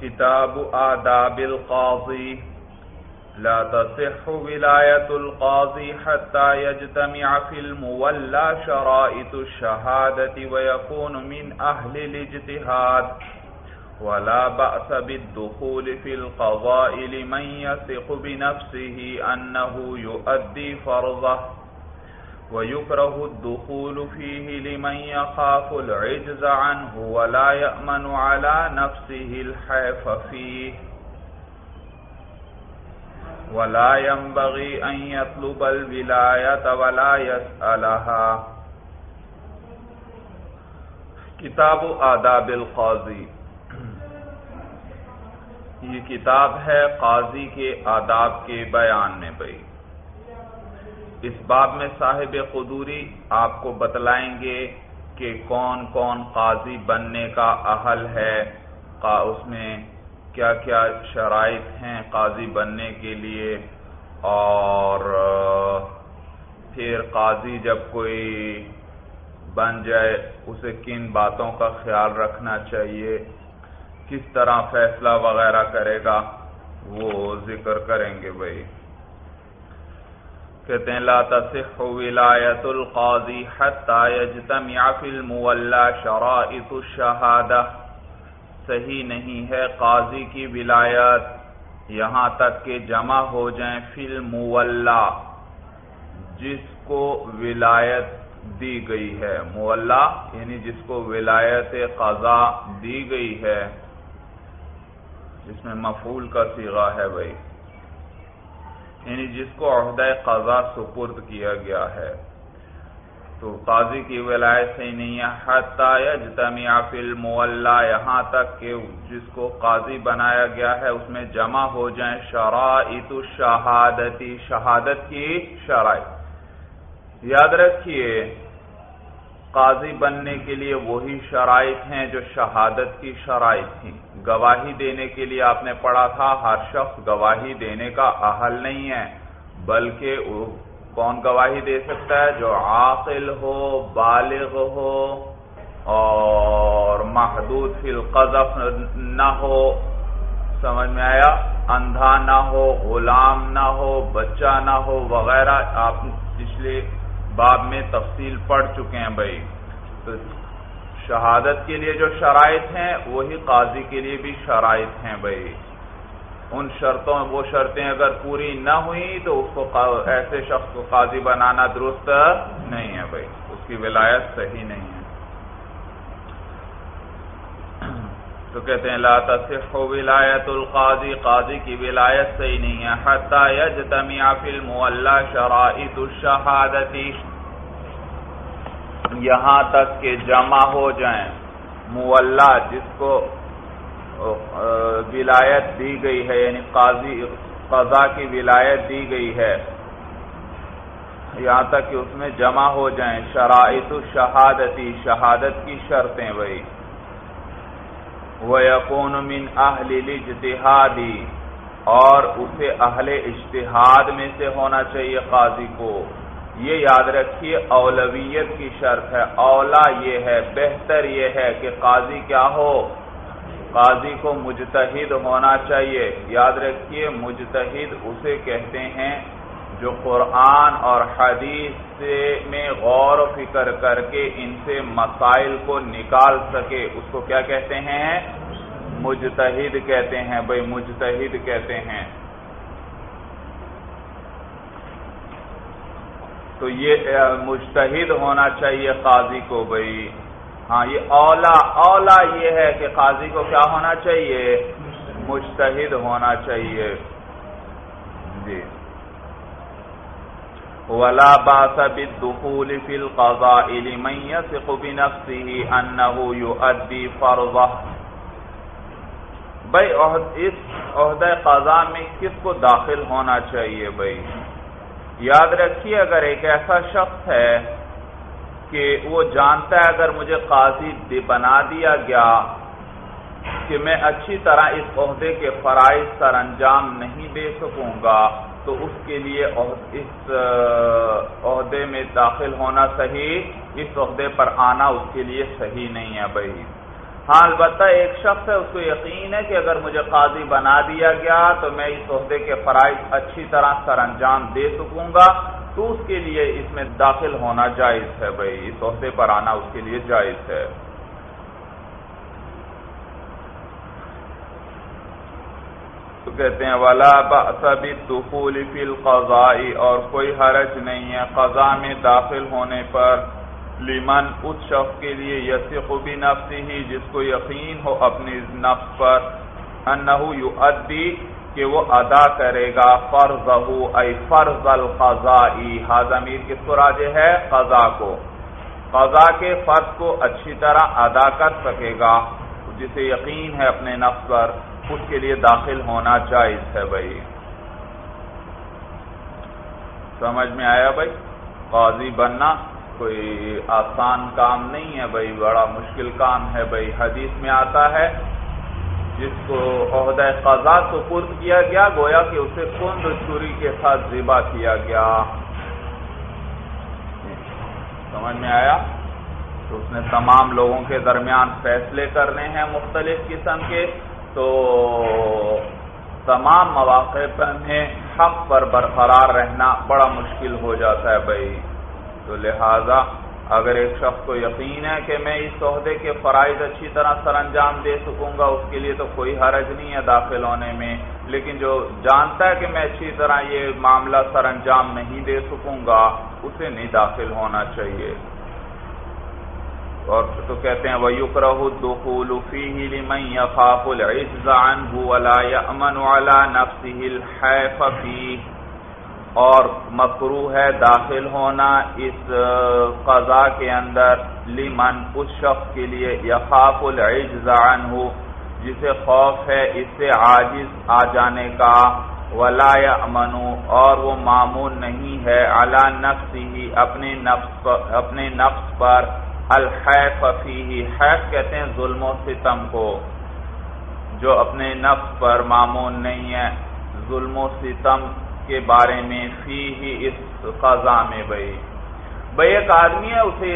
کتاب آداب القاضی لا تصح ولاية القاضي حتى يجتمع في المولى شرائط الشهادة ويكون من أهل الاجتهاد. ولا بأس بالدخول في القضاء لمن يثق بنفسه أنه يؤدي فرضه. ويكره الدخول فيه لمن يخاف العجز عنه ولا يأمن على نفسه الحيف فيه ولا ينبغي أن يطلب الولاية ولا يسألها کتاب آداب القاضی یہ کتاب ہے قاضی کے آداب کے بیان میں بھائی اس باب میں صاحب قدوری آپ کو بتلائیں گے کہ کون کون قاضی بننے کا اہل ہے اس میں کیا کیا شرائط ہیں قاضی بننے کے لیے، اور، پھر قاضی جب کوئی بن جائے، اسے کن باتوں کا خیال رکھنا چاہیے، کس طرح فیصلہ وغیرہ کرے گا، وہ ذکر کریں گے بھائی۔ کہتے ہیں، لا تصح ولایت القاضی حتی یجتمع فی المولا شرائط الشہادہ۔ صحیح نہیں ہے قاضی کی ولایت، یہاں تک کہ جمع ہو جائیں فی المولا جس کو ولایت دی گئی ہے مولا یعنی جس کو ولایت قضا دی گئی ہے۔ جس میں مفول کا سیغہ ہے بھائی۔ یعنی جس کو عہدہ قضا سپرد کیا گیا ہے۔ تو قاضی کی ولایت سے نہیں ہے۔ حتی فی المولا یہاں تک کہ جس کو قاضی بنایا گیا ہے، اس میں جمع ہو جائیں شرائط الشہادتی، شہادت کی شرائط۔ یاد رکھیے قاضی بننے کے لیے وہی شرائط ہیں جو شہادت کی شرائط تھیں۔ گواہی دینے کے لیے آپ نے پڑھا تھا، ہر شخص گواہی دینے کا اہل نہیں ہے، بلکہ کون گواہی دے سکتا ہے؟ جو عاقل ہو، بالغ ہو اور محدود فی القذف نہ ہو۔ سمجھ میں آیا؟ اندھا نہ ہو، غلام نہ ہو، بچہ نہ ہو، وغیرہ۔ آپ پچھلے باب میں تفصیل پڑھ چکے ہیں بھائی۔ تو شہادت کے لیے جو شرائط ہیں، وہی قاضی کے لیے بھی شرائط ہیں بھائی۔ ان شرطوں، وہ شرطیں اگر پوری نہ ہوئی تو اس کو ایسے شخص کو قاضی بنانا درست نہیں ہے بھائی۔ اس کی ولایت صحیح نہیں ہے۔ تو کہتے ہیں، لا تصح ولایت القاضی، قاضی کی ولایت صحیح نہیں ہے۔ حتی یجتمع فی المولا شرائط الشہادتی۔ یہاں تک کہ جمع ہو جائیں۔ مولا جس کو ولایت دی گئی ہے یعنی قاضی قضا کی ولایت دی گئی ہے، یہاں تک کہ اس میں جمع ہو جائیں۔ شرائط الشہادتی، شہادت کی شرطیں وہی۔ وہ یقون من اہل اجتہادی اور اسے اہل اشتہاد میں سے ہونا چاہیے قاضی کو۔ یہ یاد رکھیے، اولویت کی شرط ہے۔ اولا یہ ہے، بہتر یہ ہے کہ قاضی کیا ہو۔ قاضی کو مجتہد ہونا چاہیے۔ یاد رکھیے، مجتہد اسے کہتے ہیں جو قرآن اور حدیث سے میں غور و فکر کر کے ان سے مسائل کو نکال سکے۔ اس کو کیا کہتے ہیں؟ مجتہد کہتے ہیں۔ بھائی، مجتہد کہتے ہیں۔ تو یہ مجتہد ہونا چاہیے قاضی کو بھائی ہاں یہ اولا اولا یہ ہے کہ قاضی کو کیا ہونا چاہیے؟ مجتہد ہونا چاہیے۔ جی۔ ولا باس بالدخول في القضاء لمن يثق بنفسه انه يؤدي فرضه۔ بھائی اس عہدہ قضا میں کس کو داخل ہونا چاہیے بھائی یاد رکھیے، اگر ایک ایسا شخص ہے کہ وہ جانتا ہے اگر مجھے قاضی بنا دیا گیا کہ میں اچھی طرح اس عہدے کے فرائض سر انجام نہیں دے سکوں گا، تو اس کے لیے اس عہدے میں داخل ہونا صحیح، اس عہدے پر آنا اس کے لیے صحیح نہیں ہے بھائی۔ ہاں البتہ ایک شخص ہے، اس کو یقین ہے کہ اگر مجھے قاضی بنا دیا گیا تو میں اس عہدے کے فرائض اچھی طرح سر انجام دے سکوں گا۔ تو اس کے لیے اس میں داخل ہونا جائز ہے بھائی، اس عہدے پر آنا اس کے لیے جائز ہے۔ تو کہتے ہیں، ولا سبھی دخول فی القضائی اور کوئی حرج نہیں ہے قضا میں داخل ہونے پر۔ لیمن اس شخص کے لیے یسیق بھی نفس ہی جس کو یقین ہو اپنی نفس پر، انہو یؤدی کہ وہ ادا کرے گا فرض ای فرض القضائی حاضمیر کس کو راجے ہے؟ قضا کو۔ قضا کے فرض کو اچھی طرح ادا کر سکے گا۔ جسے یقین ہے اپنے نفس پر، اس کے لیے داخل ہونا جائز ہے بھائی۔ سمجھ میں آیا بھائی؟ قاضی بننا کوئی آسان کام نہیں ہے، بھائی بڑا مشکل کام ہے۔ بھائی حدیث میں آتا ہے، جس کو عہدہ قضا سپرد کیا گیا، گویا کہ اسے کند چوری کے ساتھ ذبح کیا گیا۔ سمجھ میں آیا؟ تو اس نے تمام لوگوں کے درمیان فیصلے کرنے ہیں مختلف قسم کے۔ تو تمام مواقع پر حق پر برقرار رہنا بڑا مشکل ہو جاتا ہے، بھائی۔ تو لہذا اگر ایک شخص کو یقین ہے کہ میں اس عہدے کے فرائض اچھی طرح سر انجام دے سکوں گا، اس کے لیے تو کوئی حرج نہیں ہے داخل ہونے میں۔ لیکن جو جانتا ہے کہ میں اچھی طرح یہ معاملہ سر انجام نہیں دے سکوں گا، اسے نہیں داخل ہونا چاہیے۔ اور تو کہتے ہیں، وَيُكْرَهُ الدُّخُولُ فِيهِ لِمَنْ يَخَافُ الْعِزَّ عَنْهُ وَلَا يَأْمَنُ عَلَى نَفْسِهِ الْحَيْفَ فِيهِ۔ اور مکرو ہے داخل ہونا اس قضا کے اندر، لمن، اس شخص کے لیے، یخاف العجز عنہ، جسے خوف ہے، اس سے عاجز آ جانے کا، ولا امنو اور وہ معمول نہیں ہے اعلی نفس ہی اپنے نفس پر اپنے نفس پر، الحیف فیہ، حیف کہتے ہیں ظلم و ستم کو، جو اپنے نفس پر معمول نہیں ہے، ظلم و ستم کے بارے میں فی ہی اس قضا میں بھائی بھائی ایک آدمی ہے، اسے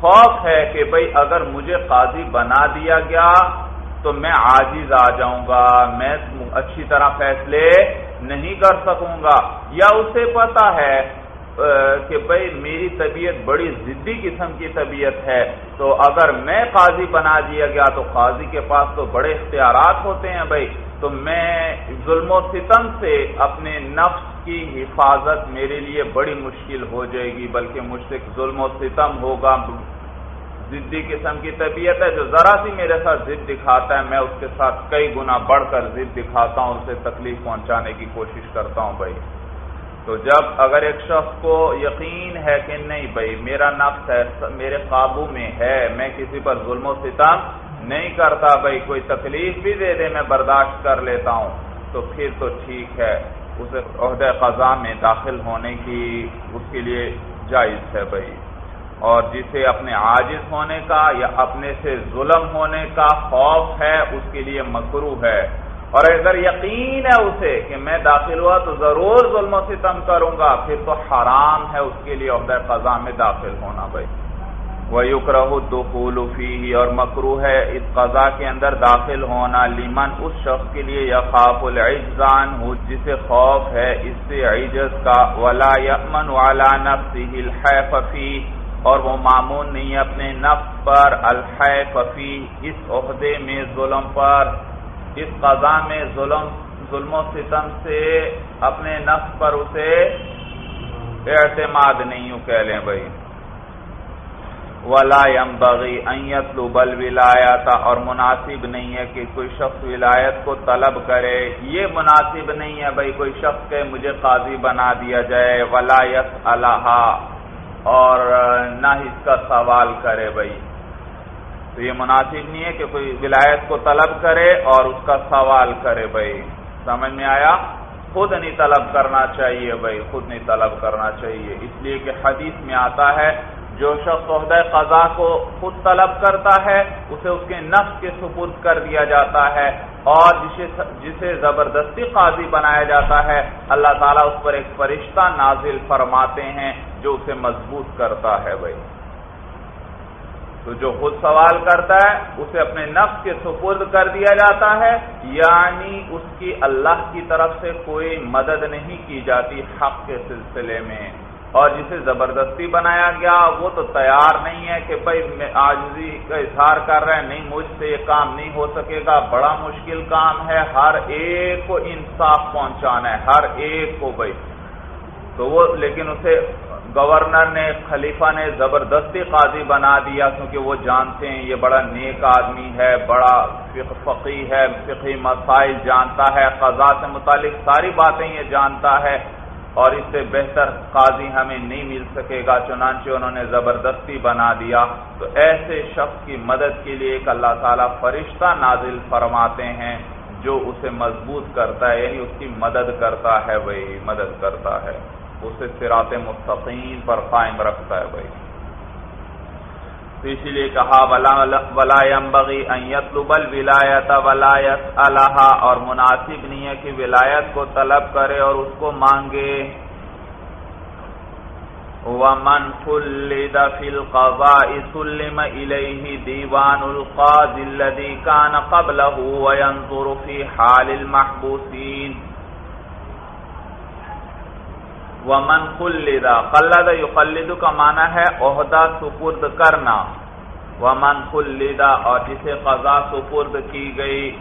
خوف ہے کہ بھائی اگر مجھے قاضی بنا دیا گیا تو میں عاجز آ جاؤں گا، میں اچھی طرح فیصلے نہیں کر سکوں گا۔ یا اسے پتا ہے کہ بھائی میری طبیعت بڑی ضدی قسم کی طبیعت ہے، تو اگر میں قاضی بنا دیا گیا تو قاضی کے پاس تو بڑے اختیارات ہوتے ہیں بھائی تو میں ظلم و ستم سے اپنے نفس کی حفاظت میرے لیے بڑی مشکل ہو جائے گی، بلکہ مجھ سے ظلم و ستم ہوگا۔ ضدی قسم کی طبیعت ہے جو ذرا سی میرے ساتھ ضد دکھاتا ہے، میں اس کے ساتھ کئی گنا بڑھ کر ضد دکھاتا ہوں، اسے تکلیف پہنچانے کی کوشش کرتا ہوں بھائی۔ تو جب اگر ایک شخص کو یقین ہے کہ نہیں بھائی، میرا نفس ہے، میرے قابو میں ہے، میں کسی پر ظلم و ستم نہیں کرتا بھائی کوئی تکلیف بھی دے دے، میں برداشت کر لیتا ہوں۔ تو پھر تو ٹھیک ہے اسے عہدہ قضا میں داخل ہونے کی اس کے لیے جائز ہے بھائی اور جسے اپنے عاجز ہونے کا یا اپنے سے ظلم ہونے کا خوف ہے، اس کے لیے مکرو ہے۔ اور اگر یقین ہے اسے کہ میں داخل ہوا، تو ضرور ظلم و ستم کروں گا۔ پھر تو حرام ہے اس کے لیے عہدہ قضا میں داخل ہونا بھائی وَيُكْرَهُ الدُّخُولُ فِيهِ، اور مکرو ہے اس قضا کے اندر داخل ہونا لیمن اس شخص کے لیے یخاف العجزان ہو جسے خوف ہے، اس سے عجز کا، ولا یأمن علی نفسه الحیف فیہ اور وہ معمون نہیں اپنے نفس پر الحیف فیہ اس عہدے میں ظلم پر، اس قضا میں ظلم ظلم و ستم سے اپنے نفس پر اسے اعتماد نہیں ہوں کہہ لیں بھائی۔ ولا ينبغي ان يطلب الولايات اور مناسب نہیں ہے کہ کوئی شخص ولایت کو طلب کرے۔ یہ مناسب نہیں ہے بھائی کوئی شخص کہ مجھے قاضی بنا دیا جائے۔ ولا يسالها اور نہ اس کا سوال کرے بھائی۔ تو یہ مناسب نہیں ہے کہ کوئی ولایت کو طلب کرے اور اس کا سوال کرے بھائی۔ سمجھ میں آیا؟ خود نہیں طلب کرنا چاہیے بھائی، خود نہیں طلب کرنا چاہیے۔ اس لیے کہ حدیث میں آتا ہے جو شخص عہدہ قضا کو خود طلب کرتا ہے، اسے اس کے نفس کے سپرد کر دیا جاتا ہے اور جسے جسے زبردستی قاضی بنایا جاتا ہے۔ اللہ تعالیٰ اس پر ایک فرشتہ نازل فرماتے ہیں جو اسے مضبوط کرتا ہے بھائی۔ تو تو جو خود سوال کرتا ہے، اسے اپنے نفس کے سپرد کر دیا جاتا ہے۔ یعنی اس کی اللہ کی طرف سے کوئی مدد نہیں کی جاتی حق کے سلسلے میں۔ اور جسے زبردستی بنایا گیا، وہ تو تیار نہیں ہے کہ بھائی آجزی کا اظہار کر رہے ہیں نہیں مجھ سے یہ کام نہیں ہو سکے گا۔ بڑا مشکل کام ہے، ہر ایک کو انصاف پہنچانا ہے، ہر ایک کو بھائی۔ تو وہ، لیکن اسے گورنر نے، خلیفہ نے زبردستی قاضی بنا دیا، کیونکہ وہ جانتے ہیں یہ بڑا نیک آدمی ہے، بڑا فقی ہے فقی مسائل جانتا ہے قضا سے متعلق ساری باتیں یہ جانتا ہے۔ اور اس سے بہتر قاضی ہمیں نہیں مل سکے گا، چنانچہ انہوں نے زبردستی بنا دیا۔ تو ایسے شخص کی مدد کے لیے ایک اللہ تعالیٰ فرشتہ نازل فرماتے ہیں جو اسے مضبوط کرتا ہے یعنی اس کی مدد کرتا ہے، وہی مدد کرتا ہے۔ اسے سرات مستقیم پر قائم رکھتا ہے بھائی اسی لیے کہا ولابغی ایتلبل ولایت ولایت اللہ اور مناسب نہیں ہے کہ ولایت کو طلب کرے اور اس کو مانگے۔ ومن خلد في القضاء سلم إليه ديوان القاضي الذي كان قبله وينظر في حال المحبوسين ومن قلدا قلد یقلد کا معنی ہے عہدہ سپرد کرنا۔ ومن قلدا اور جسے قضا سپرد کی گئی۔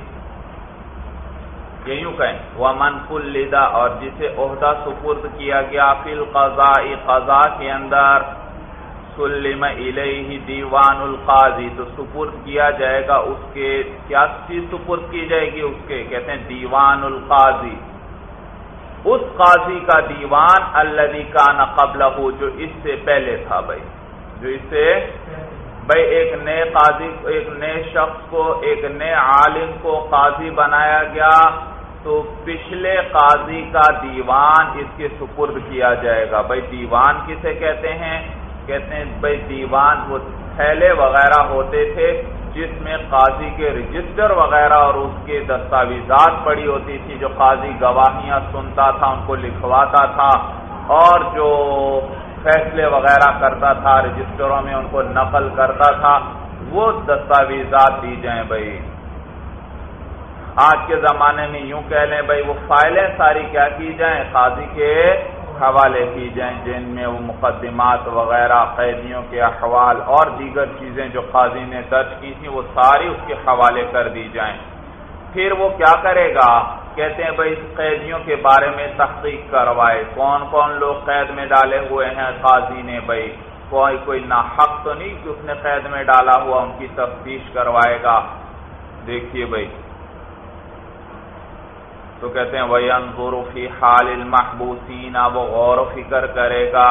یہ یوں کہیں، ومن قلدا اور جسے عہدہ سپرد کیا گیا فی القضاء قضا کے اندر۔ سلم الیہ دیوان القاضی، تو سپرد کیا جائے گا اس کے۔ کیا چیز سپرد کی جائے گی اس کے؟ کہتے ہیں دیوان القاضی۔ اس قاضی کا دیوان اللہ کا نقبل ہو جو اس سے پہلے تھا بھائی۔ جو اس سے بھائی ایک نئے قاضی ایک نئے شخص کو، ایک نئے عالم کو قاضی بنایا گیا تو پچھلے قاضی کا دیوان اس کے سپرد کیا جائے گا۔ بھائی دیوان کسے کہتے ہیں؟ کہتے ہیں بھائی دیوان وہ تھیلے وغیرہ ہوتے تھے۔ جس میں قاضی کے رجسٹر وغیرہ اور اس کے دستاویزات پڑی ہوتی تھی، جو قاضی گواہیاں سنتا تھا، ان کو لکھواتا تھا اور جو فیصلے وغیرہ کرتا تھا، رجسٹروں میں ان کو نقل کرتا تھا، وہ دستاویزات دی جائیں بھائی آج کے زمانے میں یوں کہہ لیں بھائی وہ فائلیں ساری کیا کی جائیں؟ قاضی کے حوالے کی جائیں جن میں وہ مقدمات وغیرہ، قیدیوں کے احوال اور دیگر چیزیں جو قاضی نے درج کی تھیں، وہ ساری اس کے حوالے کر دی جائیں۔ پھر وہ کیا کرے گا؟ کہتے ہیں، بھائی قیدیوں کے بارے میں تحقیق کروائے۔ کون کون لوگ قید میں ڈالے ہوئے ہیں؟ قاضی نے، بھائی، کوئی کوئی نہ حق تو نہیں کہ اس نے قید میں ڈالا ہوا، ان کی تفتیش کروائے گا۔ دیکھیے، بھائی تو کہتے ہیں وہ انضور فی حال المحبوسین وہ غور و فکر کرے گا۔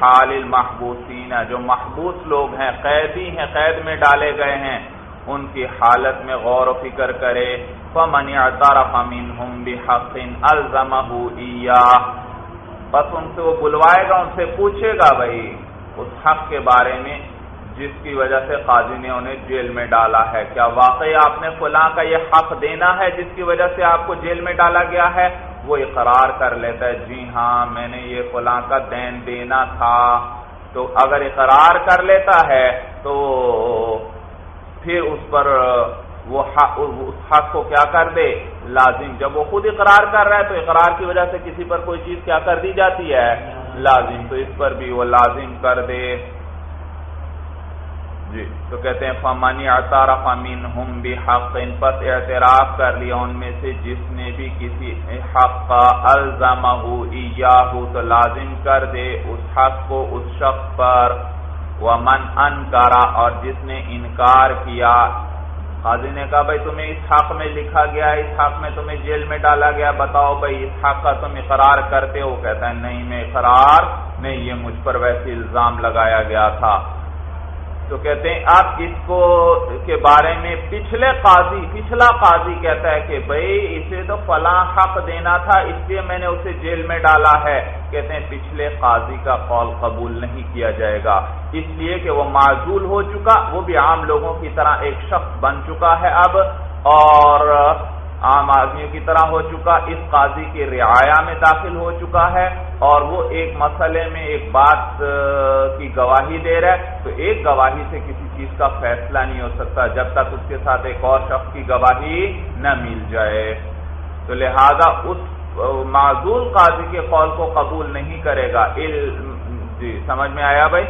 حال المحبوسین جو محبوس لوگ ہیں، قیدی ہیں، قید میں ڈالے گئے ہیں، ان کی حالت میں غور و فکر کرے۔ فمن اعترف منهم بحق الزمه ایاه بس ان سے وہ بلوائے گا، ان سے پوچھے گا بھائی، اس حق کے بارے میں جس کی وجہ سے قاضی نے انہیں جیل میں ڈالا ہے۔ کیا واقعی آپ نے فلاں کا یہ حق دینا ہے جس کی وجہ سے آپ کو جیل میں ڈالا گیا ہے؟ وہ اقرار کر لیتا ہے جی ہاں میں نے یہ فلاں کا دین دینا تھا۔ تو اگر اقرار کر لیتا ہے تو پھر اس پر وہ اس حق کو کیا کر دے؟ لازم۔ جب وہ خود اقرار کر رہا ہے تو اقرار کی وجہ سے کسی پر کوئی چیز کیا کر دی جاتی ہے؟ لازم۔ تو اس پر بھی وہ لازم کر دے۔ جی۔ تو کہتے ہیں فمانی اعتراف امین ہم بھی حق ان پس اعتراف کر لیا ان میں سے جس نے بھی کسی حق کا الزامہ تو لازم کر دے اس حق کو اس شخص پر۔ ومن ان کرا اور جس نے انکار کیا۔ قاضی نے کہا، بھائی، تمہیں اس حق میں لکھا گیا، اس حق میں تمہیں جیل میں ڈالا گیا، بتاؤ بھائی، اس حق کا تم اقرار کرتے ہو؟ کہتا ہے، نہیں، میں اقرار نہیں، یہ مجھ پر ویسے الزام لگایا گیا تھا۔ تو کہتے ہیں، آپ اس کو کے بارے میں پچھلے قاضی، پچھلا قاضی کہتا ہے کہ بھائی اسے تو فلاں حق دینا تھا، اس لیے میں نے اسے جیل میں ڈالا ہے۔ کہتے ہیں، پچھلے قاضی کا قول قبول نہیں کیا جائے گا۔ اس لیے کہ وہ معذول ہو چکا، وہ بھی عام لوگوں کی طرح ایک شخص بن چکا ہے اب۔ اور عام آدمیوں کی طرح ہو چکا، اس قاضی کی رعایا میں داخل ہو چکا ہے اور وہ ایک مسئلے میں ایک بات کی گواہی دے رہا ہے۔ تو ایک گواہی سے کسی چیز کا فیصلہ نہیں ہو سکتا جب تک اس کے ساتھ ایک اور شخص کی گواہی نہ مل جائے۔ تو لہذا اس معذول قاضی کے قول کو قبول نہیں کرے گا۔ جی سمجھ میں آیا بھائی؟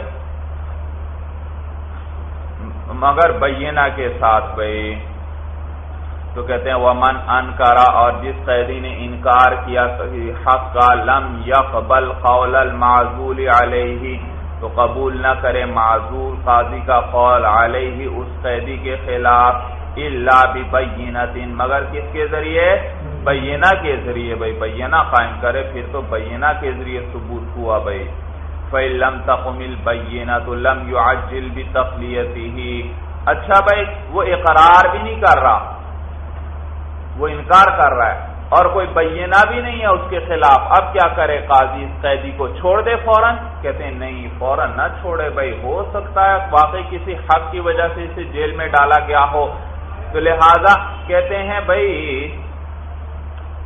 مگر بینہ کے ساتھ بھائی۔ تو کہتے ہیں وہ من ان کرا اور جس قیدی نے انکار کیا حق کا لم یقبل قول المعذول علیہ، تو قبول نہ کرے معذول قاضی کا قول علیہ اس قیدی کے خلاف اللہ بینت مگر کس کے ذریعے؟ بینہ کے ذریعے۔ بھائی بینہ قائم کرے، پھر تو بینہ کے ذریعے ثبوت ہوا بھائی فَإِلَّمْ تَقُمِ الْبَيِّنَةُ لَمْ يُعَجِّلْ بِتَقْلِيَتِهِ۔ اچھا بھائی وہ اقرار بھی نہیں کر رہا۔ وہ انکار کر رہا ہے اور کوئی بینہ بھی نہیں ہے اس کے خلاف۔ اب کیا کرے قاضی اس قیدی کو چھوڑ دے فوراً؟ کہتے ہیں، نہیں، فوراً نہ چھوڑے بھائی، ہو سکتا ہے واقعی کسی حق کی وجہ سے اسے جیل میں ڈالا گیا ہو۔ تو لہذا کہتے ہیں بھائی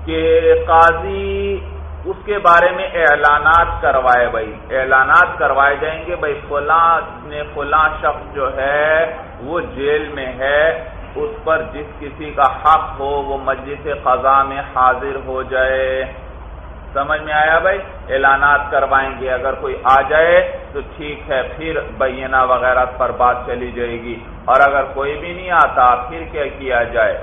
کہ قاضی اس کے بارے میں اعلانات کروائے بھائی۔ اعلانات کروائے جائیں گے، بھائی، فلاں نے، فلاں شخص جو ہے، وہ جیل میں ہے۔ اس پر جس کسی کا حق ہو وہ مجلس قضا میں حاضر ہو جائے۔ سمجھ میں آیا بھائی؟ اعلانات کروائیں گے۔ اگر کوئی آ جائے تو ٹھیک ہے، پھر بینہ وغیرہ پر بات چلی جائے گی۔ اور اگر کوئی بھی نہیں آتا، پھر کیا کیا جائے؟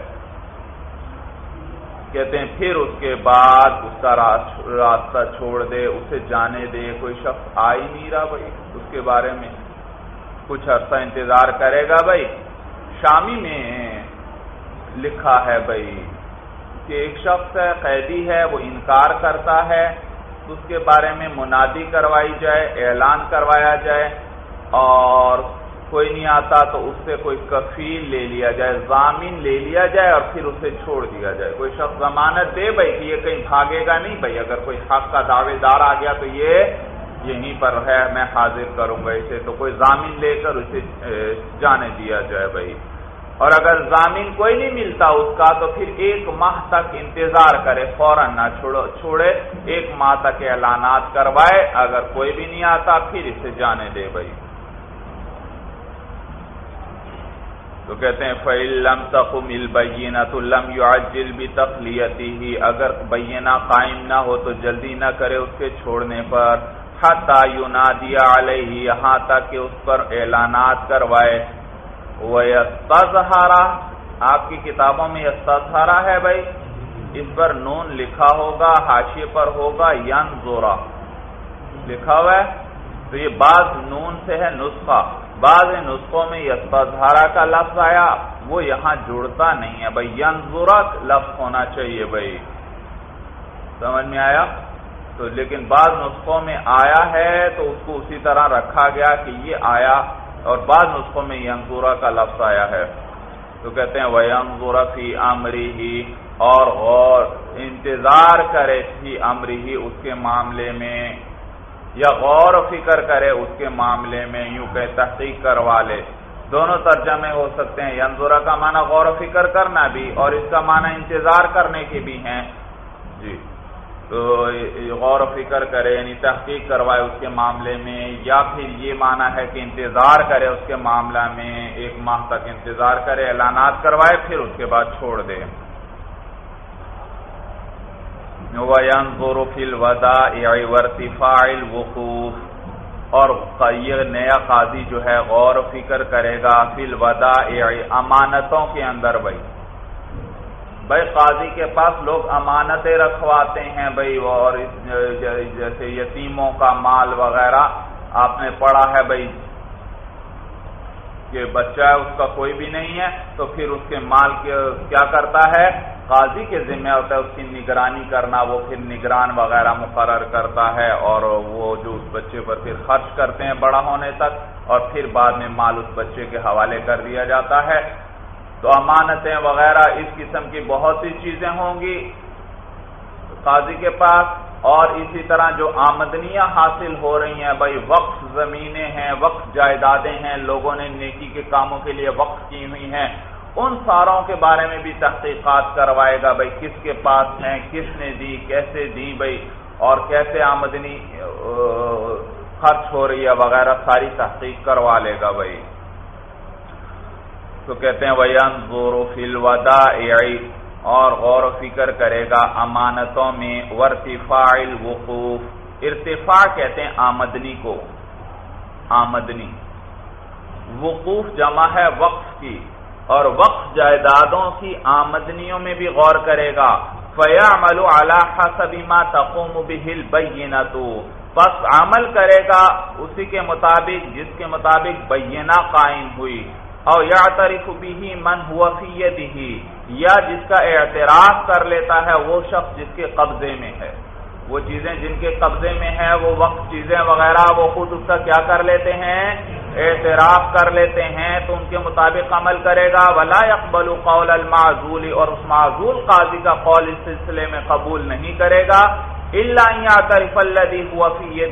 کہتے ہیں، پھر اس کے بعد اس کا راستہ چھوڑ دے، اسے جانے دے۔ کوئی شخص آ ہی نہیں رہا بھائی، اس کے بارے میں۔ کچھ عرصہ انتظار کرے گا بھائی۔ شامی میں لکھا ہے بھائی کہ ایک شخص ہے، قیدی ہے، وہ انکار کرتا ہے، اس کے بارے میں منادی کروائی جائے، اعلان کروایا جائے اور کوئی نہیں آتا تو اس سے کوئی کفیل لے لیا جائے ضامین لے لیا جائے اور پھر اسے چھوڑ دیا جائے۔ کوئی شخص ضمانت دے بھائی کہ یہ کہیں بھاگے گا نہیں بھائی، اگر کوئی حق کا دعوے دار آ گیا تو یہ یہیں پر ہے، میں حاضر کروں گا اسے۔ تو کوئی ضامین لے کر اسے جانے دیا جائے بھائی۔ اور اگر ضامین کوئی نہیں ملتا اس کا، تو پھر ایک ماہ تک انتظار کرے، فوراً نہ چھوڑے، ایک ماہ تک اعلانات کروائے، اگر کوئی بھی نہیں آتا، پھر اسے جانے دے بھائی۔ تو کہتے ہیں فعلم تخم البینہ تو لم یعجل بھی تخلیتی ہی اگر بینہ قائم نہ ہو، تو جلدی نہ کرے اس کے چھوڑنے پر۔ حتی ینادی علیہ یہاں تک کہ اس پر اعلانات کروائے۔ وَيَسْتَظْهَرَ، آپ کی کتابوں میں یستظہرہ ہے بھائی۔ اس پر نون لکھا ہوگا، حاشیے پر ہوگا ین لکھا ہوا ہے۔ تو یہ بعض نون سے ہے، نسخہ۔ بعض نسخوں میں یستظہرہ کا لفظ آیا، وہ یہاں جڑتا نہیں ہے۔ بھائی ین لفظ ہونا چاہیے بھائی۔ سمجھ میں آیا؟ تو لیکن بعض نسخوں میں آیا ہے، تو اس کو اسی طرح رکھا گیا کہ یہ آیا اور بعض نسخوں میں ینگورا کا لفظ آیا ہے۔ تو کہتے ہیں وہ فی امری ہی اور غور، انتظار کرے فی امری ہی اس کے معاملے میں۔ یا غور و فکر کرے اس کے معاملے میں، یوں کہ تحقیق کروا لے۔ دونوں ترجمے ہو سکتے ہیں۔ ینزورا کا معنی غور و فکر کرنا بھی اور اس کا معنی انتظار کرنے کے بھی ہیں۔ جی۔ غور و فکر کرے یعنی تحقیق کروائے اس کے معاملے میں، یا پھر یہ معنی ہے کہ انتظار کرے اس کے معاملہ میں، ایک ماہ تک انتظار کرے، اعلانات کروائے، پھر اس کے بعد چھوڑ دے۔ فل ودا فائل وقوف اور یہ نیا قاضی جو ہے غور و فکر کرے گا فل ودا امانتوں کے اندر بھائی۔ بھائی قاضی کے پاس لوگ امانتیں رکھواتے ہیں بھائی، اور جیسے یتیموں کا مال وغیرہ آپ نے پڑھا ہے بھائی۔ کہ بچہ ہے، اس کا کوئی بھی نہیں ہے، تو پھر اس کے مال کیا کرتا ہے؟ قاضی کے ذمہ ہوتا ہے اس کی نگرانی کرنا، وہ پھر نگران وغیرہ مقرر کرتا ہے، اور وہ جو اس بچے پر پھر خرچ کرتے ہیں بڑا ہونے تک، اور پھر بعد میں مال اس بچے کے حوالے کر دیا جاتا ہے۔ تو امانتیں وغیرہ اس قسم کی بہت سی چیزیں ہوں گی قاضی کے پاس اور اسی طرح جو آمدنیاں حاصل ہو رہی ہیں، بھائی وقف زمینیں ہیں، وقف جائیدادیں ہیں، لوگوں نے نیکی کے کاموں کے لیے وقف کی ہوئی ہیں۔ ان ساروں کے بارے میں بھی تحقیقات کروائے گا، بھائی کس کے پاس ہیں، کس نے دی، کیسے دی، بھائی اور کیسے آمدنی خرچ ہو رہی ہے وغیرہ، ساری تحقیق کروا لے گا، بھائی۔ تو کہتے ہیں ویان زور فل ودا اور غور و فکر کرے گا امانتوں میں ورتفاع الوقوف۔ ارتفاع کہتے ہیں آمدنی کو۔ آمدنی۔ وقوف جمع ہے وقف کی، اور وقف جائیدادوں کی آمدنیوں میں بھی غور کرے گا۔ فیا ملو اللہ تقوم بہل بہینا تو پس عمل کرے گا اسی کے مطابق جس کے مطابق بینہ قائم ہوئی۔ اور یا تریف بھی من ہوا فی یا جس کا اعتراف کر لیتا ہے وہ شخص جس کے قبضے میں ہے۔ وہ چیزیں جن کے قبضے میں ہیں، وہ وقت، چیزیں وغیرہ، وہ خود اس کا کیا کر لیتے ہیں؟ اعتراف کر لیتے ہیں، تو ان کے مطابق عمل کرے گا۔ ولا اقبال قول المعزول، اور اس معذول قاضی کا قول اس سلسلے میں قبول نہیں کرے گا۔ اللہ الذي هو في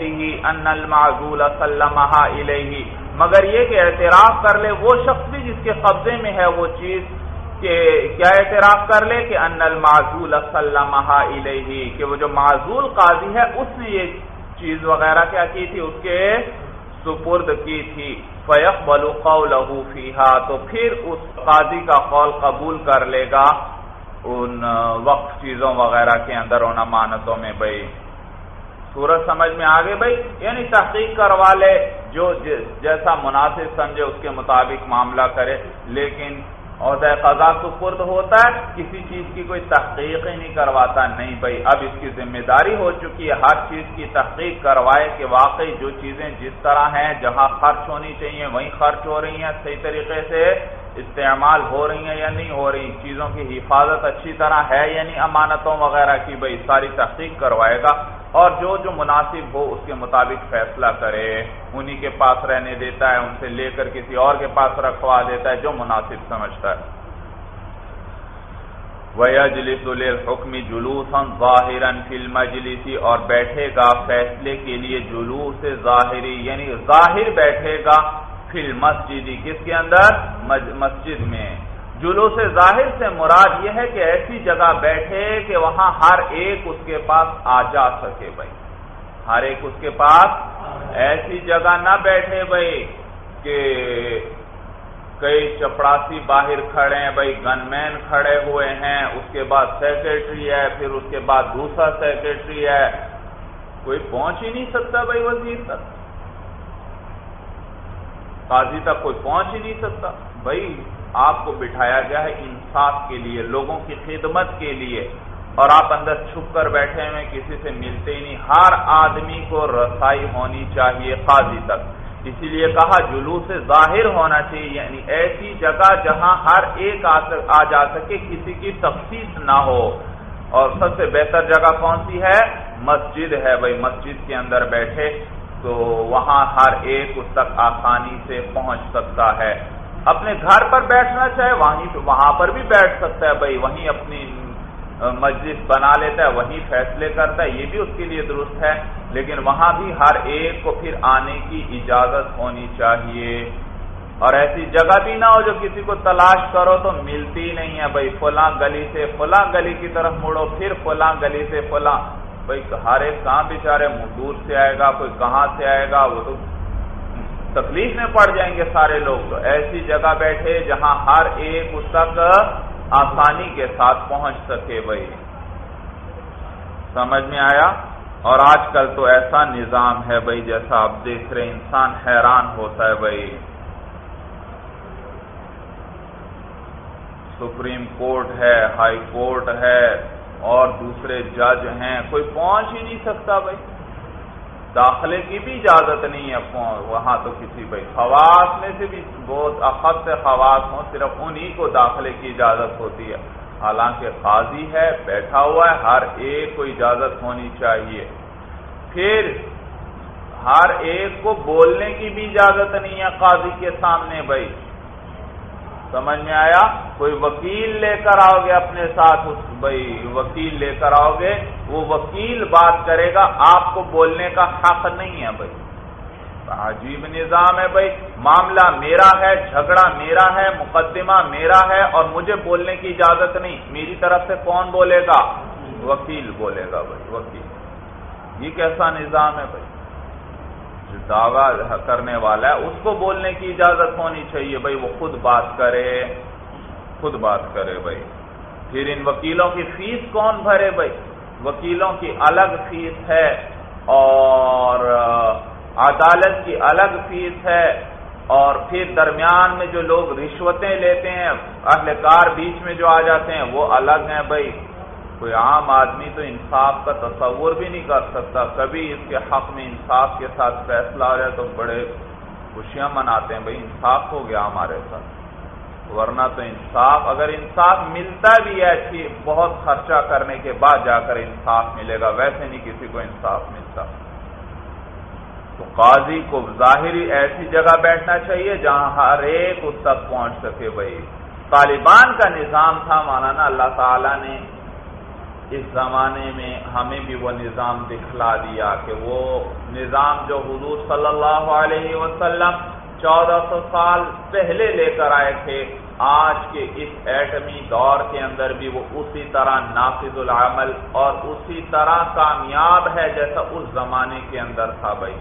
ان المعزول سلمها الیہ مگر یہ کہ اعتراف کر لے، وہ شخص بھی جس کے قبضے میں ہے، وہ چیز کہ کیا اعتراف کر لے کہ ان المعزول الیہ کہ وہ جو معزول قاضی ہے، اس نے یہ چیز وغیرہ کیا کی تھی، اس کے سپرد کی تھی۔ فیقبل قوله فیها تو پھر اس قاضی کا قول قبول کر لے گا ان وقت چیزوں وغیرہ کے اندر، ان امانتوں میں بھائی سورج سمجھ میں آگے بھائی یعنی تحقیق کروا لے، جو جیسا مناسب سمجھے اس کے مطابق معاملہ کرے۔ لیکن عہدہ قضا سپرد ہوتا ہے، کسی چیز کی کوئی تحقیق ہی نہیں کرواتا۔ نہیں بھائی، اب اس کی ذمہ داری ہو چکی ہے۔ ہر چیز کی تحقیق کروائے کہ واقعی جو چیزیں جس طرح ہیں، جہاں خرچ ہونی چاہیے، وہیں خرچ ہو رہی ہیں، صحیح طریقے سے استعمال ہو رہی ہیں یا نہیں ہو رہی، چیزوں کی حفاظت اچھی طرح ہے یا نہیں، امانتوں وغیرہ کی بھائی ساری تحقیق کروائے گا۔ اور جو جو مناسب ہو اس کے مطابق فیصلہ کرے، انہی کے پاس رہنے دیتا ہے، ان سے لے کر کسی اور کے پاس رکھوا دیتا ہے، جو مناسب سمجھتا ہے۔ حکمی جلوس ظاہر فلم جلیسی اور بیٹھے گا فیصلے کے لیے جلوس ظاہری یعنی ظاہر بیٹھے گا فل مسجد کس کے اندر؟ مسجد میں۔ جلوس ظاہر سے مراد یہ ہے کہ ایسی جگہ بیٹھے کہ وہاں ہر ایک اس کے پاس آ جا سکے بھائی۔ ہر ایک اس کے پاس ایسی جگہ نہ بیٹھے بھائی کہ کئی چپڑاسی باہر کھڑے ہیں بھائی گن مین کھڑے ہوئے ہیں، اس کے بعد سیکرٹری ہے، پھر اس کے بعد دوسرا سیکرٹری ہے۔ کوئی پہنچ ہی نہیں سکتا بھائی وزیر تک۔ قاضی تک کوئی پہنچ ہی نہیں سکتا۔ بھائی آپ کو بٹھایا گیا ہے انصاف کے لیے، لوگوں کی خدمت کے لیے۔ اور آپ اندر چھپ کر بیٹھے ہوئے کسی سے ملتے ہی نہیں۔ ہر آدمی کو رسائی ہونی چاہیے قاضی تک۔ اسی لیے کہا، جلوس سے ظاہر ہونا چاہیے۔ یعنی ایسی جگہ جہاں ہر ایک آ جا سکے، کسی کی تفصیل نہ ہو۔ اور سب سے بہتر جگہ کون سی ہے؟ مسجد ہے۔ بھائی، مسجد کے اندر بیٹھے تو وہاں ہر ایک اس تک آسانی سے پہنچ سکتا ہے۔ اپنے گھر پر بیٹھنا چاہے، وہیں وہاں پر بھی بیٹھ سکتا ہے، بھائی، وہیں اپنی مسجد بنا لیتا ہے، وہیں فیصلے کرتا ہے، یہ بھی اس کے لیے درست ہے۔ لیکن وہاں بھی ہر ایک کو پھر آنے کی اجازت ہونی چاہیے۔ اور ایسی جگہ بھی نہ ہو جو کسی کو تلاش کرو تو ملتی نہیں ہے۔ بھائی، فلاں گلی سے فلاں گلی کی طرف مڑو، پھر فلاں گلی سے فلاں۔ بھائی، ہر ایک کہاں بےچارے دور سے آئے گا، کوئی کہاں سے آئے گا، وہ تو تکلیف میں پڑ جائیں گے سارے لوگ۔ تو ایسی جگہ بیٹھے جہاں ہر ایک اس تک آسانی کے ساتھ پہنچ سکے بھائی۔ سمجھ میں آیا؟ اور آج کل تو ایسا نظام ہے بھائی جیسا آپ دیکھ رہے انسان حیران ہوتا ہے بھائی۔ سپریم کورٹ ہے، ہائی کورٹ ہے، اور دوسرے جج ہیں، کوئی پہنچ ہی نہیں سکتا بھائی۔ داخلے کی بھی اجازت نہیں ہے وہاں تو کسی بھائی، خواص میں سے بھی بہت اخذ سے خواص ہوں، صرف انہی کو داخلے کی اجازت ہوتی ہے۔ حالانکہ قاضی ہے، بیٹھا ہوا ہے، ہر ایک کو اجازت ہونی چاہیے۔ پھر ہر ایک کو بولنے کی بھی اجازت نہیں ہے قاضی کے سامنے بھائی۔ سمجھ میں آیا؟ کوئی وکیل لے کر آؤ گے اپنے ساتھ، اس بھائی وکیل لے کر آؤ گے، وہ وکیل بات کرے گا، آپ کو بولنے کا حق نہیں ہے بھائی۔ عجیب نظام ہے بھائی۔ معاملہ میرا ہے، جھگڑا میرا ہے، مقدمہ میرا ہے اور مجھے بولنے کی اجازت نہیں۔ میری طرف سے کون بولے گا؟ وکیل بولے گا بھائی، وکیل۔ یہ کیسا نظام ہے بھائی؟ دعویٰ کرنے والا ہے، اس کو بولنے کی اجازت ہونی چاہیے، بھائی وہ خود بات کرے، خود بات کرے بھائی۔ پھر ان وکیلوں کی فیس کون بھرے بھائی؟ وکیلوں کی الگ فیس ہے اور عدالت کی الگ فیس ہے۔ اور پھر درمیان میں جو لوگ رشوتیں لیتے ہیں، اہلکار بیچ میں جو آ جاتے ہیں، وہ الگ ہیں بھائی۔ کوئی عام آدمی تو انصاف کا تصور بھی نہیں کر سکتا، کبھی اس کے حق میں انصاف کے ساتھ فیصلہ آ جائے تو بڑے خوشیاں مناتے ہیں، بھائی انصاف ہو گیا ہمارے ساتھ۔ ورنہ تو انصاف، اگر انصاف ملتا بھی ہے اچھی، بہت خرچہ کرنے کے بعد جا کر انصاف ملے گا، ویسے نہیں کسی کو انصاف ملتا۔ تو قاضی کو ظاہری ایسی جگہ بیٹھنا چاہیے جہاں ہر ایک اس تک پہنچ سکے، بھائی۔ طالبان کا نظام تھا، مولانا اللہ تعالی نے اس زمانے میں ہمیں بھی وہ نظام دکھلا دیا کہ وہ نظام جو حضور صلی اللہ علیہ وسلم چودہ سو سال پہلے لے کر آئے تھے، آج کے اس ایٹمی دور کے اندر بھی وہ اسی طرح نافذ العمل اور اسی طرح کامیاب ہے جیسا اس زمانے کے اندر تھا بھائی۔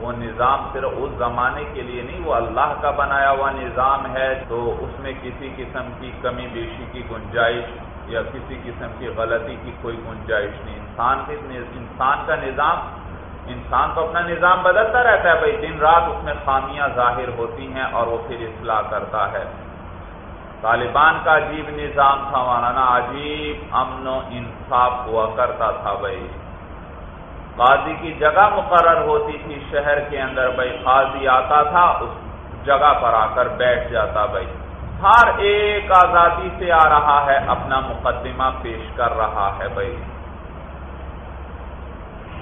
وہ نظام صرف اس زمانے کے لیے نہیں، وہ اللہ کا بنایا ہوا نظام ہے تو اس میں کسی قسم کی کمی بیشی کی گنجائش یا کسی قسم کی غلطی کی کوئی گنجائش نہیں۔ انسان کے انسان کا نظام انسان تو اپنا نظام بدلتا رہتا ہے بھائی۔ دن رات اس میں خامیاں ظاہر ہوتی ہیں اور وہ پھر اصلاح کرتا ہے۔ طالبان کا عجیب نظام تھا مولانا۔ عجیب امن و انصاف ہوا کرتا تھا بھائی۔ قاضی کی جگہ مقرر ہوتی تھی شہر کے اندر بھائی۔ قاضی آتا تھا، اس جگہ پر آ کر بیٹھ جاتا بھائی۔ ہر ایک آزادی سے آ رہا ہے، اپنا مقدمہ پیش کر رہا ہے بھائی۔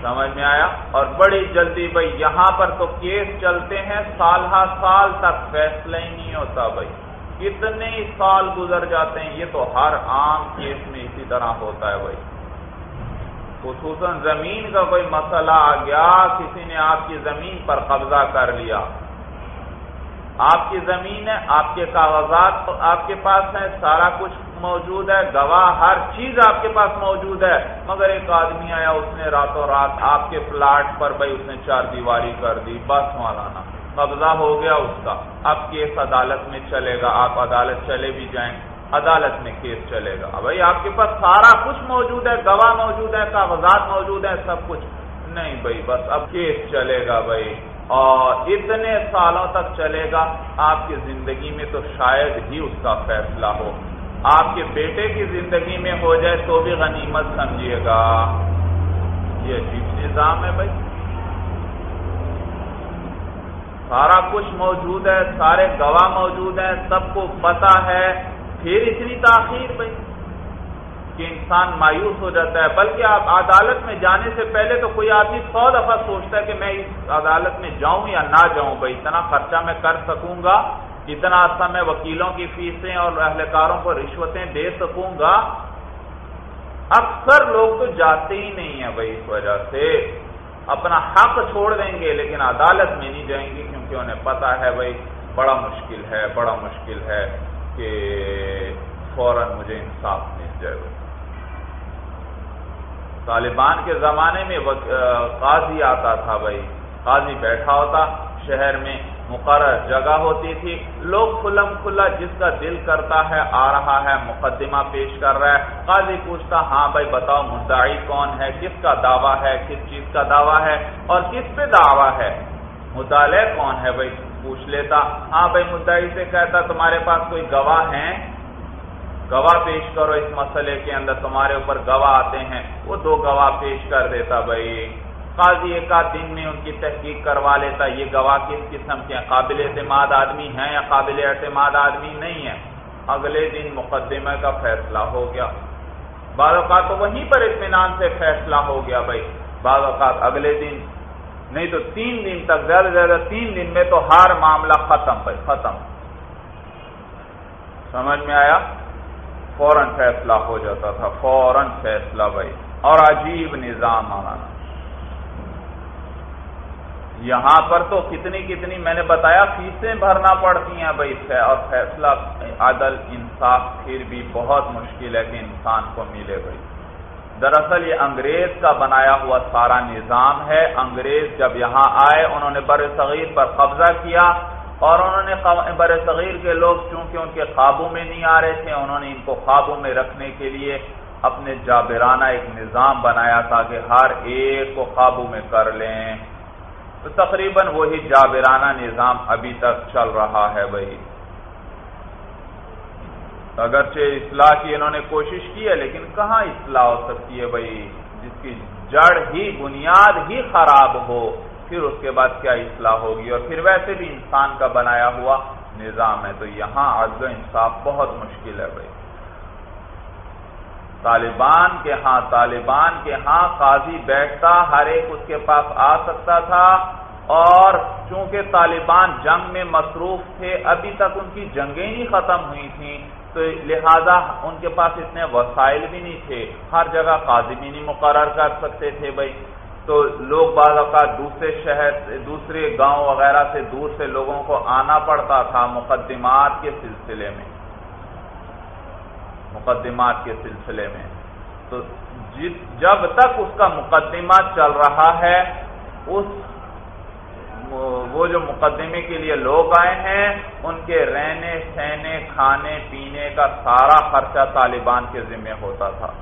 سمجھ میں آیا؟ اور بڑی جلدی بھائی، یہاں پر تو کیس چلتے ہیں سال ہر سال تک، فیصلہ ہی نہیں ہوتا بھائی۔ کتنے سال گزر جاتے ہیں، یہ تو ہر عام کیس میں اسی طرح ہوتا ہے بھائی۔ خصوصاً زمین کا کوئی مسئلہ آ گیا، کسی نے آپ کی زمین پر قبضہ کر لیا۔ آپ کی زمین ہے، آپ کے کاغذات آپ کے پاس ہیں، سارا کچھ موجود ہے، گواہ ہر چیز آپ کے پاس موجود ہے۔ مگر ایک آدمی آیا، اس نے راتوں رات آپ کے پلاٹ پر بھائی، اس نے چار دیواری کر دی، بس مولانا قبضہ ہو گیا اس کا۔ اب کیس عدالت میں چلے گا، آپ عدالت چلے بھی جائیں، عدالت میں کیس چلے گا۔ بھائی، آپ کے پاس سارا کچھ موجود ہے، گواہ موجود ہے، کاغذات موجود ہیں، سب کچھ۔ نہیں بھائی، بس اب کیس چلے گا بھائی۔ اور اتنے سالوں تک چلے گا، آپ کی زندگی میں تو شاید ہی اس کا فیصلہ ہو۔ آپ کے بیٹے کی زندگی میں ہو جائے تو بھی غنیمت سمجھیے گا۔ یہ عجیب نظام ہے بھائی۔ سارا کچھ موجود ہے، سارے گواہ موجود ہیں، سب کو پتا ہے۔ پھر اتنی تاخیر بھائی۔ کہ انسان مایوس ہو جاتا ہے، بلکہ آپ عدالت میں جانے سے پہلے تو کوئی آدمی سو دفعہ سوچتا ہے کہ میں اس عدالت میں جاؤں یا نہ جاؤں، بھائی اتنا خرچہ میں کر سکوں گا اتنا عرصہ میں وکیلوں کی فیسیں اور اہلکاروں کو رشوتیں دے سکوں گا۔ اکثر لوگ تو جاتے ہی نہیں ہیں بھائی اس وجہ سے۔ اپنا حق چھوڑ دیں گے، لیکن عدالت میں نہیں جائیں گے، کیونکہ انہیں پتا ہے بھائی بڑا مشکل ہے، بڑا مشکل ہے کہ فوراً مجھے انصاف مل جائے۔ گا طالبان کے زمانے میں قاضی آتا تھا بھائی۔ قاضی بیٹھا ہوتا، شہر میں مقرر جگہ ہوتی تھی۔ لوگ کھلم کھلا جس کا دل کرتا ہے، آ رہا ہے، مقدمہ پیش کر رہا ہے۔ قاضی پوچھتا ہاں بھائی بتاؤ مدعی کون ہے؟ کس کا دعویٰ ہے؟ کس چیز کا دعویٰ ہے؟ اور کس پہ دعویٰ ہے؟ مطالعہ کون ہے بھائی؟ پوچھ لیتا ہاں بھائی مدعی سے کہتا، تمہارے پاس کوئی گواہ ہیں؟ گواہ پیش کرو اس مسئلے کے اندر، تمہارے اوپر گواہ آتے ہیں۔ وہ دو گواہ پیش کر دیتا بھائی۔ قاضی ایک آدھ دن میں ان کی تحقیق کروا لیتا۔ یہ گواہ کس قسم کے ہیں؟ قابل اعتماد آدمی ہیں یا قابل اعتماد آدمی نہیں ہے اگلے دن مقدمہ کا فیصلہ ہو گیا۔ بعض اوقات تو وہیں پر اطمینان سے فیصلہ ہو گیا بھائی۔ بعض اوقات اگلے دن، نہیں تو تین دن تک، زیادہ زیادہ تین دن میں تو ہر معاملہ ختم بھائی، ختم۔ سمجھ میں آیا؟ فوراً فیصلہ ہو جاتا تھا، فوراً فیصلہ بھائی۔ اور عجیب نظام آنا۔ یہاں پر تو کتنی کتنی میں نے بتایا، فیسیں بھرنا پڑتی ہیں بھائی اور فیصلہ، عدل، انصاف پھر بھی بہت مشکل ہے کہ انسان کو ملے بھائی۔ دراصل یہ انگریز کا بنایا ہوا سارا نظام ہے۔ انگریز جب یہاں آئے، انہوں نے بر صغیر پر قبضہ کیا۔ اور انہوں نے بر صغیر کے لوگ چونکہ ان کے قابو میں نہیں آ رہے تھے، انہوں نے ان کو قابو میں رکھنے کے لیے اپنے جابرانہ ایک نظام بنایا تاکہ ہر ایک کو قابو میں کر لیں۔ تو تقریباً وہی جابرانہ نظام ابھی تک چل رہا ہے بھائی۔ اگرچہ اصلاح کی انہوں نے کوشش کی ہے، لیکن کہاں اصلاح ہو سکتی ہے بھائی؟ جس کی جڑ ہی، بنیاد ہی خراب ہو۔ پھر اس کے بعد کیا اصلاح ہوگی؟ اور پھر ویسے بھی انسان کا بنایا ہوا نظام ہے، تو یہاں عدل و انصاف بہت مشکل ہے بھائی۔ طالبان کے ہاں طالبان کے ہاں قاضی بیٹھتا، ہر ایک اس کے پاس آ سکتا تھا۔ اور چونکہ طالبان جنگ میں مصروف تھے، ابھی تک ان کی جنگیں نہیں ختم ہوئی تھیں، تو لہذا ان کے پاس اتنے وسائل بھی نہیں تھے۔ ہر جگہ قاضی بھی نہیں مقرر کر سکتے تھے بھائی۔ تو لوگ بعض اوقات دوسرے شہر دوسرے گاؤں وغیرہ سے دور سے لوگوں کو آنا پڑتا تھا مقدمات کے سلسلے میں۔ مقدمات کے سلسلے میں۔ تو جب تک اس کا مقدمہ چل رہا ہے، اس وہ جو مقدمے کے لیے لوگ آئے ہیں، ان کے رہنے، سہنے، کھانے، پینے کا سارا خرچہ طالبان کے ذمہ ہوتا تھا۔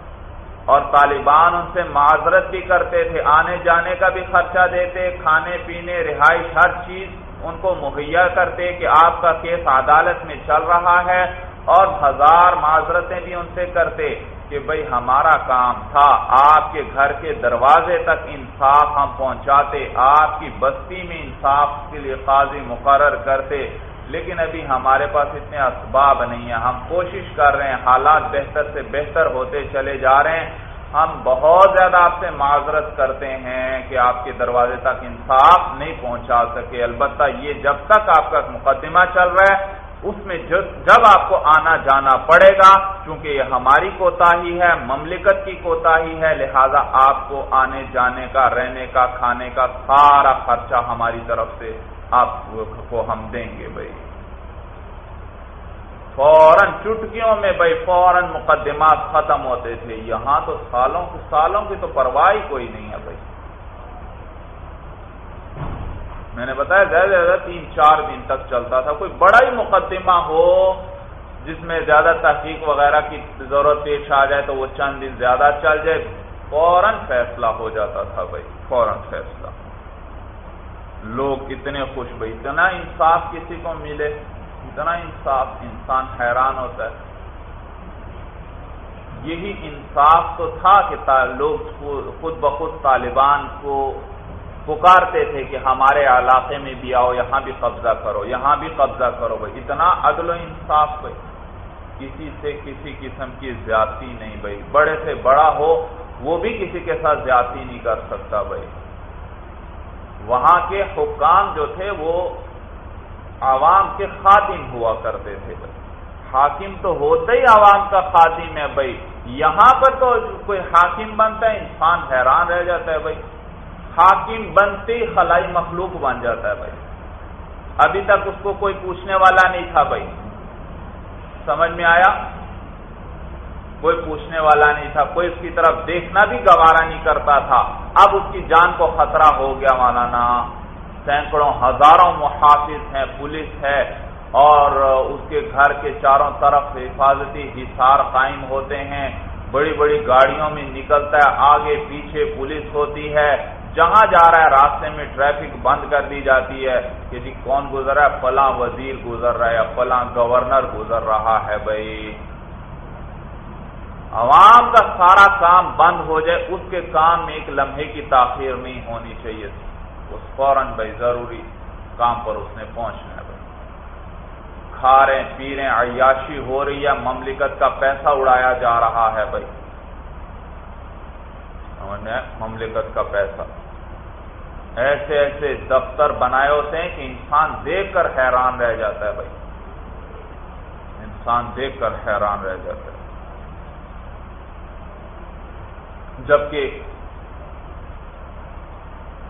اور طالبان ان سے معذرت بھی کرتے تھے، آنے جانے کا بھی خرچہ دیتے، کھانے پینے، رہائش، ہر چیز ان کو مہیا کرتے کہ آپ کا کیس عدالت میں چل رہا ہے اور ہزار معذرتیں بھی ان سے کرتے کہ بھائی ہمارا کام تھا، آپ کے گھر کے دروازے تک انصاف ہم پہنچاتے، آپ کی بستی میں انصاف کے لیے قاضی مقرر کرتے۔ لیکن ابھی ہمارے پاس اتنے اسباب نہیں ہیں۔ ہم کوشش کر رہے ہیں، حالات بہتر سے بہتر ہوتے چلے جا رہے ہیں۔ ہم بہت زیادہ آپ سے معذرت کرتے ہیں کہ آپ کے دروازے تک انصاف نہیں پہنچا سکے۔ البتہ یہ جب تک آپ کا مقدمہ چل رہا ہے اس میں جب آپ کو آنا جانا پڑے گا، چونکہ یہ ہماری کوتا ہی ہے، مملکت کی کوتا ہی ہے، لہذا آپ کو آنے جانے کا، رہنے کا، کھانے کا سارا خرچہ ہماری طرف سے آپ کو ہم دیں گے بھائی۔ فوراً چٹکیوں میں بھائی، فوراً مقدمات ختم ہوتے تھے۔ یہاں تو سالوں کی سالوں کی تو پرواہ کوئی نہیں ہے بھائی۔ میں نے بتایا زیادہ زیادہ تین چار دن تک چلتا تھا، کوئی بڑا ہی مقدمہ ہو جس میں زیادہ تحقیق وغیرہ کی ضرورت پیش آ جائے تو وہ چند دن زیادہ چل جائے، فوراً فیصلہ ہو جاتا تھا بھائی، فوراً فیصلہ۔ لوگ اتنے خوش بھائی، اتنا انصاف کسی کو ملے، اتنا انصاف، انسان حیران ہوتا ہے۔ یہی انصاف تو تھا کہ لوگ خود بخود طالبان کو پکارتے تھے کہ ہمارے علاقے میں بھی آؤ، یہاں بھی قبضہ کرو، یہاں بھی قبضہ کرو بھائی۔ اتنا عدل و انصاف بھائی۔ کسی سے کسی قسم کی زیادتی نہیں بھائی۔ بڑے سے بڑا ہو، وہ بھی کسی کے ساتھ زیادتی نہیں کر سکتا بھائی۔ وہاں کے حکام جو تھے، وہ عوام کے خاتم ہوا کرتے تھے۔ بھائی حاکم تو ہوتا ہی عوام کا خاتم ہے بھائی۔ یہاں پر تو کوئی حاکم بنتا ہے، انسان حیران رہ جاتا ہے بھائی۔ حاکم بنتے خلائی مخلوق بن جاتا ہے بھائی۔ ابھی تک اس کو کوئی پوچھنے والا نہیں تھا بھائی۔ سمجھ میں آیا؟ کوئی پوچھنے والا نہیں تھا۔ کوئی اس کی طرف دیکھنا بھی گوارا نہیں کرتا تھا۔ اب اس کی جان کو خطرہ ہو گیا مولانا۔ سینکڑوں ہزاروں محافظ ہیں، پولیس ہے۔ اور اس کے گھر کے چاروں طرف حفاظتی حصار قائم ہوتے ہیں۔ بڑی بڑی گاڑیوں میں نکلتا ہے۔ آگے پیچھے پولیس ہوتی ہے۔ جہاں جا رہا ہے، راستے میں ٹریفک بند کر دی جاتی ہے کہ جی کون گزر رہا ہے؟ فلاں وزیر گزر رہا ہے فلاں گورنر گزر رہا ہے بھائی۔ عوام کا سارا کام بند ہو جائے، اس کے کام میں ایک لمحے کی تاخیر نہیں ہونی چاہیے اس فوراً بھائی، ضروری کام پر اس نے پہنچنا ہے بھائی۔ کھا رہے پی رہے عیاشی ہو رہی ہے، مملکت کا پیسہ اڑایا جا رہا ہے بھائی۔ مملکت کا پیسہ۔ ایسے ایسے دفتر بنائے ہوتے ہیں کہ انسان دیکھ کر حیران رہ جاتا ہے بھائی۔ انسان دیکھ کر حیران رہ جاتا ہے۔ جبکہ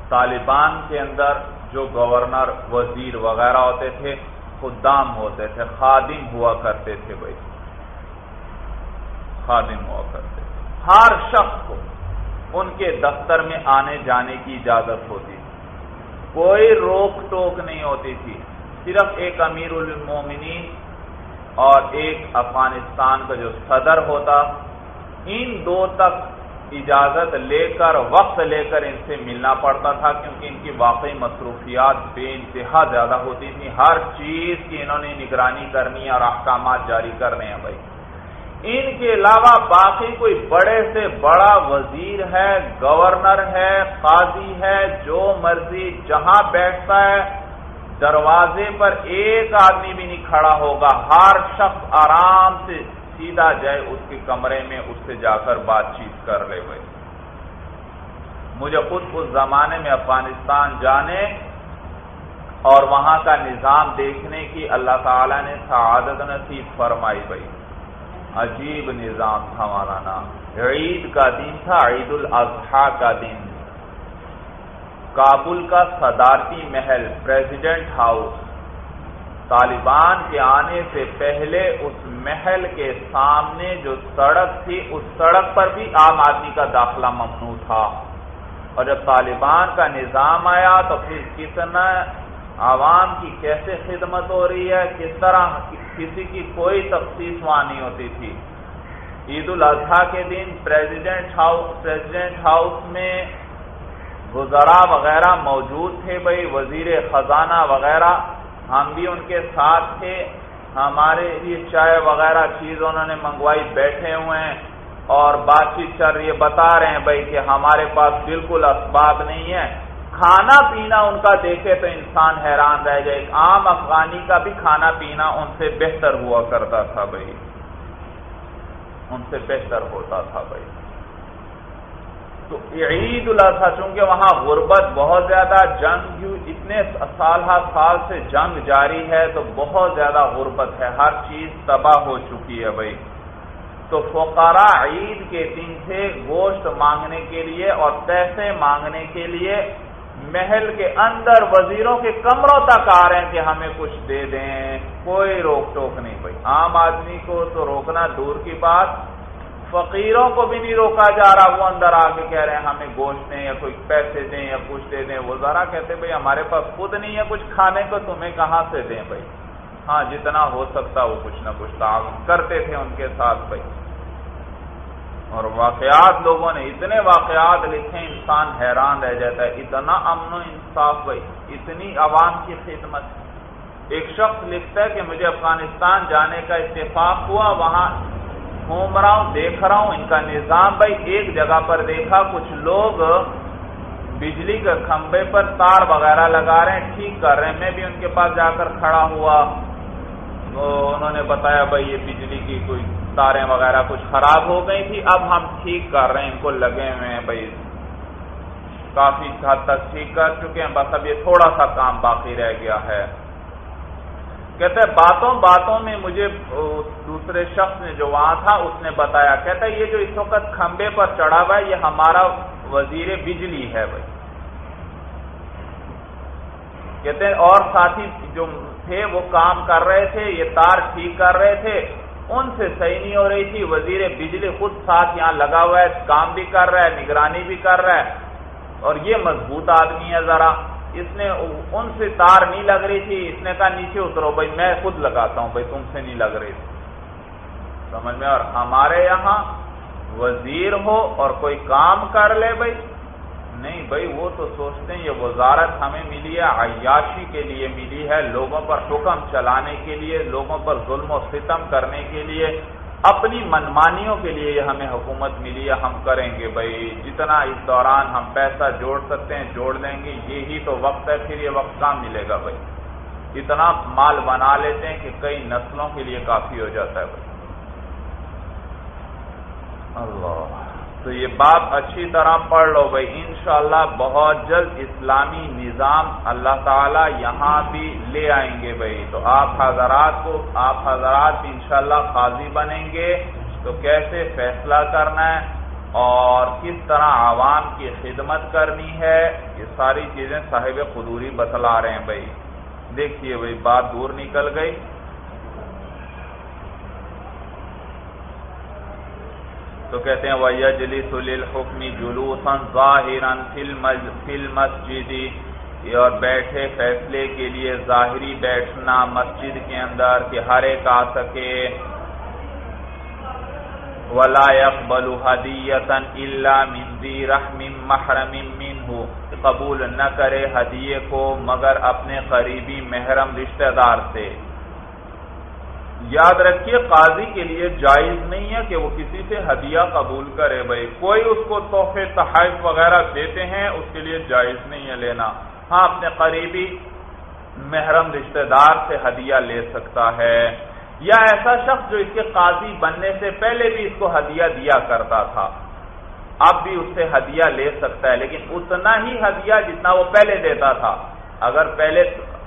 طالبان کے اندر جو گورنر، وزیر وغیرہ ہوتے تھے خدام ہوتے تھے، خادم ہوا کرتے تھے بھائی۔ خادم ہوا کرتے تھے۔ ہر شخص کو ان کے دفتر میں آنے جانے کی اجازت ہوتی تھی۔ کوئی روک ٹوک نہیں ہوتی تھی۔ صرف ایک امیر المومنین اور ایک افغانستان کا جو صدر ہوتا، ان دو تک اجازت لے کر، وقت لے کر ان سے ملنا پڑتا تھا، کیونکہ ان کی واقعی مصروفیات بے انتہا زیادہ ہوتی تھی ہر چیز کی انہوں نے نگرانی کرنی اور احکامات جاری کرنے ہیں بھائی۔ ان کے علاوہ باقی کوئی بڑے سے بڑا وزیر ہے، گورنر ہے، قاضی ہے، جو مرضی جہاں بیٹھتا ہے، دروازے پر ایک آدمی بھی نہیں کھڑا ہوگا۔ ہر شخص آرام سے سیدھا جائے اس کے کمرے میں، اس سے جا کر بات چیت کر لے بھائی مجھے خود اس زمانے میں افغانستان جانے اور وہاں کا نظام دیکھنے کی اللہ تعالی نے سعادت نصیب فرمائی بھائی۔ عجیب نظام تھا مولانا۔ عید کا دن تھا عید الاضحیٰ کا دن۔ کابل کا صدارتی محل پریزیڈنٹ ہاؤس طالبان کے آنے سے پہلے اس محل کے سامنے جو سڑک تھی، اس سڑک پر بھی عام آدمی کا داخلہ ممنوع تھا۔ اور جب طالبان کا نظام آیا تو پھر کتنا عوام کی کیسے خدمت ہو رہی ہے، کس طرح کسی کی کوئی تفصیص وہاں نہیں ہوتی تھی۔ عید الاضحیٰ کے دن پریزیڈنٹ ہاؤس پریزیڈنٹ ہاؤس میں گزرا وغیرہ موجود تھے بھائی، وزیر خزانہ وغیرہ، ہم بھی ان کے ساتھ تھے۔ ہمارے لیے چائے وغیرہ چیز انہوں نے منگوائی، بیٹھے ہوئے ہیں۔ اور بات چیت چل رہی ہے، بتا رہے ہیں بھائی کہ ہمارے پاس بالکل اسباب نہیں ہے۔ کھانا پینا ان کا دیکھے تو انسان حیران رہ جائے عام افغانی کا بھی کھانا پینا ان سے بہتر ہوا کرتا تھا بھائی۔ ان سے بہتر ہوتا تھا بھائی۔ تو عید الاضحیٰ، چونکہ وہاں غربت بہت زیادہ، جنگ اتنے سال ہر سال سے جنگ جاری ہے تو بہت زیادہ غربت ہے۔ ہر چیز تباہ ہو چکی ہے بھائی۔ تو فقرا عید کے دن سے گوشت مانگنے کے لیے اور پیسے مانگنے کے لیے۔ محل کے اندر وزیروں کے کمروں تک آ رہے ہیں کہ ہمیں کچھ دے دیں، کوئی روک ٹوک نہیں بھائی۔ عام آدمی کو تو روکنا دور کی بات، فقیروں کو بھی نہیں روکا جا رہا، وہ اندر آ کے کہہ رہے ہیں، ہمیں گوشت دیں یا کوئی پیسے دیں یا کچھ دے دیں۔ وہ ذرا کہتے بھائی، ہمارے پاس خود نہیں ہے کچھ کھانے کو، تمہیں کہاں سے دیں بھائی؟ ہاں جتنا ہو سکتا وہ کچھ نہ کچھ تعاون کرتے تھے ان کے ساتھ بھائی۔ اور واقعات لوگوں نے اتنے واقعات لکھے، انسان حیران رہ جاتا ہے، اتنا امن و انصاف بھائی، اتنی عوام کی خدمت۔ ایک شخص لکھتا ہے کہ مجھے افغانستان جانے کا اتفاق ہوا، وہاں گھوم رہا ہوں، دیکھ رہا ہوں، ان کا نظام بھائی ایک جگہ پر دیکھا، کچھ لوگ بجلی کے کھمبے پر تار وغیرہ لگا رہے ہیں، ٹھیک کر رہے ہیں۔ میں بھی ان کے پاس جا کر کھڑا ہوا تو انہوں نے بتایا بھائی، یہ بجلی کی کوئی تاریں وغیرہ کچھ خراب ہو گئی تھی، اب ہم ٹھیک کر رہے ہیں، ان کو لگے ہوئے ہیں بھائی کافی حد تک ٹھیک کر چکے ہیں، بس اب یہ تھوڑا سا کام باقی رہ گیا ہے۔ کہتا ہے باتوں باتوں میں مجھے دوسرے شخص نے جو وہاں تھا، اس نے بتایا، کہتا ہے، یہ جو اس وقت کھمبے پر چڑھا ہوا ہے، یہ ہمارا وزیر بجلی ہے بھائی۔ کہتے ہیں، اور ساتھی جو تھے، وہ کام کر رہے تھے، یہ تار ٹھیک کر رہے تھے۔ ان سے صحیح نہیں ہو رہی تھی۔ وزیر بجلی خود ساتھ یہاں لگا ہوا ہے، کام بھی کر رہا ہے، نگرانی بھی کر رہا ہے۔ اور یہ مضبوط آدمی ہے ذرا۔ اس نے ان سے تار نہیں لگ رہی تھی۔ اس نے کہا، نیچے اترو بھائی، میں خود لگاتا ہوں بھائی، تم سے نہیں لگ رہی۔ تھی سمجھ میں اور ہمارے یہاں وزیر ہو اور کوئی کام کر لے بھائی۔ نہیں بھائی، وہ تو سوچتے ہیں یہ وزارت ہمیں ملی ہے، عیاشی کے لیے ملی ہے، لوگوں پر حکم چلانے کے لیے، لوگوں پر ظلم و ستم کرنے کے لیے، اپنی منمانیوں کے لیے یہ ہمیں حکومت ملی ہے، ہم کریں گے بھائی۔ جتنا اس دوران ہم پیسہ جوڑ سکتے ہیں، جوڑ لیں گے، یہی تو وقت ہے، پھر یہ وقت کہاں ملے گا بھائی۔ اتنا مال بنا لیتے ہیں کہ کئی نسلوں کے لیے کافی ہو جاتا ہے بھائی۔ اللہ۔ تو یہ بات اچھی طرح پڑھ لو بھائی۔ انشاءاللہ بہت جلد اسلامی نظام اللہ تعالی یہاں بھی لے آئیں گے بھائی۔ تو آپ حضرات کو آپ حضرات انشاءاللہ قاضی بنیں گے۔ تو کیسے فیصلہ کرنا ہے اور کس طرح عوام کی خدمت کرنی ہے، یہ ساری چیزیں صاحب قدوری بتلا رہے ہیں بھائی۔ دیکھیے بھائی، بات دور نکل گئی۔ تو کہتے ہیں وہ یجلی سلیل حکمی جلوسن ظاہر اور بیٹھے فیصلے کے لیے ظاہری بیٹھنا مسجد کے اندر کہ ہر ایک آ سکے۔ ولا يقبل هدیتا الا من رحم محرم منه۔ قبول نہ کرے ہدیے کو مگر اپنے قریبی محرم رشتہ دار سے۔ یاد رکھیے، قاضی کے لیے جائز نہیں ہے کہ وہ کسی سے ہدیہ قبول کرے بھائی۔ کوئی اس کو تحفے، تحائف وغیرہ دیتے ہیں، اس کے لیے جائز نہیں ہے لینا۔ ہاں اپنے قریبی محرم رشتہ دار سے ہدیہ لے سکتا ہے۔ یا ایسا شخص جو اس کے قاضی بننے سے پہلے بھی اس کو ہدیہ دیا کرتا تھا۔ اب بھی اس سے ہدیہ لے سکتا ہے، لیکن اتنا ہی ہدیہ جتنا وہ پہلے دیتا تھا۔ اگر پہلے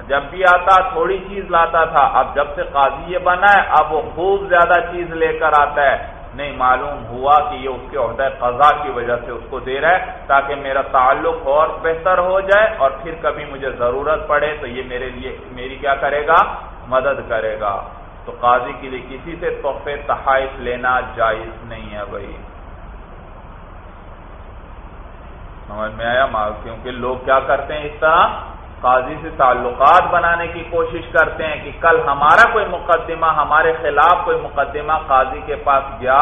جب بھی آتا تھوڑی چیز لاتا تھا، اب جب سے قاضی یہ بنا ہے، اب وہ خوب زیادہ چیز لے کر آتا ہے۔ نہیں معلوم ہوا کہ یہ اس کے عہدہ قضا کی وجہ سے اس کو دے رہا ہے، تاکہ میرا تعلق اور بہتر ہو جائے اور پھر کبھی مجھے ضرورت پڑے تو یہ میرے لیے، میری کیا کرے گا؟ مدد کرے گا۔ تو قاضی کے لیے کسی سے تحفے، تحائف لینا جائز نہیں ہے بھائی۔ سمجھ میں آیا؟ کیونکہ لوگ کیا کرتے ہیں اس طرح؟ قاضی سے تعلقات بنانے کی کوشش کرتے ہیں کہ کل ہمارا کوئی مقدمہ، ہمارے خلاف کوئی مقدمہ قاضی کے پاس گیا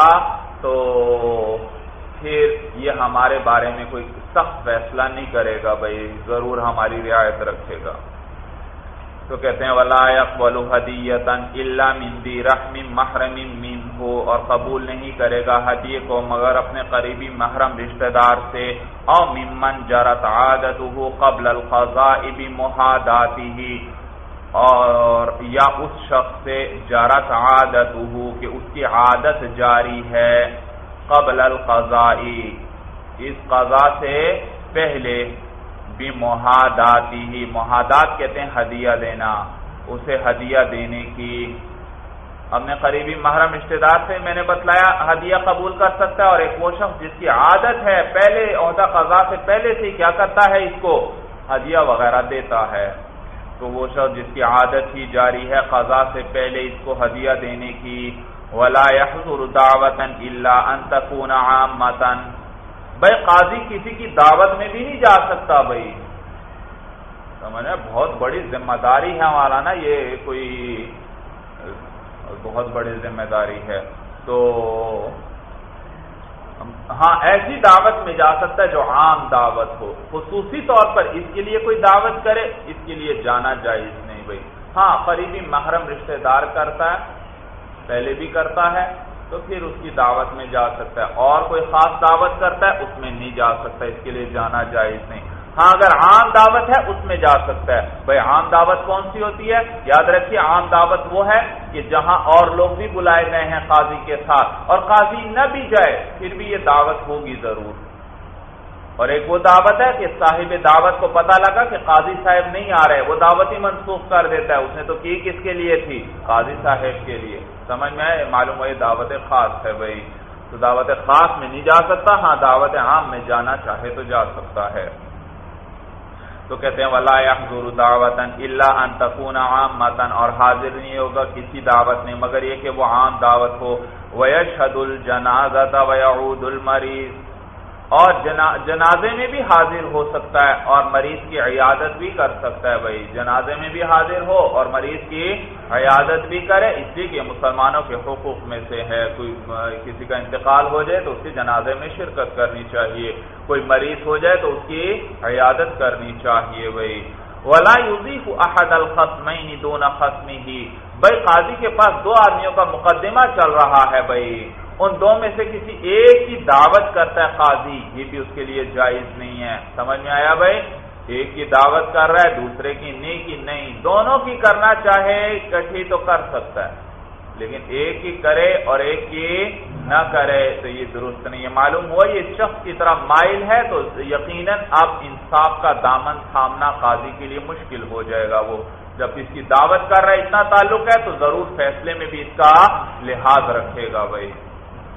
تو پھر یہ ہمارے بارے میں کوئی سخت فیصلہ نہیں کرے گا، بھائی ضرور ہماری رعایت رکھے گا۔ تو کہتے ہیں، ولا اقبال حدیتا الا من دی رحم محرم منه۔ اور قبول نہیں کرے گا ہدیے کو مگر اپنے قریبی محرم رشتہ دار سے۔ او ممن جرت عادته قبل القضاء بمحاداته اور یا اس شخص سے جرت عادته کہ اس کی عادت جاری ہے قبل القضاء۔ اس قضاء سے پہلے بھی محاداتی ہی محادات کہتے ہیں ہدیہ دینا اسے ہدیہ دینے کی۔ اپنے قریبی محرم رشتے دار سے میں نے بتلایا، ہدیہ قبول کر سکتا ہے اور ایک وہ شخص جس کی عادت ہے، پہلے عہدہ قضا سے پہلے سے کیا کرتا ہے، اس کو ہدیہ وغیرہ دیتا ہے۔ تو وہ شخص جس کی عادت ہی جاری ہے قضا سے پہلے اس کو ہدیہ دینے کی۔ ولا يحضر دعوتا الا ان تكون عامه بھائی قاضی کسی کی دعوت میں بھی نہیں جا سکتا بھائی۔ سمجھ بہت بڑی ذمہ داری ہے ہمارا نا، یہ کوئی بہت بڑی ذمہ داری ہے۔ تو ہاں ایسی دعوت میں جا سکتا ہے جو عام دعوت ہو۔ خصوصی طور پر اس کے لیے کوئی دعوت کرے، اس کے لیے جانا جائز نہیں بھائی۔ ہاں قریبی محرم رشتہ دار کرتا ہے، پہلے بھی کرتا ہے۔ تو پھر اس کی دعوت میں جا سکتا ہے اور کوئی خاص دعوت کرتا ہے، اس میں نہیں جا سکتا، اس کے لیے جانا جائز نہیں۔ ہاں اگر عام دعوت ہے، اس میں جا سکتا ہے۔ بھائی، عام دعوت کون سی ہوتی ہے؟ یاد رکھیے، عام دعوت وہ ہے کہ جہاں اور لوگ بھی بلائے گئے ہیں قاضی کے ساتھ اور قاضی نہ بھی جائے، پھر بھی یہ دعوت ہوگی ضرور۔ اور ایک وہ دعوت ہے کہ صاحب دعوت کو پتا لگا کہ قاضی صاحب نہیں آ رہے، وہ دعوت ہی منسوخ کر دیتا ہے۔ اس نے تو کی کس کے لیے تھی؟ قاضی صاحب کے لیے۔ سمجھ میں آئے معلوم ہو دعوت خاص ہے بھائی۔ تو دعوت خاص میں نہیں جا سکتا؟ ہاں دعوت عام میں جانا چاہے تو جا سکتا ہے۔ تو کہتے ہیں، ولا يحضر دعوتا الا ان تكون عامه اور حاضر نہیں ہوگا کسی دعوت میں، مگر یہ کہ وہ عام دعوت ہو۔ ويشهد الجنازه ويعود المريض۔ اور جنازے میں بھی حاضر ہو سکتا ہے اور مریض کی عیادت بھی کر سکتا ہے بھائی۔ جنازے میں بھی حاضر ہو اور مریض کی عیادت بھی کرے، اس لیے کہ مسلمانوں کے حقوق میں سے ہے۔ کوئی کسی کا انتقال ہو جائے تو اس کے جنازے میں شرکت کرنی چاہیے۔ کوئی مریض ہو جائے تو اس کی عیادت کرنی چاہیے بھائی۔ ولا یوزیف احد الخصمین دون خصمی ہی بھائی، قاضی کے پاس دو آدمیوں کا مقدمہ چل رہا ہے بھائی۔ ان دو میں سے کسی ایک کی دعوت کرتا ہے قاضی، یہ بھی اس کے لیے جائز نہیں ہے۔ سمجھ میں آیا بھائی؟ ایک کی دعوت کر رہا ہے، دوسرے کی نہیں کی نہیں۔ دونوں کی کرنا چاہے، کٹھی تو کر سکتا ہے۔ لیکن ایک ہی کرے اور ایک کی نہ کرے تو یہ درست نہیں ہے۔ معلوم ہوا یہ شخص کی طرح مائل ہے تو یقیناً اب انصاف کا دامن تھامنا قاضی کے لیے مشکل ہو جائے گا۔ وہ جب اس کی دعوت کر رہا ہے، اتنا تعلق ہے تو ضرور فیصلے میں بھی اس کا لحاظ رکھے گا بھائی۔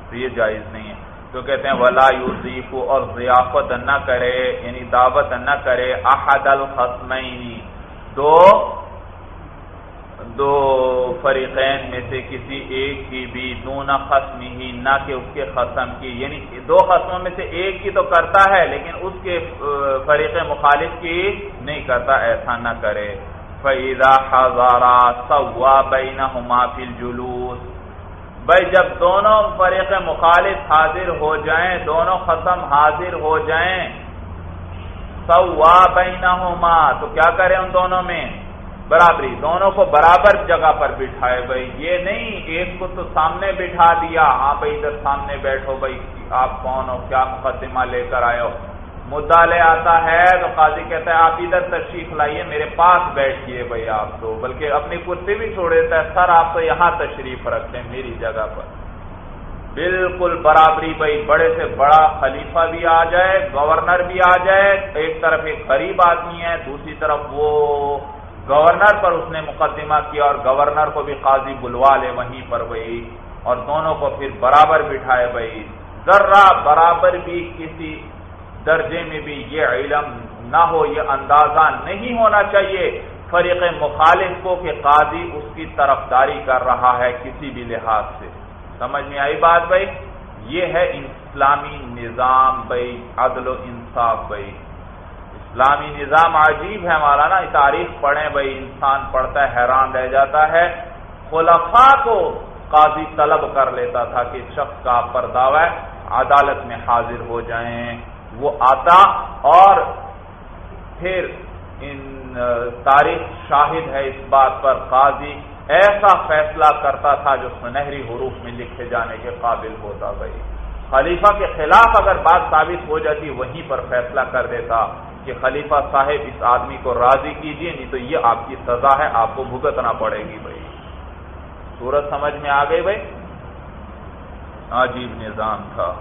تو یہ جائز نہیں ہے۔ تو کہتے ہیں، ولا یوزیف اور ضیافت نہ کرے یعنی دعوت نہ کرے احد الخصمین۔ دو دو فریقین میں سے کسی ایک کی بھی، دون خسم ہی، نہ کہ اس کے خسم کی۔ یعنی دو خسموں میں سے ایک کی تو کرتا ہے، لیکن اس کے فریق مخالف کی نہیں کرتا، ایسا نہ کرے۔ فیضا ہزارہ سوا بین فل جلوس بھائی جب دونوں فریق مخالف حاضر ہو جائیں، دونوں خسم حاضر ہو جائیں، سوا بین تو کیا کریں ان دونوں میں؟ برابری، دونوں کو برابر جگہ پر بٹھائے بھائی۔ یہ نہیں، ایک کو تو سامنے بٹھا دیا ہاں بھائی، ادھر سامنے بیٹھو بھائی، آپ کون ہو؟ کیا مقدمہ لے کر آئے ہو؟ مدعا لے آتا ہے، تو قاضی کہتا ہے، آپ ادھر تشریف لائیے، میرے پاس بیٹھیے بھائی آپ تو، بلکہ اپنی کرسی بھی چھوڑ دیتا ہے سر آپ تو یہاں تشریف رکھتے ہیں میری جگہ پر۔ بالکل برابری بھائی، بڑے سے بڑا خلیفہ بھی آ جائے، گورنر بھی آ جائے، ایک طرف ایک غریب آدمی ہے، دوسری طرف وہ گورنر پر اس نے مقدمہ کیا اور گورنر کو بھی قاضی بلوا لے وہیں پر وہی اور دونوں کو پھر برابر بٹھائے بھائی۔ ذرہ برابر بھی کسی درجے میں بھی یہ علم نہ ہو، یہ اندازہ نہیں ہونا چاہیے۔ فریق مخالف کو کہ قاضی اس کی طرف داری کر رہا ہے کسی بھی لحاظ سے۔ سمجھ میں آئی بات بھائی؟ یہ ہے اسلامی نظام بھائی، عدل و انصاف بھائی۔ اسلامی نظام عجیب ہے ہمارا نا تاریخ پڑھیں بھائی، انسان پڑھتا ہے، حیران رہ جاتا ہے۔ خلفاء کو قاضی طلب کر لیتا تھا کہ شخص کا پر دعوی عدالت میں حاضر ہو جائیں۔ وہ آتا اور پھر ان تاریخ شاہد ہے اس بات پر قاضی، ایسا فیصلہ کرتا تھا جو سنہری حروف میں لکھے جانے کے قابل ہوتا بھائی۔ خلیفہ کے خلاف اگر بات ثابت ہو جاتی، وہیں پر فیصلہ کر دیتا کہ خلیفہ صاحب، اس آدمی کو راضی کیجیے، نہیں تو یہ آپ کی سزا ہے، آپ کو بھگتنا پڑے گی بھائی۔ سورج سمجھ میں آ گئی بھائی؟ عجیب نظام تھا۔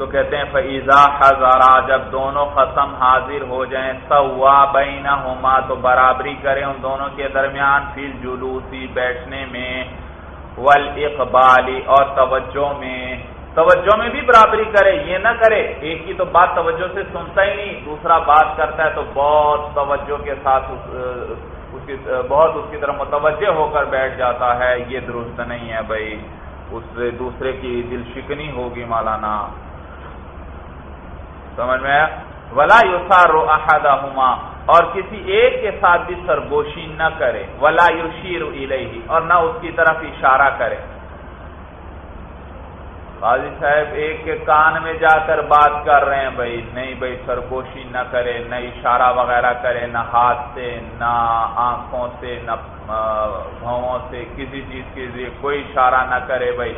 تو کہتے ہیں فیضا ہزارہ جب دونوں قسم حاضر ہو جائیں، سوا بینا ہوما تو برابری کریں ان دونوں کے درمیان پھر جلوسی بیٹھنے میں ول اقبالی اور توجہ میں۔ توجہ میں بھی برابری کرے، یہ نہ کرے، ایک کی تو بات توجہ سے سنتا ہی نہیں، دوسرا بات کرتا ہے تو بہت توجہ کے ساتھ اس اس کی، بہت اس کی طرف متوجہ ہو کر بیٹھ جاتا ہے، یہ درست نہیں ہے بھائی، اس دوسرے کی دل شکنی ہوگی مولانا۔ سمجھ میں ولا یوسار احدہ اور کسی ایک کے ساتھ بھی سرگوشی نہ کرے۔ ولا یوشیر اور نہ اس کی طرف اشارہ کرے۔ قاضی صاحب، ایک کے کان میں جا کر بات کر رہے ہیں، بھائی، نہیں بھائی، سرگوشی نہ کرے، نہ اشارہ وغیرہ کرے، نہ ہاتھ سے، نہ آنکھوں سے، نہ بھاؤں سے، کسی چیز کے لیے کوئی اشارہ نہ کرے، بھائی۔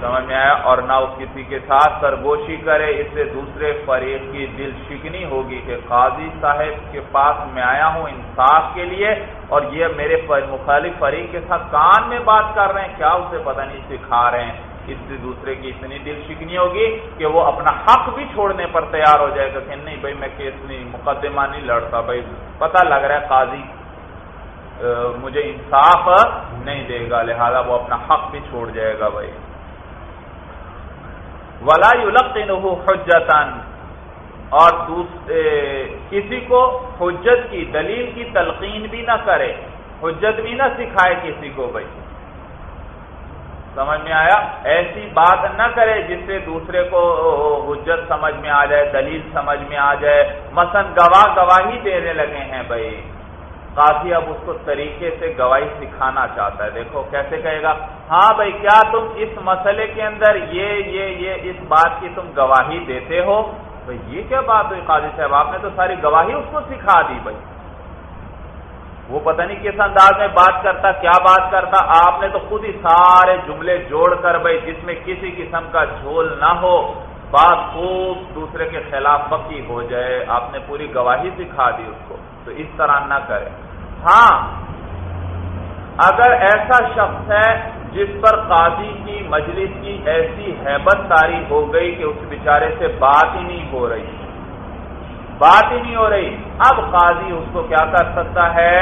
سمجھ میں آیا اور نہ وہ کسی کے ساتھ سرگوشی کرے، اس سے دوسرے فریق کی دل شکنی ہوگی کہ قاضی صاحب کے پاس میں آیا ہوں انصاف کے لیے اور یہ میرے مخالف فریق کے ساتھ کان میں بات کر رہے ہیں، کیا اسے پتہ نہیں سکھا رہے ہیں۔ اس سے دوسرے کی اتنی دل شکنی ہوگی کہ وہ اپنا حق بھی چھوڑنے پر تیار ہو جائے گا کہ نہیں بھائی میں کیس نہیں مقدمہ نہیں لڑتا بھائی۔ پتہ لگ رہا ہے قاضی مجھے انصاف نہیں دے گا، لہذا وہ اپنا حق بھی چھوڑ جائے گا بھائی۔ ولا حجتن اور کسی کو حجت کی، دلیل کی تلقین بھی نہ کرے۔ حجت بھی نہ سکھائے کسی کو بھائی۔ سمجھ میں آیا؟ ایسی بات نہ کرے جس سے دوسرے کو حجت سمجھ میں آ جائے، دلیل سمجھ میں آ جائے۔ مثلا گواہ گواہی دینے لگے ہیں بھائی۔ قاضی اب اس کو طریقے سے گواہی سکھانا چاہتا ہے۔ دیکھو کیسے کہے گا ہاں بھائی، کیا تم اس مسئلے کے اندر یہ یہ یہ اس بات کی تم گواہی دیتے ہو؟ بھائی، یہ کیا بات ہوئی قاضی صاحب؟ آپ نے تو ساری گواہی اس کو سکھا دی بھائی۔ وہ پتہ نہیں کس انداز میں بات کرتا، کیا بات کرتا۔ آپ نے تو خود ہی سارے جملے جوڑ کر بھائی، جس میں کسی قسم کا جھول نہ ہو، بات خوب دوسرے کے خلاف پکی ہو جائے۔ آپ نے پوری گواہی سکھا دی اس کو۔ تو اس طرح نہ کرے ہاں اگر ایسا شخص ہے جس پر قاضی کی مجلس کی ایسی حیبت تاری ہو گئی کہ اس بیچارے سے بات ہی نہیں ہو رہی۔ بات ہی نہیں ہو رہی۔ اب قاضی اس کو کیا کر سکتا ہے؟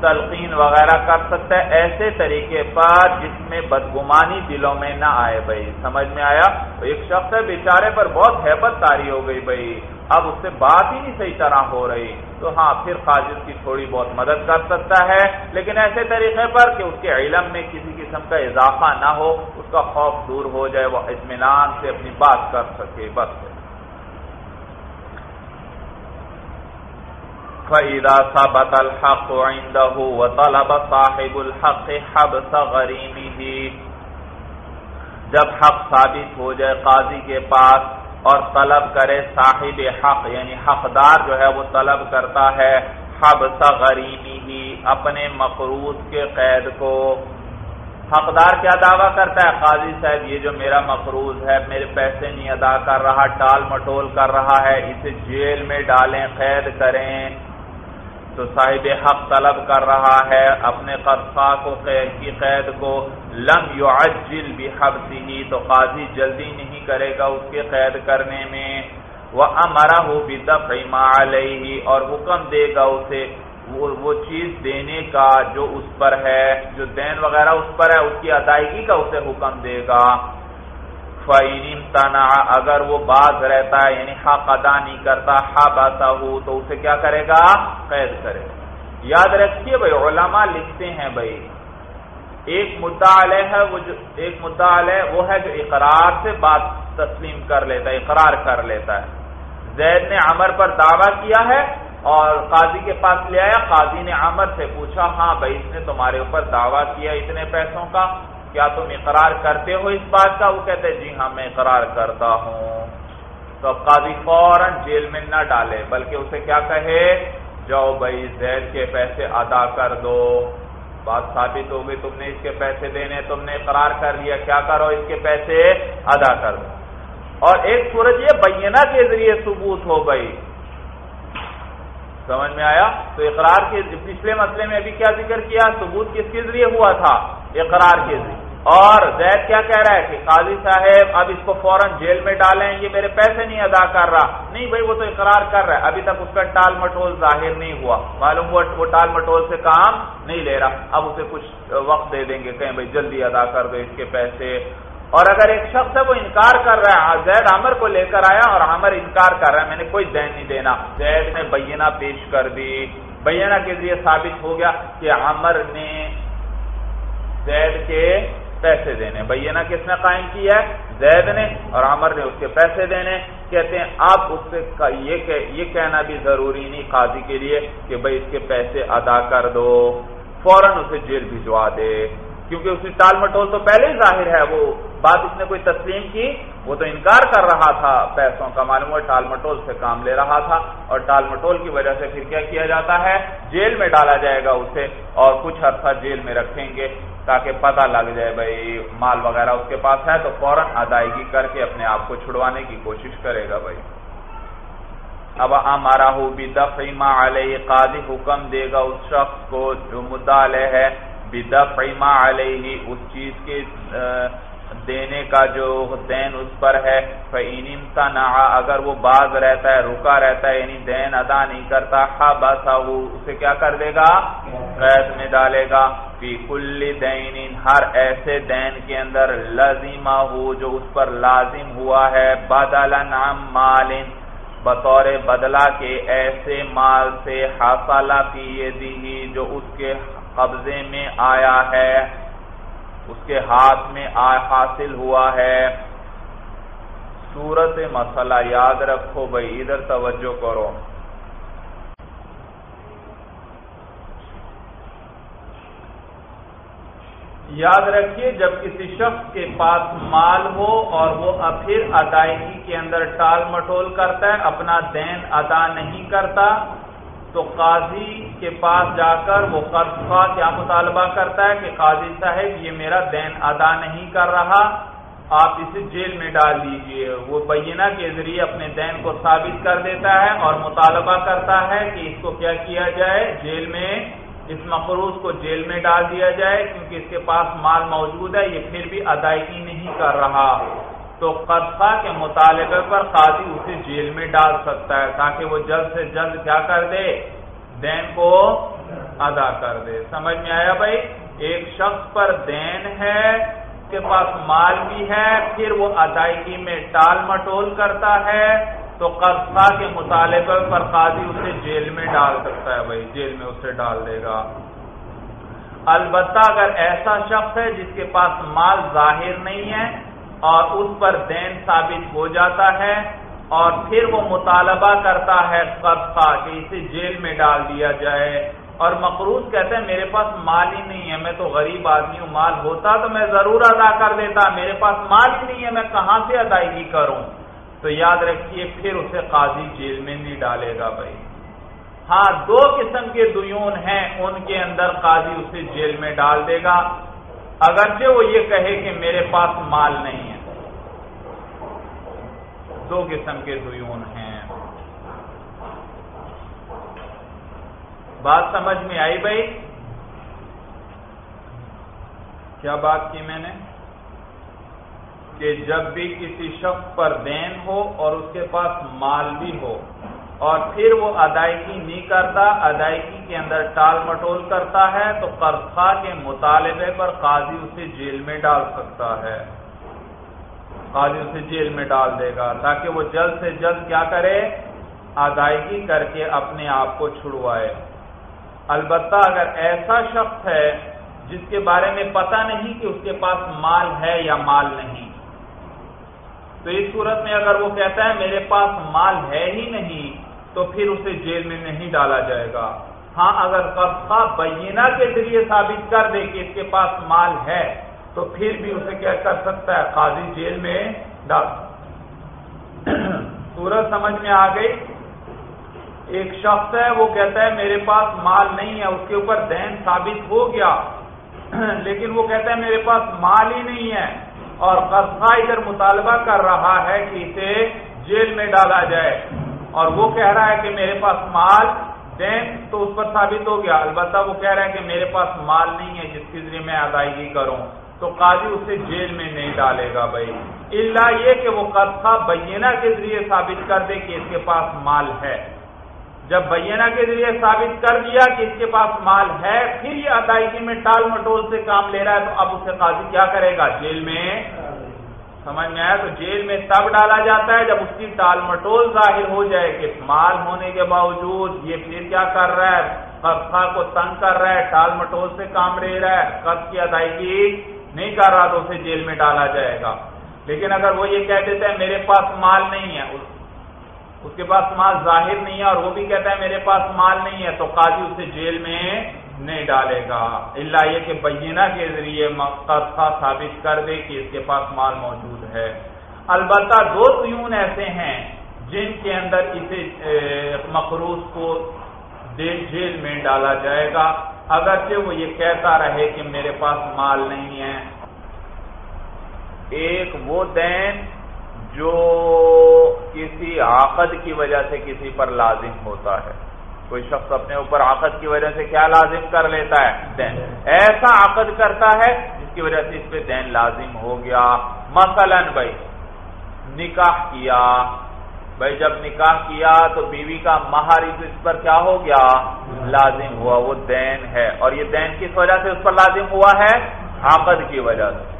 تلقین وغیرہ کر سکتا ہے، ایسے طریقے پر جس میں بدگمانی دلوں میں نہ آئے بھائی۔ سمجھ میں آیا؟ ایک شخص ہے، بیچارے پر بہت حیبت تاری ہو گئی بھائی۔ اب اس سے بات ہی نہیں صحیح طرح ہو رہی۔ تو ہاں پھر خاجر کی تھوڑی بہت مدد کر سکتا ہے۔ لیکن ایسے طریقے پر کہ اس کے علم میں کسی قسم کا اضافہ نہ ہو، اس کا خوف دور ہو جائے، وہ اطمینان سے اپنی بات کر سکے، بس۔ فَإِذَا ثَبَتَ الْحَقُ عِنْدَهُ وَطَلَبَ صَاحِبُ الْحَقِّ حَبْسَ غَرِيمِهِ۔ جب حق ثابت ہو جائے قاضی کے پاس اور طلب کرے صاحب حق یعنی حقدار جو ہے وہ طلب کرتا ہے، حبس غریمی اپنے مقروض کے قید کو۔ حقدار کیا دعویٰ کرتا ہے؟ قاضی صاحب، یہ جو میرا مقروض ہے، میرے پیسے نہیں ادا کر رہا، ٹال مٹول کر رہا ہے، اسے جیل میں ڈالیں، قید کریں۔ تو صاحب حق طلب کر رہا ہے اپنے قرصہ کو کی قید کو لم یعجل بحبسه، تو قاضی جلدی نہیں کرے گا اس کے قید کرنے میں۔ وہ امرا ہو بدفع ما علیہ اور حکم دے گا اسے وہ چیز دینے کا جو اس پر ہے، جو دین وغیرہ اس پر ہے، اس کی ادائیگی کا اسے حکم دے گا۔ فعین تنا اگر وہ باز رہتا ہے یعنی حق ادا نہیں کرتا ہا ہو تو اسے کیا کرے گا؟ قید کرے یاد رکھیے بھائی، علماء لکھتے ہیں بھائی، ایک مدعا علیہ ہے، وہ جو ایک مدعا علیہ وہ ہے جو اقرار سے بات تسلیم کر لیتا ہے، اقرار کر لیتا ہے۔ زید نے عمر پر دعویٰ کیا ہے اور قاضی کے پاس لے آیا۔ قاضی نے عمر سے پوچھا ہاں بھائی، اس نے تمہارے اوپر دعویٰ کیا اتنے پیسوں کا؟ کیا تم اقرار کرتے ہو اس بات کا؟ وہ کہتے جی ہاں میں اقرار کرتا ہوں۔ تو اب قاضی فوراً جیل میں نہ ڈالے، بلکہ اسے کیا کہے؟ جاؤ بھائی، زید کے پیسے ادا کر دو۔ بات ثابت ہو گئی، تم نے اس کے پیسے دینے، تم نے اقرار کر لیا، کیا کرو؟ اس کے پیسے ادا کر دو۔ اور ایک سورج یہ بینہ کے ذریعے ثبوت ہو گئی۔ سمجھ میں آیا؟ تو اقرار کے پچھلے مسئلے میں ابھی کیا ذکر کیا؟ ثبوت کس کے ذریعے ہوا تھا؟ اقرار کے ذریعے۔ اور زید کیا کہہ رہا ہے کہ قاضی صاحب، اب اس کو فوراً جیل میں ڈالیں، یہ میرے پیسے نہیں ادا کر رہا۔ نہیں بھائی، وہ تو اقرار کر رہا ہے۔ ابھی تک اس کا ٹال مٹول ظاہر نہیں ہوا۔ معلوم ہوا وہ ٹال مٹول سے کام نہیں لے رہا۔ اب اسے کچھ وقت دے دیں گے، کہیں بھائی جلدی ادا کر دو اس کے پیسے۔ اور اگر ایک شخص ہے وہ انکار کر رہا ہے زید عامر کو لے کر آیا اور عامر انکار کر رہا ہے، میں نے کوئی دین نہیں دینا۔ زید نے بینہ پیش کر دی۔ بینہ کے ذریعے ثابت ہو گیا کہ عامر نے زید کے پیسے دینے۔ بینہ کس نے قائم کیا ہے؟ زید نے۔ اور عمر نے اس کے پیسے دینے۔ کہتے ہیں آپ اس سے یہ کہنا بھی ضروری نہیں قاضی کے لیے کہ بھائی اس کے پیسے ادا کر دو، فوراً اسے جیل بھجوا دے۔ کیونکہ اس کی ٹال مٹول تو پہلے ہی ظاہر ہے، وہ بات اس نے کوئی تسلیم کی، وہ تو انکار کر رہا تھا، پیسوں کا معلوم ہوا، ٹال مٹول سے کام لے رہا تھا، اور ٹال مٹول کی وجہ سے پھر کیا کیا جاتا ہے؟ جیل میں ڈالا جائے گا اسے، اور کچھ عرصہ جیل میں رکھیں گے، تاکہ پتہ لگ جائے بھائی، مال وغیرہ اس کے پاس ہے تو فوراً ادائیگی کر کے اپنے آپ کو چھڑوانے کی کوشش کرے گا بھائی۔ اب ہمارا ہو بھی دفعیمہ علیہ قاضی حکم دے گا اس شخص کو جو مدعا علیہ ہے بدفعیمہ علیہ اس چیز کے دینے کا جو دین اس پر ہے فعین اگر وہ باز رہتا ہے، رکا رہتا ہے یعنی دین ادا نہیں کرتا ہا اسے کیا کر دے گا؟ قید میں ڈالے گا۔ فی کل دین ہر ایسے دین کے اندر لازمہ ہو جو اس پر لازم ہوا ہے بدل نام مال، بطور بدلہ کے ایسے مال سے حاصلہ کی دی جو اس کے قبضے میں آیا ہے۔ اس کے ہاتھ میں حاصل ہوا ہے۔ صورت مسئلہ یاد رکھو بھائی، ادھر توجہ کرو۔ یاد رکھیے، جب کسی شخص کے پاس مال ہو اور وہ پھر ادائیگی کے اندر ٹال مٹول کرتا ہے، اپنا دین ادا نہیں کرتا تو قاضی کے پاس جا کر وہ قرض خواہ کیا مطالبہ کرتا ہے کہ قاضی صاحب، یہ میرا دین ادا نہیں کر رہا، آپ اسے جیل میں ڈال دیجیے۔ وہ بینہ کے ذریعے اپنے دین کو ثابت کر دیتا ہے اور مطالبہ کرتا ہے کہ اس کو کیا کیا جائے۔ جیل میں، اس مقروض کو جیل میں ڈال دیا جائے، کیونکہ اس کے پاس مال موجود ہے، یہ پھر بھی ادائیگی نہیں کر رہا۔ تو قرضہ کے مطالبے پر قاضی اسے جیل میں ڈال سکتا ہے تاکہ وہ جلد سے جلد کیا کر دے؟ دین کو ادا کر دے۔ سمجھ میں آیا بھائی؟ ایک شخص پر دین ہے کے پاس مال بھی ہے، پھر وہ ادائیگی میں ٹال مٹول کرتا ہے۔ تو قرضہ کے مطالبے پر قاضی اسے جیل میں ڈال سکتا ہے بھائی، جیل میں اسے ڈال دے گا۔ البتہ اگر ایسا شخص ہے جس کے پاس مال ظاہر نہیں ہے اور اس پر دین ثابت ہو جاتا ہے اور پھر وہ مطالبہ کرتا ہے قرض کا کہ اسے جیل میں ڈال دیا جائے۔ اور مقروض کہتے ہیں، میرے پاس مال ہی نہیں ہے، میں تو غریب آدمی ہوں، مال ہوتا تو میں ضرور ادا کر دیتا، میرے پاس مال ہی نہیں ہے، میں کہاں سے ادائیگی کروں؟ تو یاد رکھیے، پھر اسے قاضی جیل میں نہیں ڈالے گا بھائی۔ ہاں دو قسم کے دیون ہیں، ان کے اندر قاضی اسے جیل میں ڈال دے گا۔ اگرچہ وہ یہ کہے کہ میرے پاس مال نہیں ہے۔ دو قسم کے دیون ہیں۔ بات سمجھ میں آئی بھائی؟ کیا بات کی میں نے؟ کہ جب بھی کسی شخص پر دین ہو اور اس کے پاس مال بھی ہو اور پھر وہ ادائیگی نہیں کرتا، ادائیگی کے اندر ٹال مٹول کرتا ہے، تو قرضہ کے مطالبے پر قاضی اسے جیل میں ڈال سکتا ہے۔ قاضی اسے جیل میں ڈال دے گا تاکہ وہ جلد سے جلد کیا کرے، ادائیگی کر کے اپنے آپ کو چھڑوائے۔ البتہ اگر ایسا شخص ہے جس کے بارے میں پتہ نہیں کہ اس کے پاس مال ہے یا مال نہیں تو اس صورت میں اگر وہ کہتا ہے میرے پاس مال ہے ہی نہیں، تو پھر اسے جیل میں نہیں ڈالا جائے گا۔ ہاں اگر قبضہ بینہ کے ذریعے ثابت کر دے کہ اس کے پاس مال ہے، تو پھر بھی اسے کیا کر سکتا ہے؟ قاضی جیل میں ڈال۔ سورج سمجھ میں آ گئی۔ ایک شخص ہے، وہ کہتا ہے میرے پاس مال نہیں ہے، اس کے اوپر دین ثابت ہو گیا۔ لیکن وہ کہتا ہے میرے پاس مال ہی نہیں ہے۔ اور قرضہ ادھر مطالبہ کر رہا ہے کہ اسے جیل میں ڈالا جائے۔ اور وہ کہہ رہا ہے کہ میرے پاس مال، دین تو اس پر ثابت ہو گیا۔ البتہ وہ کہہ رہا ہے کہ میرے پاس مال نہیں ہے، جس کے ذریعے میں ادائیگی کروں۔ تو قاضی اسے جیل میں نہیں ڈالے گا بھائی۔ اللہ یہ کہ وہ قرضہ بینہ کے ذریعے ثابت کر دے کہ اس کے پاس مال ہے۔ جب بینہ کے ذریعے ثابت کر دیا کہ اس کے پاس مال ہے، پھر یہ ادائیگی میں ٹال مٹول سے کام لے رہا ہے تو اب اسے قاضی کیا کرے گا؟ جیل میں؟ سمجھ میں آیا؟ تو جیل میں تب ڈالا جاتا ہے جب اس کی ٹال مٹول ظاہر ہو جائے کہ مال ہونے کے باوجود یہ پھر کیا کر رہا ہے؟ قبضہ کو تنگ کر رہا ہے، ٹال مٹول سے کام لے رہا ہے قبض کی ادائیگی نہیں کر رہا تو اسے جیل میں ڈالا جائے گا۔ لیکن اگر وہ یہ کہہ دیتے ہیں میرے پاس مال نہیں ہے اس کے پاس مال ظاہر نہیں ہے اور وہ بھی کہتا ہے میرے پاس مال نہیں ہے، تو قاضی اسے جیل میں نہیں ڈالے گا۔ اللہ یہ کہ بینہ کے ذریعے قصہ ثابت کر دے کہ اس کے پاس مال موجود ہے۔ البتہ دو تیون ایسے ہیں جن کے اندر اسے مقروض کو جیل میں ڈالا جائے گا۔ اگرچہ وہ یہ کہتا رہے کہ میرے پاس مال نہیں ہے۔ ایک وہ دین جو کسی عقد کی وجہ سے کسی پر لازم ہوتا ہے۔ کوئی شخص اپنے اوپر عقد کی وجہ سے کیا لازم کر لیتا ہے؟ دین۔ ایسا عقد کرتا ہے جس کی وجہ سے اس پہ دین لازم ہو گیا۔ مثلا بھائی، نکاح کیا۔ بھائی، جب نکاح کیا تو بیوی کا مہار اس پر کیا ہو گیا؟ لازم ہوا۔ وہ دین ہے۔ اور یہ دین کس وجہ سے اس پر لازم ہوا ہے؟ عقد کی وجہ سے۔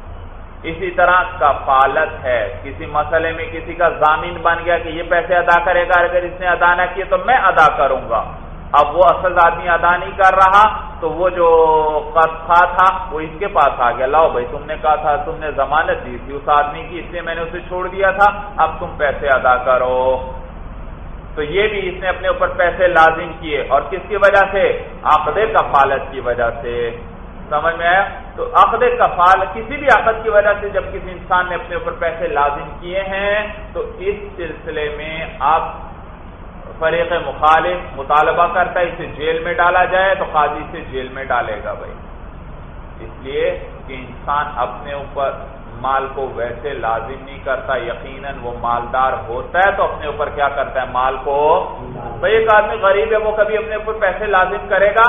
اسی طرح کفالت ہے۔ کسی مسئلے میں کسی کا ضامین بن گیا کہ یہ پیسے ادا کرے گا، اگر اس نے ادا نہ کیے تو میں ادا کروں گا۔ اب وہ اصل آدمی ادا نہیں کر رہا، تو وہ جو قرض تھا وہ اس کے پاس آ گیا۔ لاؤ بھائی، تم نے کہا تھا، تم نے ضمانت دی تھی اس آدمی کی، اس لیے میں نے اسے چھوڑ دیا تھا۔ اب تم پیسے ادا کرو۔ تو یہ بھی اس نے اپنے اوپر پیسے لازم کیے۔ اور کس کی وجہ سے؟ عقد کفالت کی وجہ سے۔ سمجھ میں آیا؟ تو عقد کفال کسی بھی عقد کی وجہ سے جب کسی انسان نے اپنے اوپر پیسے لازم کیے ہیں، تو اس سلسلے میں آپ فریق مخالف مطالبہ کرتا ہے، اسے جیل میں ڈالا جائے تو قاضی سے جیل میں ڈالے گا بھائی۔ اس لیے کہ انسان اپنے اوپر مال کو ویسے لازم نہیں کرتا، یقیناً وہ مالدار ہوتا ہے تو اپنے اوپر کیا کرتا ہے؟ مال کو، بھائی، ایک آدمی غریب ہے، وہ کبھی اپنے اوپر پیسے لازم کرے گا؟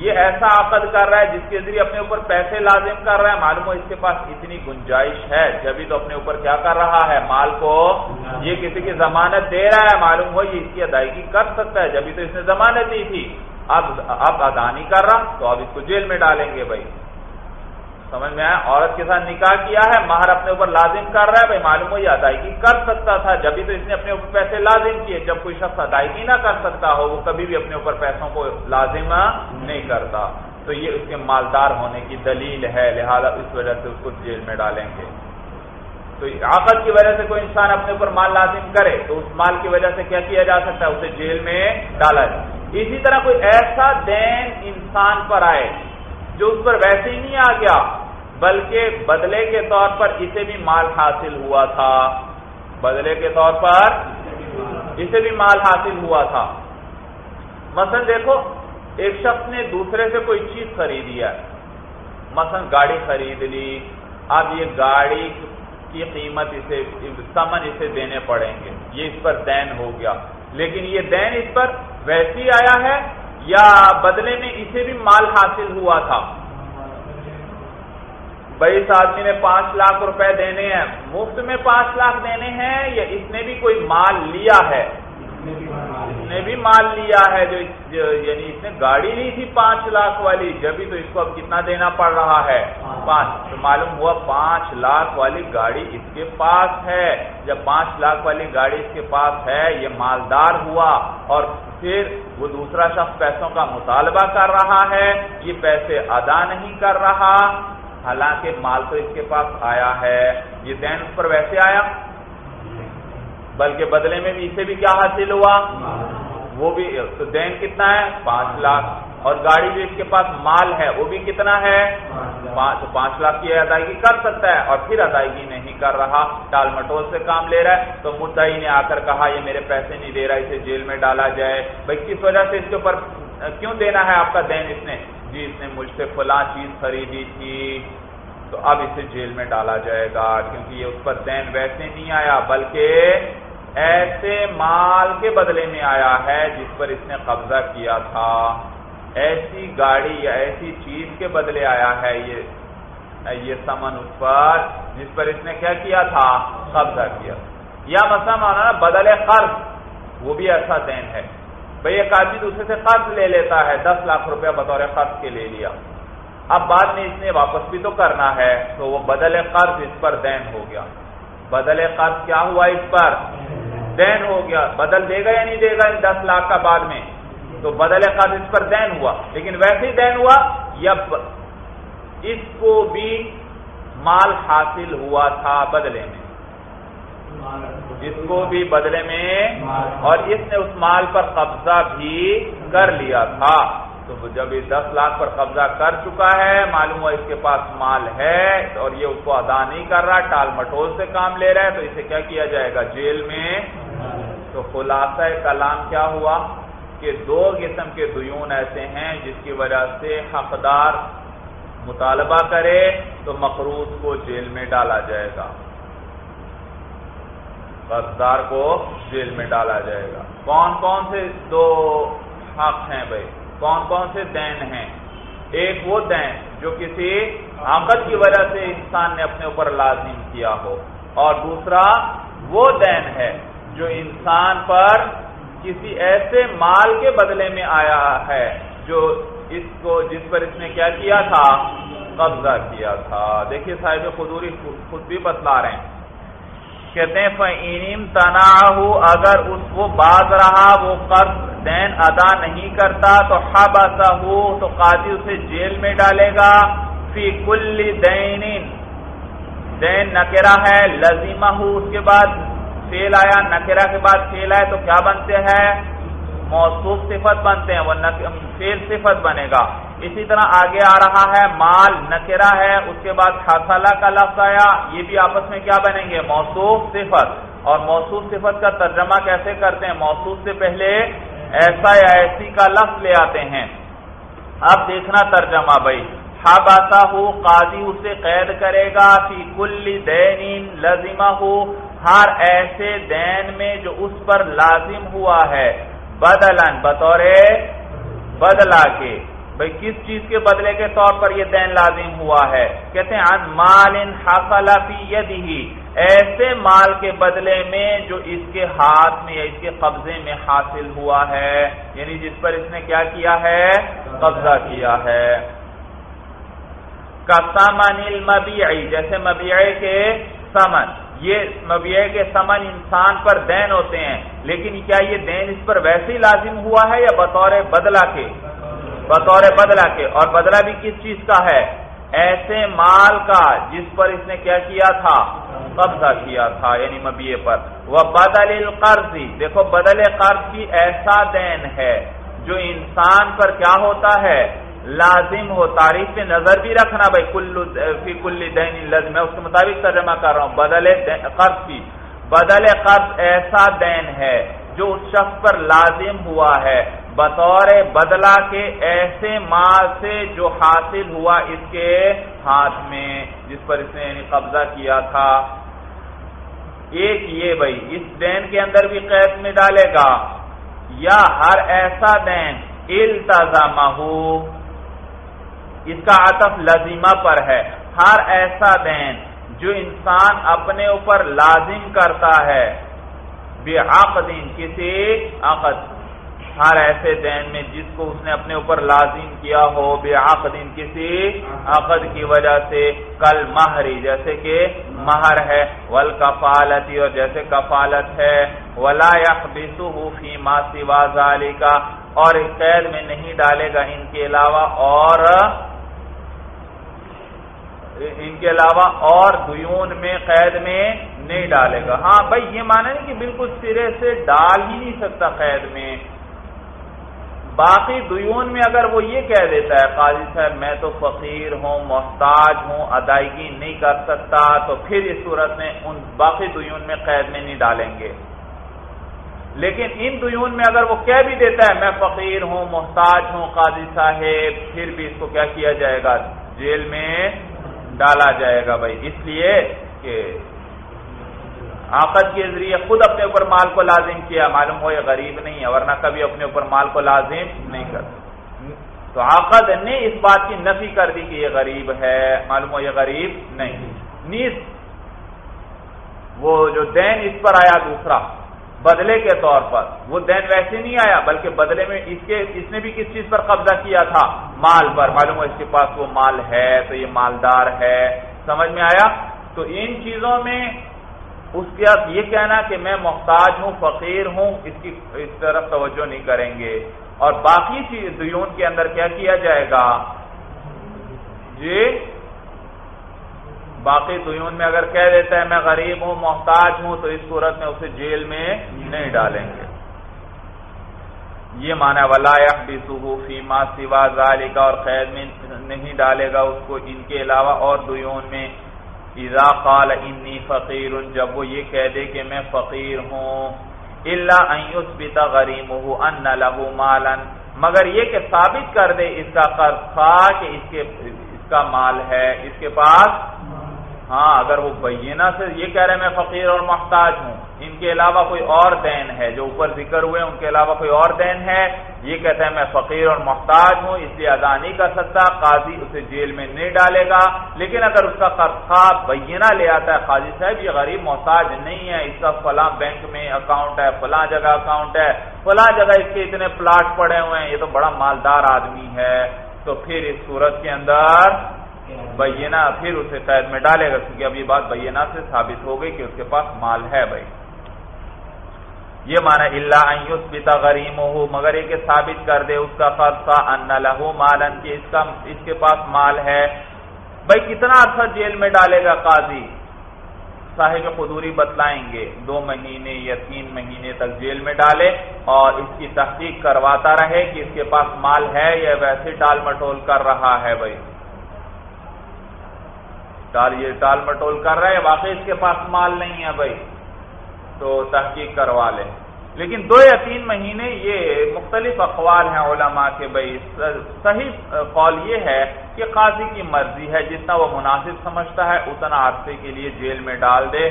یہ ایسا عقد کر رہا ہے جس کے ذریعے اپنے اوپر پیسے لازم کر رہا ہے۔ معلوم ہو اس کے پاس اتنی گنجائش ہے۔ جبھی تو اپنے اوپر کیا کر رہا ہے؟ مال کو یہ کسی کی ضمانت دے رہا ہے۔ معلوم ہو یہ اس کی ادائیگی کر سکتا ہے۔ جبھی تو اس نے ضمانت دی تھی۔ اب اب ادا نہیں کر رہا تو اب اس کو جیل میں ڈالیں گے بھائی۔ سمجھ میں آیا؟ عورت کے ساتھ نکاح کیا ہے؟ مہر اپنے اوپر لازم کر رہا ہے؟ بھائی معلوم ہو یہ ادائیگی کر سکتا تھا۔ جبھی تو اس نے اپنے اوپر پیسے لازم کیے۔ جب کوئی شخص ادائیگی نہ کر سکتا ہو، وہ کبھی بھی اپنے اوپر پیسوں کو لازم نہیں کرتا۔ تو یہ اس کے مالدار ہونے کی دلیل ہے، لہذا اس وجہ سے اس کو جیل میں ڈالیں گے۔ تو آقت کی وجہ سے کوئی انسان اپنے اوپر مال لازم کرے، تو اس مال کی وجہ سے کیا کیا جا سکتا ہے؟ اسے جیل میں ڈالا جائے۔ اسی طرح کوئی ایسا دین انسان پر آئے جو اس پر ویسے ہی نہیں آ گیا، بلکہ بدلے کے طور پر اسے بھی مال حاصل ہوا تھا۔ بدلے کے طور پر اسے بھی مال حاصل ہوا تھا۔ مثلا دیکھو، ایک شخص نے دوسرے سے کوئی چیز خریدی ہے۔ مثلا گاڑی خرید لی۔ اب یہ گاڑی کی قیمت اسے، سمن اسے دینے پڑیں گے۔ یہ اس پر دین ہو گیا۔ لیکن یہ دین اس پر ویسی آیا ہے یا بدلے میں اسے بھی مال حاصل ہوا تھا۔ بھائی اس آدمی نے پانچ لاکھ روپے دینے ہیں۔ مفت میں پانچ لاکھ دینے ہیں یا اس نے بھی کوئی مال لیا ہے؟ نے بھی مال لیا ہے جو یعنی اس نے گاڑی لی تھی پانچ لاکھ والی جبھی تو اس کو اب کتنا دینا پڑ رہا ہے؟ پانچ۔ تو معلوم ہوا پانچ لاکھ والی گاڑی اس کے پاس ہے۔ جب پانچ لاکھ والی گاڑی اس کے پاس ہے، یہ مالدار ہوا اور پھر وہ دوسرا شخص پیسوں کا مطالبہ کر رہا ہے، یہ پیسے ادا نہیں کر رہا۔ حالانکہ مال تو اس کے پاس آیا ہے۔ یہ دین اس پر ویسے آیا۔ بلکہ بدلے میں بھی اسے بھی کیا حاصل ہوا؟ وہ بھی، تو دین کتنا ہے؟ پانچ لاکھ۔ اور گاڑی بھی اس کے پاس مال ہے، وہ بھی کتنا ہے؟ پانچ لاکھ کی ادائیگی کر سکتا ہے اور پھر ادائیگی نہیں کر رہا۔ ٹال مٹول سے کام لے رہا ہے۔ تو مدعی نے آ کر کہا، یہ میرے پیسے نہیں دے رہا، اسے جیل میں ڈالا جائے۔ بھائی، کس وجہ سے اس کے اوپر کیوں دینا ہے آپ کا دین اس نے؟ جی اس نے مجھ سے فلاں چیز خریدی تھی۔ تو اب اسے جیل میں ڈالا جائے گا، کیونکہ یہ اس پر دین ویسے نہیں آیا، بلکہ ایسے مال کے بدلے میں آیا ہے جس پر اس نے قبضہ کیا تھا۔ ایسی گاڑی یا ایسی چیز کے بدلے آیا ہے یہ یہ سمن اس پر جس پر اس نے کیا کیا تھا؟ قبضہ کیا۔ یا مسئلہ مانا بدل قرض، وہ بھی ایسا دین ہے۔ بھائی ایک آدمی دوسرے سے قرض لے لیتا ہے، دس لاکھ روپیہ بطور قرض کے لے لیا۔ اب بعد میں اس نے واپس بھی تو کرنا ہے، تو وہ بدل قرض اس پر دین ہو گیا۔ بدل قرض کیا ہوا اس پر؟ دین ہو گیا۔ بدل دے گا یا نہیں دے گا ان دس لاکھ کا بعد میں؟ تو بدل قرض اس پر دین ہوا۔ لیکن ویسے ہی دین ہوا یا اس کو بھی مال حاصل ہوا تھا بدلے میں۔ اس کو بھی بدلے میں اور اس نے اس مال پر قبضہ بھی کر لیا تھا۔ تو جب یہ دس لاکھ پر قبضہ کر چکا ہے، معلوم ہوا اس کے پاس مال ہے اور یہ اس کو ادا نہیں کر رہا، ٹال مٹول سے کام لے رہا ہے، تو اسے کیا کیا جائے گا؟ جیل میں۔ تو خلاصہ کلام کیا ہوا؟ کہ دو قسم کے دیون ایسے ہیں جس کی وجہ سے حقدار مطالبہ کرے تو مقروض کو جیل میں ڈالا جائے گا۔ قرضدار کو جیل میں ڈالا جائے گا۔ کون کون سے دو حق ہیں بھائی؟ کون کون سے دین ہیں۔ ایک وہ دین جو کسی عقد کی وجہ سے انسان نے اپنے اوپر لازم کیا ہو۔ اور دوسرا وہ دین ہے جو انسان پر کسی ایسے مال کے بدلے میں آیا ہے جو اس کو جس پر اس نے کیا کیا تھا؟ قبضہ کیا تھا۔ دیکھیے صاحب خدوری خود بھی بتلا رہے ہیں۔ کہتے ہیں فعین تنا اگر اس کو باز رہا، وہ قرض دین ادا نہیں کرتا، تو ہب ہو تو قاضی اسے جیل میں ڈالے گا۔ فی کل دین دین نکرا ہے لذیمہ ہو اس کے بعد فیل آیا نکرا کے بعد فیل آئے، تو کیا بنتے ہیں؟ موصوف صفت بنتے ہیں، وہ فیل صفت بنے گا۔ اسی طرح آگے آ رہا ہے، مال نکرا ہے، اس کے بعد خاصلہ کا لفظ آیا، یہ بھی آپس میں کیا بنیں گے؟ موصوف صفت۔ اور موصوف صفت کا ترجمہ کیسے کرتے ہیں؟ موصوف سے پہلے ایسا یا ایسی کا لفظ لے آتے ہیں۔ اب دیکھنا ترجمہ بھائی۔ ہب ہو قاضی اسے قید کرے گا، فی کل دین لازمہ ہو ہر ایسے دین میں جو اس پر لازم ہوا ہے۔ بدلن بطور بدلا کے۔ بھائی کس چیز کے بدلے کے طور پر یہ دین لازم ہوا ہے؟ کہتے ہیں مال فی ایسے مال کے بدلے میں جو اس کے ہاتھ میں یا اس کے قبضے میں حاصل ہوا ہے۔ یعنی جس پر اس نے کیا کیا ہے؟ قبضہ کیا ہے۔ کا سامن المبیعی، جیسے مبیعے کے سمن۔ یہ مبیعے کے سمن انسان پر دین ہوتے ہیں، لیکن کیا یہ دین اس پر ویسے ہی لازم ہوا ہے یا بطور بدلہ کے؟ بطور بدلہ کے۔ اور بدلہ بھی کس چیز کا ہے؟ ایسے مال کا جس پر اس نے کیا کیا تھا؟ قبضہ کیا تھا یعنی مبیے پر۔ وہ بدل القرضی دیکھو، بدل قرض کی ایسا دین ہے، جو انسان پر کیا ہوتا ہے؟ لازم ہو۔ تعریف پہ نظر بھی رکھنا بھائی کلو فی کل دین لازم میں اس کے مطابق ترجمہ کر رہا ہوں۔ بدل قرض کی۔ بدل قرض ایسا دین ہے جو اس شخص پر لازم ہوا ہے۔ بطور بدلہ کے ایسے مال سے جو حاصل ہوا اس کے ہاتھ میں، جس پر اس نے یعنی قبضہ کیا تھا۔ ایک یہ بھائی، اس دین کے اندر بھی قید میں ڈالے گا۔ یا ہر ایسا دین التظامہ اس کا عطف لازمہ پر ہے۔ ہر ایسا دین جو انسان اپنے اوپر لازم کرتا ہے۔ بے عقد کسی عقد ہر ایسے دین میں جس کو اس نے اپنے اوپر لازم کیا ہو، بے عقد کسی عقد کی وجہ سے۔ کل مہری، جیسے کہ مہر ہے۔ ول کفالتی اور جیسے کفالت ہے۔ ولا فی ما سوا ذالک اور قید میں نہیں ڈالے گا ان کے علاوہ اور ان کے علاوہ اور دیون میں، قید میں نہیں ڈالے گا۔ ہاں بھائی، یہ مانا نہیں کہ بالکل سرے سے ڈال ہی نہیں سکتا قید میں۔ باقی دیون میں اگر وہ یہ کہہ دیتا ہے، قاضی صاحب، میں تو فقیر ہوں، محتاج ہوں، ادائیگی نہیں کر سکتا، تو پھر اس صورت میں ان باقی دیون میں قید میں نہیں ڈالیں گے۔ لیکن ان دیون میں اگر وہ کہہ بھی دیتا ہے، میں فقیر ہوں، محتاج ہوں، قاضی صاحب، پھر بھی اس کو کیا کیا جائے گا؟ جیل میں ڈالا جائے گا بھائی۔ اس لیے کہ آقد کے ذریعے خود اپنے اوپر مال کو لازم کیا، معلوم ہو یہ غریب نہیں ہے، ورنہ کبھی اپنے اوپر مال کو لازم نہیں کرتا۔ تو آقد نے اس بات کی نفی کر دی کہ یہ غریب ہے، معلوم ہو یہ غریب نہیں نیز، وہ جو دین اس پر آیا دوسرا، بدلے کے طور پر، وہ دین ویسے نہیں آیا، بلکہ بدلے میں اس کے، اس نے بھی کس چیز پر قبضہ کیا تھا؟ مال پر۔ معلوم ہو اس کے پاس وہ مال ہے، تو یہ مالدار ہے۔ سمجھ میں آیا؟ تو ان چیزوں میں اس کے بعد یہ کہنا کہ میں محتاج ہوں، فقیر ہوں، اس کی اس طرف توجہ نہیں کریں گے۔ اور باقی چیز دیون کے اندر کیا کیا جائے گا؟ جی؟ باقی دیون میں اگر کہہ دیتا ہے میں غریب ہوں، محتاج ہوں، تو اس صورت میں اسے جیل میں نہیں ڈالیں گے۔ یہ مانا ولا فیما سوا کا اور قید میں نہیں ڈالے گا اس کو۔ ان کے علاوہ اور دیون میں اذا قال انی فقیر، جب وہ یہ کہہ دے کہ میں فقیر ہوں اللہ ان غریم ان له مالا، مگر یہ کہ ثابت کر دے اس کا قرض تھا کہ اس کے، اس کا مال ہے، اس کے پاس ہاں اگر وہ بینہ سے یہ کہہ رہے میں فقیر اور محتاج ہوں ان کے علاوہ کوئی اور دین ہے جو اوپر ذکر ہوئے، ان کے علاوہ کوئی اور دین ہے؟ یہ کہتا ہے، میں فقیر اور محتاج ہوں، اس لیے ادا نہیں کر سکتا، قاضی اسے جیل میں نہیں ڈالے گا۔ لیکن اگر اس کا قرضہ بینہ لے آتا ہے، قاضی صاحب، یہ غریب محتاج نہیں ہے، اس کا فلاں بینک میں اکاؤنٹ ہے، فلاں جگہ اکاؤنٹ ہے، فلاں جگہ اس کے اتنے پلاٹ پڑے ہوئے ہیں، یہ تو بڑا مالدار آدمی ہے۔ تو پھر اس صورت کے اندر بینا پھر اسے قید میں ڈالے گا، کیونکہ اب یہ بات بینا سے ثابت ہو گئی کہ اس کے پاس مال ہے بھائی۔ یہ مانا اللہ بتا غریم مگر یہ کہ ثابت کر دے اس کا خرچہ ان لہو مالن کہ اس کا اس کے پاس مال ہے۔ بھائی، کتنا عرصہ جیل میں ڈالے گا قاضی؟ صاحب خدوری بتلائیں گے۔ دو مہینے یا تین مہینے تک جیل میں ڈالے اور اس کی تحقیق کرواتا رہے کہ اس کے پاس مال ہے یا ویسے ٹال مٹول کر رہا ہے بھائی۔ ٹال یہ ٹال مٹول کر رہا ہے، واقعی اس کے پاس مال نہیں ہے بھائی۔ تو تحقیق کروا لے لیکن دو یا تین مہینے یہ مختلف اقوال ہیں علماء کے بھائی۔ صحیح قول یہ ہے کہ قاضی کی مرضی ہے، جتنا وہ مناسب سمجھتا ہے، اتنا عرصے کے لیے جیل میں ڈال دے۔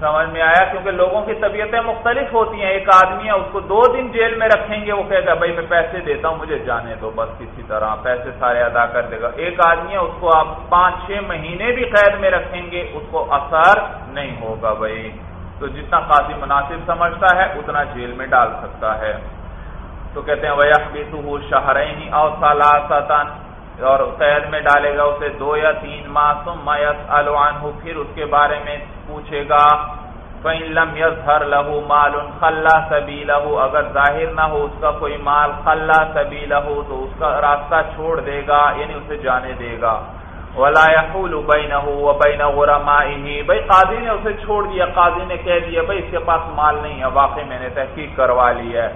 سمجھ میں آیا؟ کیونکہ لوگوں کی طبیعتیں مختلف ہوتی ہیں۔ ایک آدمی ہے، اس کو دو دن جیل میں رکھیں گے، وہ کہے گا بھائی، میں پیسے دیتا ہوں، مجھے جانے دو بس کسی طرح، پیسے سارے ادا کر دے گا۔ ایک آدمی ہے، اس کو آپ پانچ چھ مہینے بھی قید میں رکھیں گے، اس کو اثر نہیں ہوگا بھائی۔ تو جتنا قاضی مناسب سمجھتا ہے، اتنا جیل میں ڈال سکتا ہے۔ تو کہتے ہیں وہ شہرین او سالاسن اور قید میں ڈالے گا اسے دو یا تین معصوم الوان پھر اس کے بارے میں پوچھے گا۔ لم یظہر لہو مال خلا سبی لہو اگر ظاہر نہ ہو اس کا کوئی مال خلا سبی لہو تو اس کا راستہ چھوڑ دے گا یعنی اسے جانے دے گا۔ ولا يحول بينه وبين غرمائه. بھائی قاضی نے اسے چھوڑ دیا، قاضی نے کہہ دیا، بھائی اس کے پاس مال نہیں ہے، واقعی میں نے تحقیق کروا لی ہے۔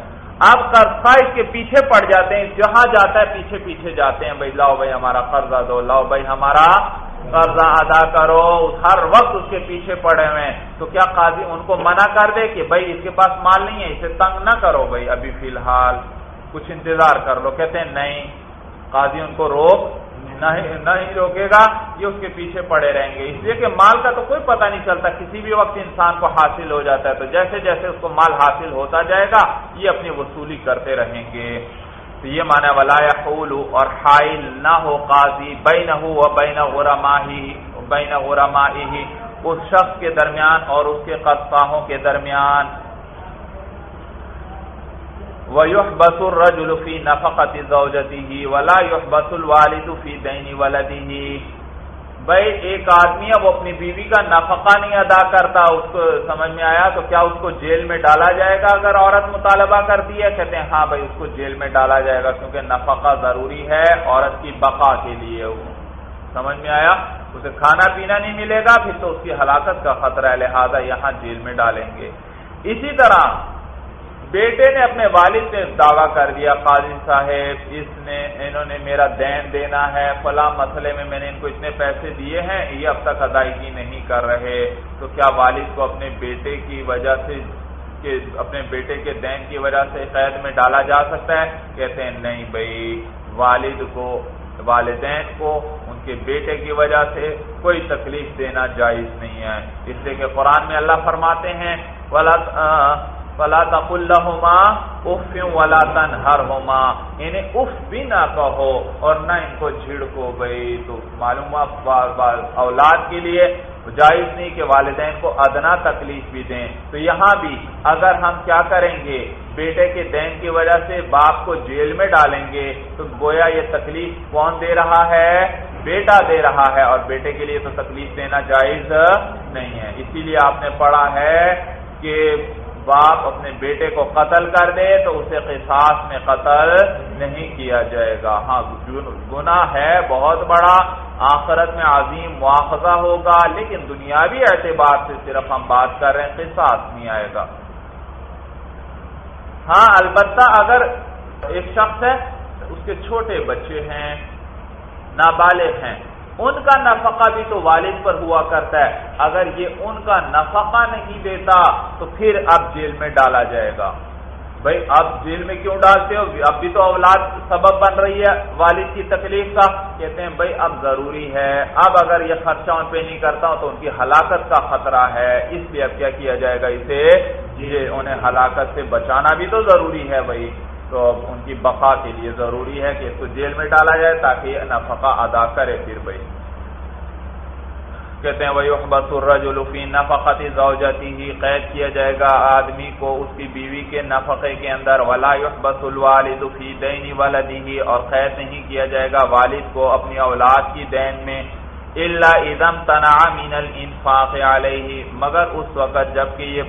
اب قرضہ اس کے پیچھے پڑ جاتے ہیں، جہاں جاتا ہے پیچھے پیچھے جاتے ہیں۔ بھائی لاؤ بھائی ہمارا قرضہ دو، لاؤ بھائی ہمارا قرضہ ادا کرو۔ ہر وقت اس کے پیچھے پڑے ہوئے تو کیا قاضی ان کو منع کر دے کہ بھائی اس کے پاس مال نہیں ہے، اسے تنگ نہ کرو؟ بھائی ابھی فی الحال کچھ انتظار کر لو، کہتے ہیں نہیں، قاضی ان کو روک نہیں روکے گا، یہ اس کے پیچھے پڑے رہیں گے۔ اس لیے کہ مال کا تو کوئی پتہ نہیں چلتا، کسی بھی وقت انسان کو حاصل ہو جاتا ہے۔ تو جیسے جیسے اس کو مال حاصل ہوتا جائے گا، یہ اپنی وصولی کرتے رہیں گے۔ تو یہ مانا ولا خول اور حائل نہ ہو قاضی بے نہ ہو بین غرما بین غرماہی اس شخص کے درمیان اور اس کے قصاحوں کے درمیان وَيُحْبَسُ الرَّجُلُ فِي نَفَقَةِ زَوْجَتِهِ وَلَا يُحْبَسُ الْوَالِدُ فِي دَيْنِ وَلَدِهِ۔ بھائی، ایک آدمی اب اپنی بیوی کا نفقہ نہیں ادا کرتا، اس کو سمجھ میں آیا تو کیا اس کو جیل میں ڈالا جائے گا اگر عورت مطالبہ کرتی ہے؟ کہتے ہیں ہاں بھائی، اس کو جیل میں ڈالا جائے گا کیونکہ نفقہ ضروری ہے عورت کی بقا کے لیے۔ سمجھ میں آیا؟ اسے کھانا پینا نہیں ملے گا، پھر تو اس کی ہلاکت کا خطرہ ہے، لہٰذا یہاں جیل میں ڈالیں گے۔ اسی طرح بیٹے نے اپنے والد سے دعویٰ کر دیا، قاضی صاحب، اس نے، انہوں نے میرا دین دینا ہے، فلاں مسئلے میں میں نے ان کو اتنے پیسے دیے ہیں، یہ اب تک ادائیگی نہیں کر رہے۔ تو کیا والد کو اپنے بیٹے کی وجہ سے کہ، اپنے بیٹے کے دین کی وجہ سے قید میں ڈالا جا سکتا ہے؟ کہتے ہیں، نہیں بھائی، والد کو، والدین کو، ان کے بیٹے کی وجہ سے کوئی تکلیف دینا جائز نہیں ہے۔ اس لیے کہ قرآن میں اللہ فرماتے ہیں فلا تقل لهما اف ولا تنهرهما انہیں اف بھی نہ کہو اور نہ ان کو جھڑکو بھائی تو معلوم بار بار اولاد کے لیے جائز نہیں کہ والدین کو ادنا تکلیف بھی دیں۔ تو یہاں بھی اگر ہم کیا کریں گے، بیٹے کے دین کی وجہ سے باپ کو جیل میں ڈالیں گے، تو گویا یہ تکلیف کون دے رہا ہے؟ بیٹا دے رہا ہے۔ اور بیٹے کے لیے تو تکلیف دینا جائز نہیں ہے۔ اسی لیے آپ نے پڑھا ہے کہ باپ اپنے بیٹے کو قتل کر دے تو اسے قصاص میں قتل نہیں کیا جائے گا۔ ہاں گناہ ہے، بہت بڑا۔ آخرت میں عظیم مواخذہ ہوگا، لیکن دنیاوی اعتبار سے صرف ہم بات کر رہے ہیں، قصاص نہیں آئے گا۔ ہاں البتہ اگر ایک شخص ہے، اس کے چھوٹے بچے ہیں، نابالغ ہیں۔ ان کا نفقہ بھی تو والد پر ہوا کرتا ہے۔ اگر یہ ان کا نفقہ نہیں دیتا تو پھر اب جیل میں ڈالا جائے گا۔ بھائی، اب جیل میں کیوں ڈالتے ہو؟ اب بھی تو اولاد سبب بن رہی ہے والد کی تکلیف کا۔ کہتے ہیں، بھائی، اب ضروری ہے۔ اب اگر یہ خرچہ ان پہ نہیں کرتا ہوں تو ان کی ہلاکت کا خطرہ ہے۔ اس لیے اب کیا کیا جائے گا اسے؟ یہ انہیں ہلاکت سے بچانا بھی تو ضروری ہے بھائی۔ تو ان کی بقا کے لیے ضروری ہے کہ اس کو جیل میں ڈالا جائے تاکہ یہ نفقہ ادا کرے پھر بھائی۔ کہتے ہیں وہ بسرج الفی نفقتی زوجتی ہی قید کیا جائے گا آدمی کو اس کی بیوی کے نفقے کے اندر۔ ولا بس الوالد فی دینی ولدی اور قید نہیں کیا جائے گا والد کو اپنی اولاد کی دین میں۔ اللہ ادم تنا من الانفاق علیہ، مگر اس وقت جبکہ یہ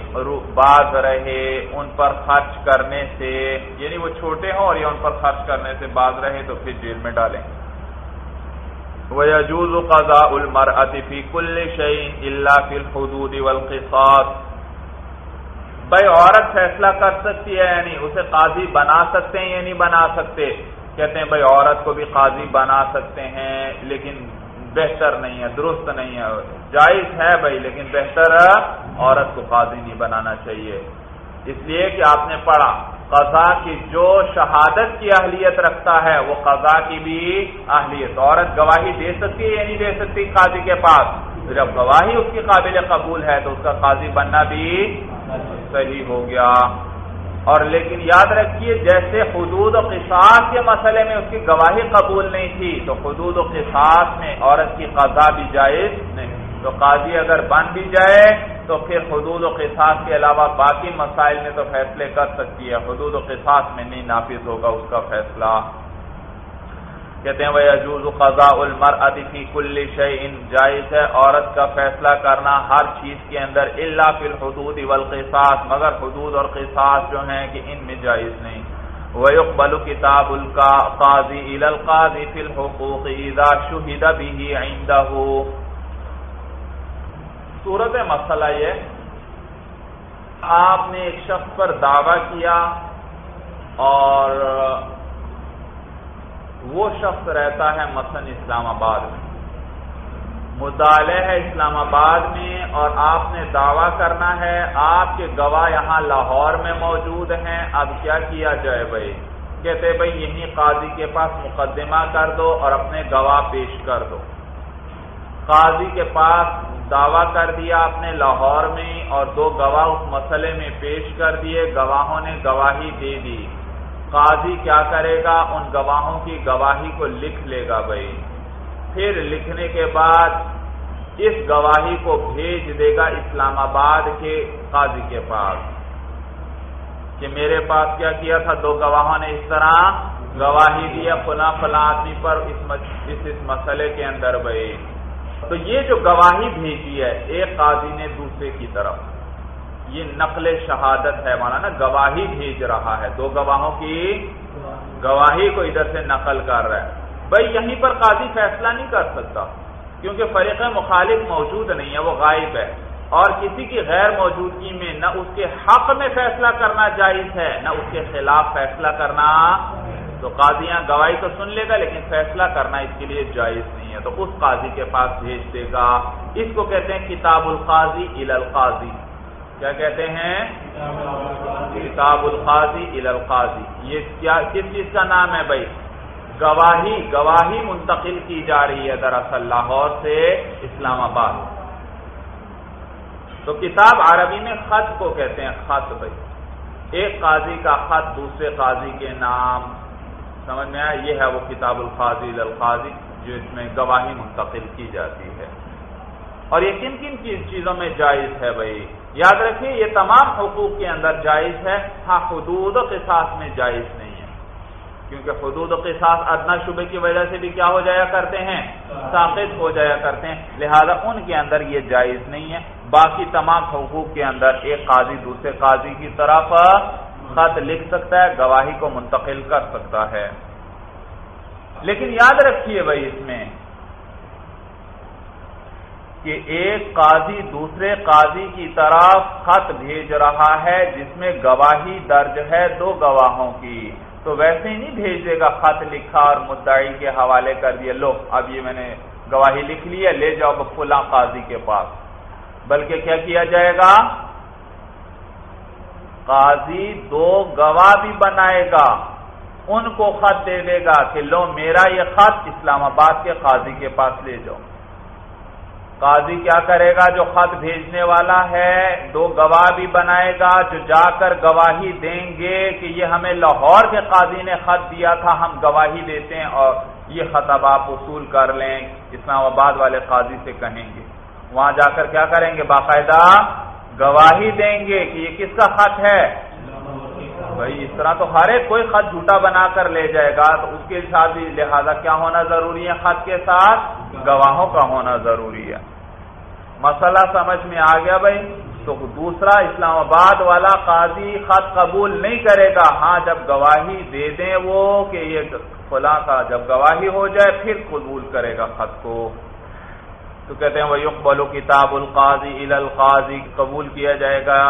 باز رہے، ان پر خرچ کرنے سے یعنی وہ چھوٹے ہوں اور یہ ان پر خرچ کرنے سے باز رہے، تو پھر جیل میں ڈالیں۔ ويجوز قضاء المرأة في كل شيء الا في الحدود والقصاص۔ بھائی، عورت فیصلہ کر سکتی ہے یعنی اسے قاضی بنا سکتے ہیں یا نہیں بنا سکتے؟ کہتے ہیں، بھائی، عورت کو بھی قاضی بنا سکتے ہیں، لیکن بہتر نہیں ہے، درست نہیں ہے۔ جائز ہے بھائی، لیکن بہتر عورت کو قاضی نہیں بنانا چاہیے۔ اس لیے کہ آپ نے پڑھا، قضا کی جو شہادت کی اہلیت رکھتا ہے، وہ قضا کی بھی اہلیت۔ عورت گواہی دے سکتی ہے یا نہیں دے سکتی قاضی کے پاس؟ جب گواہی اس کی قابل قبول ہے تو اس کا قاضی بننا بھی صحیح ہو گیا۔ اور لیکن یاد رکھیے، جیسے حدود و قصاص کے مسئلے میں اس کی گواہی قبول نہیں تھی، تو حدود و قصاص میں عورت کی قضا بھی جائز نہیں۔ تو قاضی اگر بن بھی جائے، تو پھر حدود و قصاص کے علاوہ باقی مسائل میں تو فیصلے کر سکتی ہے۔ حدود و قصاص میں نہیں نافذ ہوگا، اس کا فیصلہ کہتے ہیں وہ عجوز قضاء المر ادفی کل شعین جائز ہے عورت کا فیصلہ کرنا ہر چیز کے اندر اللہ فی الحدود والقصاص، مگر حدود اور قصاص جو ہیں کہ ان میں جائز نہیں۔ ويقبل كتاب القاضي الى القاضي في الحقوق اذا شهد به عنده۔ صورت مسئلہ یہ آپ نے ایک شخص پر دعویٰ کیا اور وہ شخص رہتا ہے مثلا اسلام آباد میں۔ مطالعہ ہے اسلام آباد میں اور آپ نے دعویٰ کرنا ہے، آپ کے گواہ یہاں لاہور میں موجود ہیں۔ اب کیا کیا جائے بھائی؟ کہتے بھائی یہیں قاضی کے پاس مقدمہ کر دو اور اپنے گواہ پیش کر دو۔ قاضی کے پاس دعویٰ کر دیا آپ نے لاہور میں اور دو گواہ اس مسئلے میں پیش کر دیے۔ گواہوں نے گواہی دے دی۔ قاضی کیا کرے گا؟ ان گواہوں کی گواہی کو لکھ لے گا بھائی۔ پھر لکھنے کے بعد اس گواہی کو بھیج دے گا اسلام آباد کے قاضی کے پاس۔ کہ میرے پاس کیا کیا تھا؟ دو گواہوں نے اس طرح گواہی دیا فلاں فلاں آدمی پر اس اس مسئلے کے اندر بھائی۔ تو یہ جو گواہی بھیجی ہے، ایک قاضی نے دوسرے کی طرف۔ یہ نقل شہادت ہے، مانا نا گواہی بھیج رہا ہے۔ دو گواہوں کی گواہی کو ادھر سے نقل کر رہا ہے۔ بھائی، یہیں پر قاضی فیصلہ نہیں کر سکتا، کیونکہ فریق مخالف موجود نہیں ہے، وہ غائب ہے۔ اور کسی کی غیر موجودگی میں نہ اس کے حق میں فیصلہ کرنا جائز ہے، نہ اس کے خلاف فیصلہ کرنا۔ تو قاضیاں گواہی تو سن لے گا، لیکن فیصلہ کرنا اس کے لیے جائز نہیں ہے۔ تو اس قاضی کے پاس بھیج دے گا۔ اس کو کہتے ہیں کتاب القاضی القاضی۔ کیا کہتے ہیں؟ کتاب القاضی القاضی۔ یہ کیا کس چیز کا نام ہے بھائی؟ گواہی گواہی منتقل کی جا رہی ہے دراصل لاہور سے اسلام آباد۔ تو کتاب عربی میں خط کو کہتے ہیں، خط بھائی۔ ایک قاضی کا خط دوسرے قاضی کے نام۔ سمجھ میں آیا؟ یہ ہے وہ کتاب القاضی القاضی، جو اس میں گواہی منتقل کی جاتی ہے۔ اور یہ کن کن چیزوں میں جائز ہے بھائی؟ یاد رکھیے یہ تمام حقوق کے اندر جائز ہے ہاں حدود و قصاص میں جائز نہیں ہے۔ کیونکہ حدود و قصاص ادنا شبے کی وجہ سے بھی کیا ہو جایا کرتے ہیں؟ ثابت ہو جایا کرتے ہیں۔ لہذا ان کے اندر یہ جائز نہیں ہے۔ باقی تمام حقوق کے اندر ایک قاضی دوسرے قاضی کی طرف خط لکھ سکتا ہے، گواہی کو منتقل کر سکتا ہے۔ لیکن یاد رکھیے بھائی اس میں کہ ایک قاضی دوسرے قاضی کی طرف خط بھیج رہا ہے، جس میں گواہی درج ہے دو گواہوں کی۔ تو ویسے ہی نہیں بھیج دے گا خط لکھا اور مدعی کے حوالے کر دیا، لو، اب یہ میں نے گواہی لکھ لی ہے، لے جاؤ فلاں قاضی کے پاس۔ بلکہ کیا کیا جائے گا؟ قاضی دو گواہ بھی بنائے گا، ان کو خط دے دے گا کہ لو، میرا یہ خط اسلام آباد کے قاضی کے پاس لے جاؤ۔ قاضی کیا کرے گا؟ جو خط بھیجنے والا ہے، دو گواہ بھی بنائے گا، جو جا کر گواہی دیں گے کہ یہ ہمیں لاہور کے قاضی نے خط دیا تھا، ہم گواہی دیتے ہیں اور یہ خط اب آپ وصول کر لیں، اسلام آباد والے قاضی سے کہیں گے۔ وہاں جا کر کیا کریں گے؟ باقاعدہ گواہی دیں گے کہ یہ کس کا خط ہے؟ بھائی، اس طرح تو ہر ایک کوئی خط جھوٹا بنا کر لے جائے گا، تو اس کے ساتھ بھی لہذا کیا ہونا ضروری ہے؟ خط کے ساتھ گواہوں کا ہونا ضروری ہے۔ مسئلہ سمجھ میں آ گیا بھائی؟ تو دوسرا، اسلام آباد والا قاضی خط قبول نہیں کرے گا ہاں جب گواہی دے دیں وہ کہ یہ فلاں کا جب گواہی ہو جائے، پھر قبول کرے گا خط کو۔ تو کہتے ہیں وہ یقبل کتاب القاضی القاضی قبول کیا جائے گا۔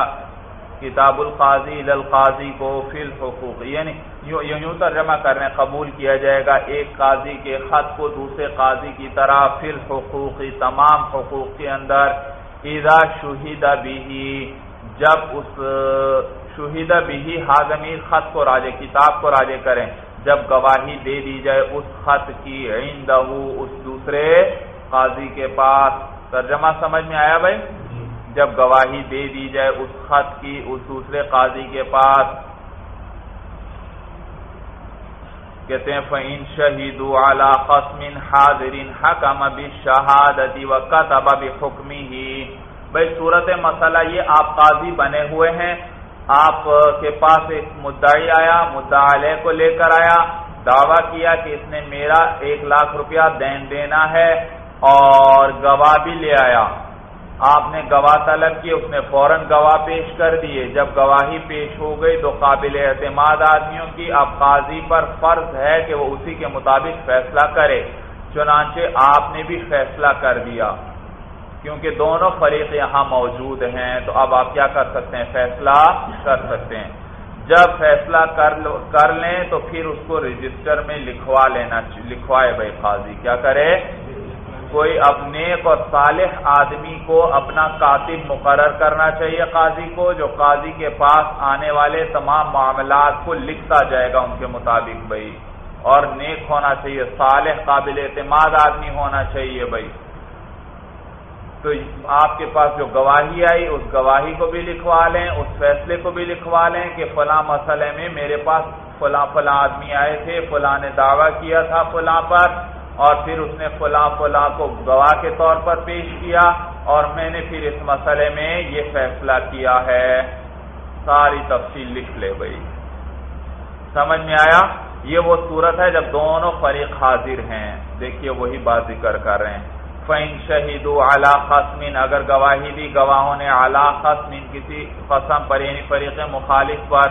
کتاب القاضی القاضی کو فی الحقوق یعنی یوں یوں ترجمہ کرنے قبول کیا جائے گا، ایک قاضی کے خط کو دوسرے قاضی کی طرح فی الحقوقی تمام حقوق کے اندر، اذا شہیدہ بھی جب اس شہیدہ بھی حاضمیر خط کو راجے، کتاب کو راجے کریں، جب گواہی دے دی جائے اس خط کی عندہ اس دوسرے قاضی کے پاس۔ ترجمہ سمجھ میں آیا بھائی؟ جب گواہی دے دی جائے اس خط کی اس دوسرے قاضی کے پاس، کہتے ہیں فعین شہید اعلی قسم حاضرین حکم اب شہادتی و کتب حکمی ہی بھائی، صورت مسئلہ یہ آپ قاضی بنے ہوئے ہیں، آپ کے پاس ایک مدعی آیا، مدعا کو لے کر آیا، دعویٰ کیا کہ اس نے میرا ایک لاکھ روپیہ دین دینا ہے اور گواہ بھی لے آیا۔ آپ نے گواہ طلب کی، اس نے فوراً گواہ پیش کر دیے۔ جب گواہی پیش ہو گئی تو قابل اعتماد آدمیوں کی اب قاضی پر فرض ہے کہ وہ اسی کے مطابق فیصلہ کرے۔ چنانچہ آپ نے بھی فیصلہ کر دیا۔ کیونکہ دونوں فریق یہاں موجود ہیں، تو اب آپ کیا کر سکتے ہیں؟ فیصلہ کر سکتے ہیں۔ جب فیصلہ کر لیں تو پھر اس کو رجسٹر میں لکھوا لینا لکھوائے بھائی قاضی۔ کیا کرے؟ کوئی اب نیک اور صالح آدمی کو اپنا کاتب مقرر کرنا چاہیے قاضی کو، جو قاضی کے پاس آنے والے تمام معاملات کو لکھتا جائے گا ان کے مطابق بھائی۔ اور نیک ہونا چاہیے، صالح قابل اعتماد آدمی ہونا چاہیے بھائی۔ تو آپ کے پاس جو گواہی آئی، اس گواہی کو بھی لکھوا لیں، اس فیصلے کو بھی لکھوا لیں کہ فلاں مسئلے میں میرے پاس فلاں فلاں آدمی آئے تھے، فلاں نے دعویٰ کیا تھا فلاں پر۔ اور پھر اس نے فلاں فلاں کو گواہ کے طور پر پیش کیا اور میں نے پھر اس مسئلے میں یہ فیصلہ کیا ہے۔ ساری تفصیل لکھ لے بھائی۔ سمجھ میں آیا؟ یہ وہ صورت ہے جب دونوں فریق حاضر ہیں۔ دیکھیے وہی بات ذکر کر رہے ہیں۔ فین شہید اعلی قسمین اگر گواہی دی، گواہوں نے اعلی قسمین کسی قسم پر یعنی فریق مخالف پر،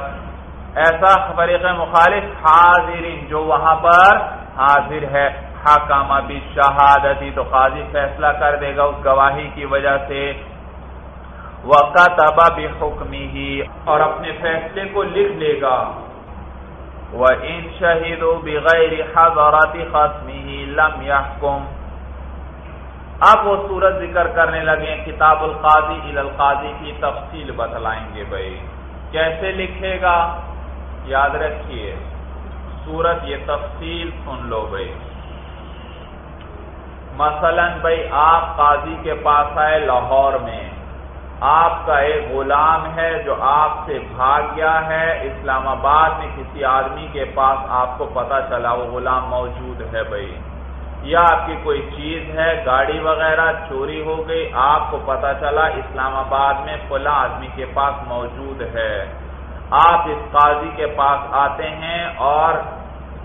ایسا فریق مخالف حاضرین جو وہاں پر حاضر ہے۔ حکامہ بھی شہادتی تو قاضی فیصلہ کر دے گا اس گواہی کی وجہ سے۔ وقت ابا بھی حکمی ہی اور اپنے فیصلے کو لکھ لے گا۔ وہ ان شہید بغیر حضراتی قسمی ہی لم یحکم اب وہ صورت ذکر کرنے لگے، کتاب القاضی القاضی کی تفصیل بتلائیں گے بھائی۔ کیسے لکھے گا؟ یاد رکھیے صورت یہ تفصیل سن لو بھائی۔ مثلا بھائی آپ قاضی کے پاس آئے لاہور میں۔ آپ کا ایک غلام ہے جو آپ سے بھاگ گیا ہے۔ اسلام آباد میں کسی آدمی کے پاس آپ کو پتا چلا وہ غلام موجود ہے بھائی یا آپ کی کوئی چیز ہے؟ گاڑی وغیرہ چوری ہو گئی۔ آپ کو پتا چلا اسلام آباد میں فلاں آدمی کے پاس موجود ہے۔ آپ اس قاضی کے پاس آتے ہیں اور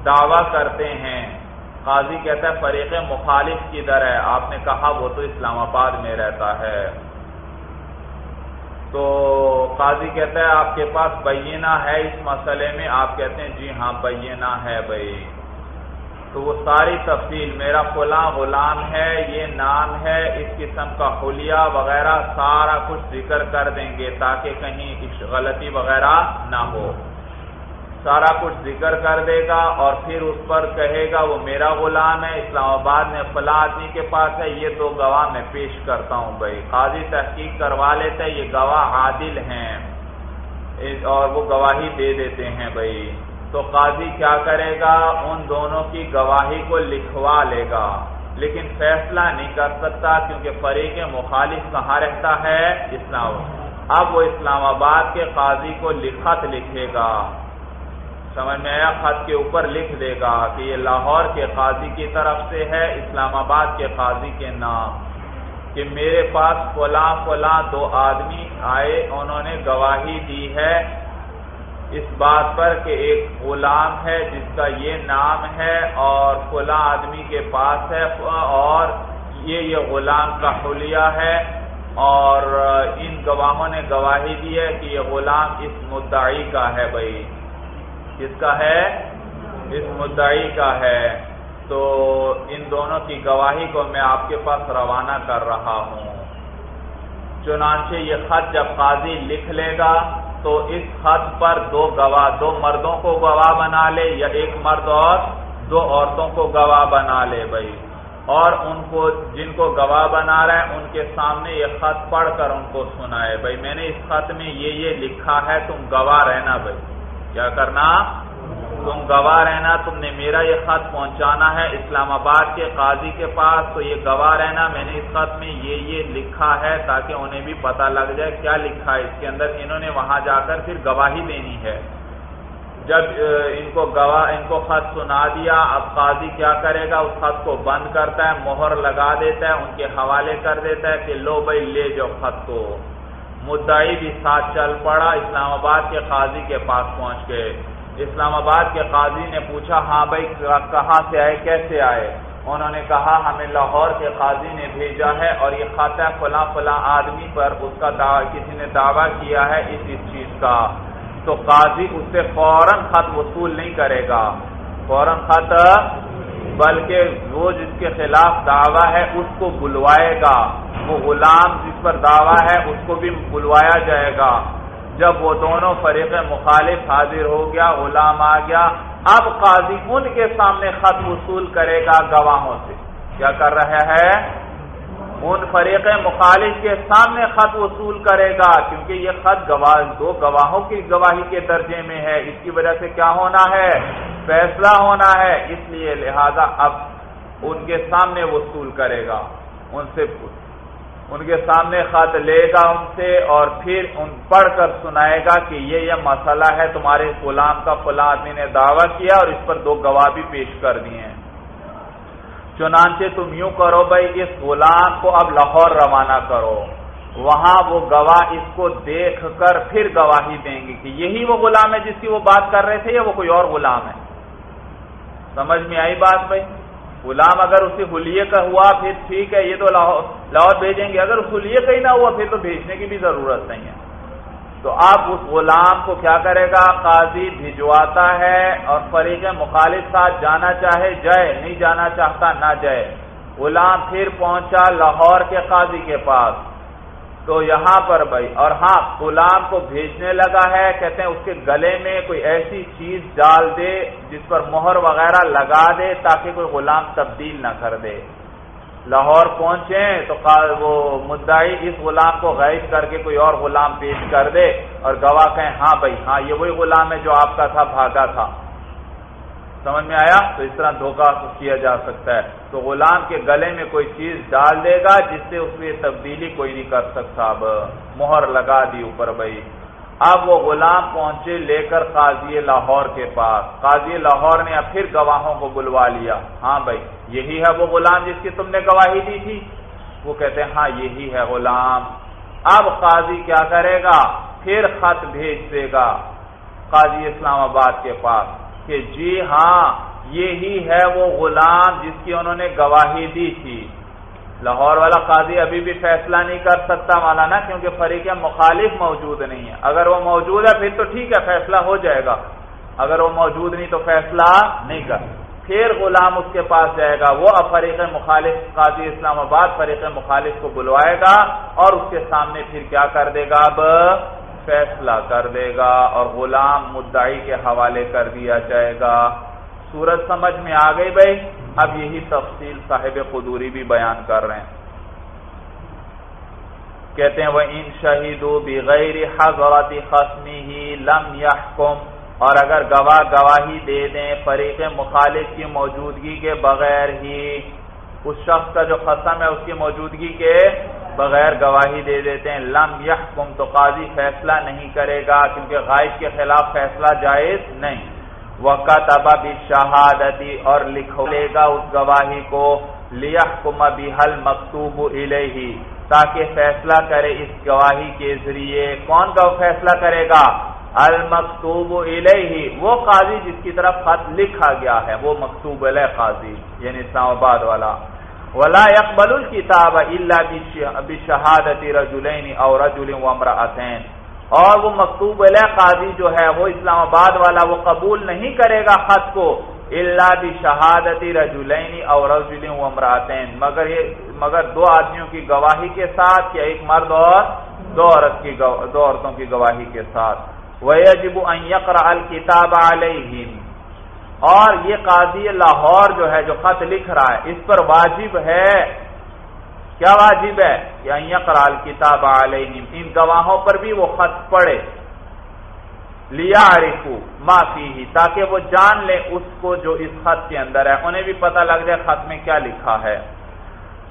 دعوی کرتے ہیں۔ قاضی کہتا ہے فریق مخالف کی در ہے۔ آپ نے کہا وہ تو اسلام آباد میں رہتا ہے۔ تو قاضی کہتا ہے آپ کے پاس بینہ ہے اس مسئلے میں۔ آپ کہتے ہیں جی ہاں بینہ ہے بھائی۔ تو وہ ساری تفصیل، میرا فلاں غلام ہے، یہ نام ہے، اس قسم کا حلیہ وغیرہ، سارا کچھ ذکر کر دیں گے تاکہ کہیں غلطی وغیرہ نہ ہو۔ سارا کچھ ذکر کر دے گا اور پھر اس پر کہے گا وہ میرا غلام ہے، اسلام آباد میں فلاں آدمی جی کے پاس ہے، یہ دو گواہ میں پیش کرتا ہوں بھائی۔ قاضی تحقیق کروا لیتے یہ گواہ عادل ہیں۔ اور وہ گواہی دے دیتے ہیں بھائی۔ تو قاضی کیا کرے گا؟ ان دونوں کی گواہی کو لکھوا لے گا۔ لیکن فیصلہ نہیں کر سکتا کیونکہ فریق مخالف کہاں رہتا ہے؟ اسلام اب وہ اسلام آباد کے قاضی کو لکھت لکھے گا۔ سمجھ میں آیا؟ خط کے اوپر لکھ دے گا کہ یہ لاہور کے قاضی کی طرف سے ہے، اسلام آباد کے قاضی کے نام۔ کہ میرے پاس فلاں فلاں دو آدمی آئے، انہوں نے گواہی دی ہے اس بات پر کہ ایک غلام ہے جس کا یہ نام ہے اور فلاں آدمی کے پاس ہے، اور یہ یہ غلام کا حلیہ ہے۔ اور ان گواہوں نے گواہی دی ہے کہ یہ غلام اس مدعی کا ہے بھائی۔ کس کا ہے؟ اس مدعی کا ہے۔ تو ان دونوں کی گواہی کو میں آپ کے پاس روانہ کر رہا ہوں۔ چنانچہ یہ خط جب قاضی لکھ لے گا، تو اس خط پر دو گواہ، دو مردوں کو گواہ بنا لے یا ایک مرد اور دو عورتوں کو گواہ بنا لے بھائی۔ اور ان کو، جن کو گواہ بنا رہا ہے، ان کے سامنے یہ خط پڑھ کر ان کو سنائے۔ بھائی، میں نے اس خط میں یہ یہ لکھا ہے، تم گواہ رہنا بھائی۔ کیا کرنا؟ تم گواہ رہنا، تم نے میرا یہ خط پہنچانا ہے اسلام آباد کے قاضی کے پاس، تو یہ گواہ رہنا، میں نے اس خط میں یہ یہ لکھا ہے تاکہ انہیں بھی پتہ لگ جائے کیا لکھا ہے۔ اس کے اندر انہوں نے وہاں جا کر پھر گواہی دینی ہے۔ جب ان کو گواہ، ان کو خط سنا دیا، اب قاضی کیا کرے گا؟ اس خط کو بند کرتا ہے، مہر لگا دیتا ہے، ان کے حوالے کر دیتا ہے کہ لو بھائی لے جاؤ خط کو۔ مدعی بھی ساتھ چل پڑا، اسلام آباد کے قاضی کے پاس پہنچ گئے۔ اسلام آباد کے قاضی نے پوچھا ہاں بھائی، کہاں سے آئے؟ کیسے آئے؟ انہوں نے کہا، ہمیں لاہور کے قاضی نے بھیجا ہے اور یہ خطہ فلاں فلاں آدمی پر اس کا کسی نے دعویٰ کیا ہے اس اس چیز کا۔ تو قاضی اس سے فوراً خط وصول نہیں کرے گا۔ فوراً خط بلکہ وہ جس کے خلاف دعویٰ ہے اس کو بلوائے گا۔ وہ غلام جس پر دعویٰ ہے اس کو بھی بلوایا جائے گا۔ جب وہ دونوں فریق مخالف حاضر ہو گیا، غلام آ گیا، اب قاضی ان کے سامنے خط وصول کرے گا گواہوں سے۔ کیا کر رہا ہے؟ ان فریق مخالف کے سامنے خط وصول کرے گا، کیونکہ یہ خط گواہ دو گواہوں کی گواہی کے درجے میں ہے۔ اس کی وجہ سے کیا ہونا ہے؟ فیصلہ ہونا ہے، اس لیے لہذا اب ان کے سامنے وصول کرے گا، ان سے ان کے سامنے خط لے گا ان سے اور پھر ان پڑھ کر سنائے گا کہ یہ یہ مسئلہ ہے، تمہارے غلام کا فلاں آدمی نے دعویٰ کیا اور اس پر دو گواہ بھی پیش کر دیے ہیں۔ چنانچہ تم یوں کرو بھائی، اس غلام کو اب لاہور روانہ کرو۔ وہاں وہ گواہ اس کو دیکھ کر پھر گواہی دیں گے کہ یہی وہ غلام ہے جس کی وہ بات کر رہے تھے یا وہ کوئی اور غلام ہے۔ سمجھ میں آئی بات بھائی؟ غلام اگر اسی حلیے کا ہوا، پھر ٹھیک ہے، یہ تو لاہور بھیجیں گے۔ اگر اس حلیے کا ہی نہ ہوا، پھر تو بھیجنے کی بھی ضرورت نہیں ہے۔ تو آپ اس غلام کو کیا کرے گا؟ قاضی بھجواتا ہے اور فریق مخالف ساتھ جانا چاہے، جائے۔ نہیں جانا چاہتا، نہ جائے۔ غلام پھر پہنچا لاہور کے قاضی کے پاس۔ تو یہاں پر بھائی، اور ہاں غلام کو بھیجنے لگا ہے، کہتے ہیں اس کے گلے میں کوئی ایسی چیز ڈال دے جس پر مہر وغیرہ لگا دے تاکہ کوئی غلام تبدیل نہ کر دے۔ لاہور پہنچے تو وہ مدعی اس غلام کو غائب کر کے کوئی اور غلام پیش کر دے اور گواہ کہیں ہاں بھائی ہاں یہ وہی غلام ہے جو آپ کا تھا، بھاگا تھا۔ سمجھ میں آیا تو اس طرح دھوکہ کیا جا سکتا ہے۔ تو غلام کے گلے میں کوئی چیز ڈال دے گا جس سے اس میں تبدیلی کوئی نہیں کر سکتا۔ اب مہر لگا دی اوپر بھائی۔ اب وہ غلام پہنچے لے کر قاضی لاہور کے پاس۔ قاضی لاہور نے اب پھر گواہوں کو بلوا لیا۔ ہاں بھائی، یہی ہے وہ غلام جس کی تم نے گواہی دی تھی۔ وہ کہتے ہیں ہاں یہی ہے غلام۔ اب قاضی کیا کرے گا؟ پھر خط بھیج دے گا قاضی اسلام آباد کے پاس۔ کہ جی ہاں یہی ہے وہ غلام جس کی انہوں نے گواہی دی تھی۔ لاہور والا قاضی ابھی بھی فیصلہ نہیں کر سکتا مولانا، کیونکہ فریق مخالف موجود نہیں ہے اگر وہ موجود ہے، پھر تو ٹھیک ہے، فیصلہ ہو جائے گا۔ اگر وہ موجود نہیں تو فیصلہ نہیں کر۔ پھر غلام اس کے پاس جائے گا۔ وہ اب فریق مخالف قاضی اسلام آباد، فریق مخالف کو بلوائے گا اور اس کے سامنے پھر کیا کر دے گا؟ اب فیصلہ کر دے گا اور غلام مدعی کے حوالے کر دیا جائے گا۔ سورج سمجھ میں آ گئی بھائی؟ اب یہی تفصیل صاحب قدوری بھی بیان کر رہے ہیں۔ کہتے ہیں وہ ان شہیدو بغیر حضرت خسمی ہی لم یحکم اور اگر گواہ گواہی دے دیں فریق مخالف کی موجودگی کے بغیر ہی، اس شخص کا جو قسم ہے، اس کی موجودگی کے بغیر گواہی دے دیتے ہیں، لم یحکم تو قاضی فیصلہ نہیں کرے گا کیونکہ غائب کے خلاف فیصلہ جائز نہیں۔ وقت ابا بھی شہادتی اور لکھو لے گا اس گواہی کو، لیحکم بحل مکتوب الیہ۔ تاکہ فیصلہ کرے اس گواہی کے ذریعے۔ کون کا فیصلہ کرے گا؟ المکتوب الیہ۔ وہ قاضی جس کی طرف خط لکھا گیا ہے، وہ مکتوب علیہ قاضی یعنی اسلام آباد والا۔ ولا يقبل الكتاب الا بشهادت رجلين او رجل وامراتين اور وہ مکتوب علیہ قاضی جو ہے، وہ اسلام آباد والا وہ قبول نہیں کرے گا خط کو الا بشهادت رجلين او رجل وامراتين مگر یہ مگر دو آدمیوں کی گواہی کے ساتھ یا ایک مرد اور دو عورت کی دو عورتوں کی گواہی کے ساتھ. ويجب ان يقرا الكتاب عليهم اور یہ قاضی لاہور جو ہے جو خط لکھ رہا ہے، اس پر واجب ہے۔ کیا واجب ہے؟ کہ کتاب علیہم، ان گواہوں پر بھی وہ خط پڑھے۔ لیا عارفو معافی ہی تاکہ وہ جان لے اس کو جو اس خط کے اندر ہے۔ انہیں بھی پتہ لگ جائے خط میں کیا لکھا ہے۔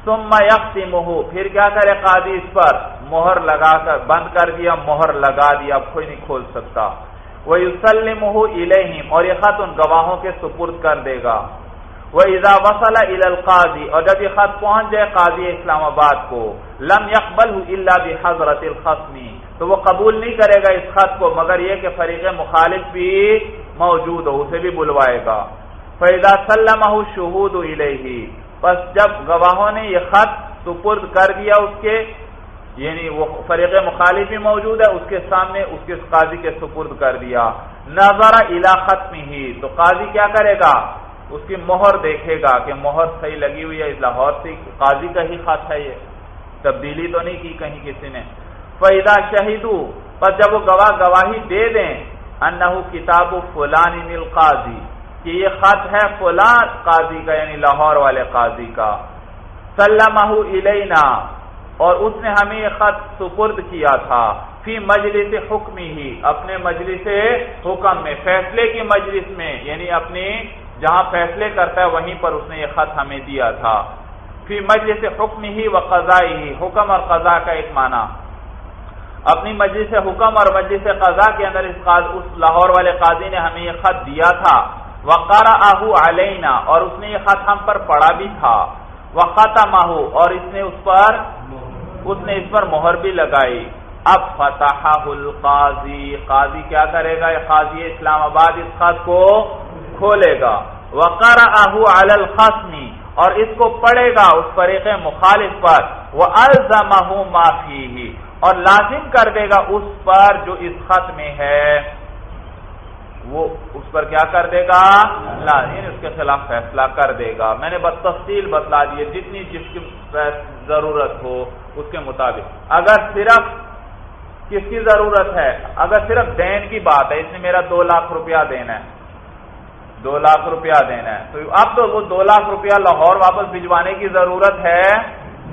ثم یقسمہ پھر کیا کرے قاضی اس پر؟ مہر لگا کر، بند کر دیا، مہر لگا دیا، اب کوئی نہیں کھول سکتا۔ وہ یوسلم اور یہ خط ان گواہوں کے سپرد کر دے گا۔ وہ اذا وصل القاضی اور جب یہ خط پہنچ جائے قاضی اسلام آباد کو، لم يقبل الا بحضرت الخصمی تو وہ قبول نہیں کرے گا اس خط کو، مگر یہ کہ فریق مخالف بھی موجود ہو، اسے بھی بلوائے گا۔ فیضا سلمہ شہود الیہ بس جب گواہوں نے یہ خط سپرد کر دیا اس کے یعنی وہ فریق مخالف بھی موجود ہے، اس کے سامنے اس کے قاضی کے سپرد کر دیا۔ نظر الا ختم ہی تو قاضی کیا کرے گا؟ اس کی مہر دیکھے گا کہ مہر صحیح لگی ہوئی ہے لاہور سے قاضی کا ہی خط ہے یہ۔ تبدیلی تو نہیں کی کہیں کسی نے۔ فیدا شہیدو پر جب وہ گواہ گواہی دے دیں انہ کتاب فلان القاضی، کہ یہ خط ہے فلان قاضی کا یعنی لاہور والے قاضی کا۔ سلمہ الینا اور اس نے ہمیں یہ خط سپرد کیا تھا فی مجلس حکمی ہی اپنے مجلس حکم میں فیصلے کی مجلس میں یعنی اپنی جہاں فیصلے کرتا ہے وہیں پر اس نے یہ خط ہمیں دیا تھا۔ فی مجلس حکم ہی و قضائی ہی حکم اور قضا کا ایک معنی۔ اپنی مجلس حکم اور مجلس قضا کے اندر اس, اس لاہور والے قاضی نے ہمیں یہ خط دیا تھا۔ وقارا آہو علینا اور اس نے یہ خط ہم پر پڑا بھی تھا۔ وقتا ماہو اور اس نے اس پر اس نے اس پر مہر بھی لگائی۔ اب فتح القاضی، قاضی کیا کرے گا؟ یہ قاضی اسلام آباد اس خط کو کھولے گا۔ وقار آہو الخصمی اور اس کو پڑے گا اس فریق مخالف پر۔ وہ الزمہ معافی ہی اور لازم کر دے گا اس پر جو اس خط میں ہے۔ وہ اس پر کیا کر دے گا؟ لازم یعنی اس کے خلاف فیصلہ کر دے گا۔ میں نے بس تفصیل بتلا دی جتنی جس کی ضرورت ہو، اس کے مطابق۔ اگر صرف کس کی ضرورت ہے؟ اگر صرف دین کی بات ہے، اس نے میرا دو لاکھ روپیہ دینا ہے۔ دو لاکھ روپیہ دینا ہے۔ تو اب تو وہ دو لاکھ روپیہ لاہور واپس بھجوانے کی ضرورت ہے۔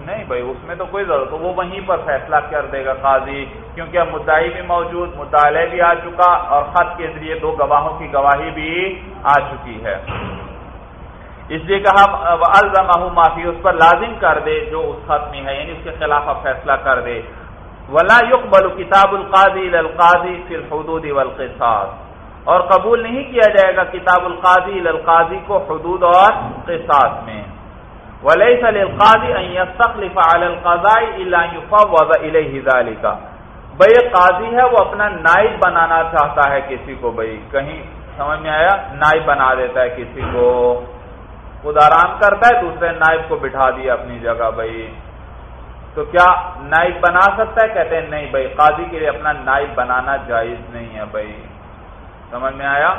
نہیں بھائی، اس میں تو کوئی ضرورت وہ وہیں پر فیصلہ کر دے گا قاضی، کیونکہ اب مدعی بھی موجود مطالعہ بھی آ چکا اور خط کے ذریعے دو گواہوں کی گواہی بھی آ چکی ہے۔ اس لیے کہا الزمہ معافی، اس پر لازم کر دے جو اس خط میں ہے یعنی اس کے خلاف اب فیصلہ کر دے۔ ولا يقبل کتاب القاضی القاضی فی الحدود والقصاص۔ اور قبول نہیں کیا جائے گا کتاب القاضی القاضی کو حدود اور قصاص میں۔ ولیس للقاضی ان يستخلف على القضاء الا يفوض اليه ذلك۔ بھئی قاضی ہے، وہ اپنا نائب بنانا چاہتا ہے کسی کو۔ بھئی کہیں، سمجھ میں آیا؟ نائب بنا دیتا ہے کسی کو۔ خود آرام کرتا ہے، دوسرے نائب کو بٹھا دیا اپنی جگہ۔ بھائی تو کیا نائب بنا سکتا ہے؟ کہتے ہیں نہیں بھائی قاضی کے لیے اپنا نائب بنانا جائز نہیں ہے۔ بھائی سمجھ میں آیا؟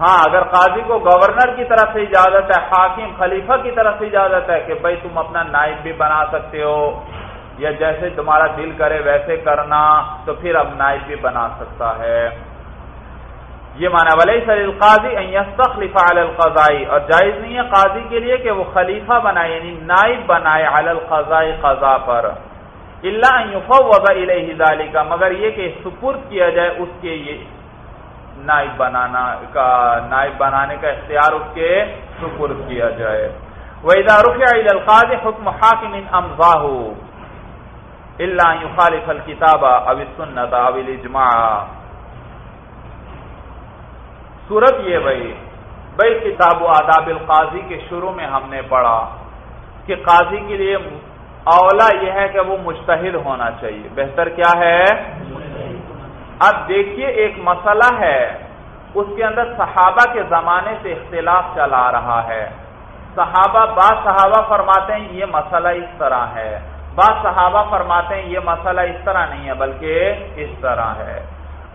ہاں اگر قاضی کو گورنر کی طرف سے اجازت ہے، حاکم خلیفہ کی طرف سے اجازت ہے کہ بھائی تم اپنا نائب بھی بنا سکتے ہو، یا جیسے تمہارا دل کرے ویسے کرنا، تو پھر اب نائب بھی بنا سکتا ہے۔ یہ مانا ولی سر القاضی خلیفہ القضائی اور جائز نہیں ہے قاضی کے لیے کہ وہ خلیفہ بنائے یعنی نائب بنائے القضائی قضا پر۔ اللہ کا مگر یہ کہ سپرد کیا جائے، اس کے یہ نائب بنانا کا نائب بنانے کا اختیار اس کے سپرد کیا جائے۔ وَإِذَا رُفِعَ إِلَى الْقَاضِ حُكْمُ حَاكِمٍ أَمْضَاهُ إِلَّا أَن يُخَالِفَ الْكِتَابَ أَوِ السُّنَّةَ صورت یہ بھائی بھائی کتاب و آداب القاضی کے شروع میں ہم نے پڑھا کہ قاضی کے لیے اولا یہ ہے کہ وہ مشتحد ہونا چاہیے۔ بہتر کیا ہے؟ اب دیکھیے ایک مسئلہ ہے، اس کے اندر صحابہ کے زمانے سے اختلاف چلا رہا ہے۔ صحابہ بعض صحابہ فرماتے ہیں یہ مسئلہ اس طرح ہے۔ بعض صحابہ فرماتے ہیں یہ مسئلہ اس طرح نہیں ہے، بلکہ اس طرح ہے۔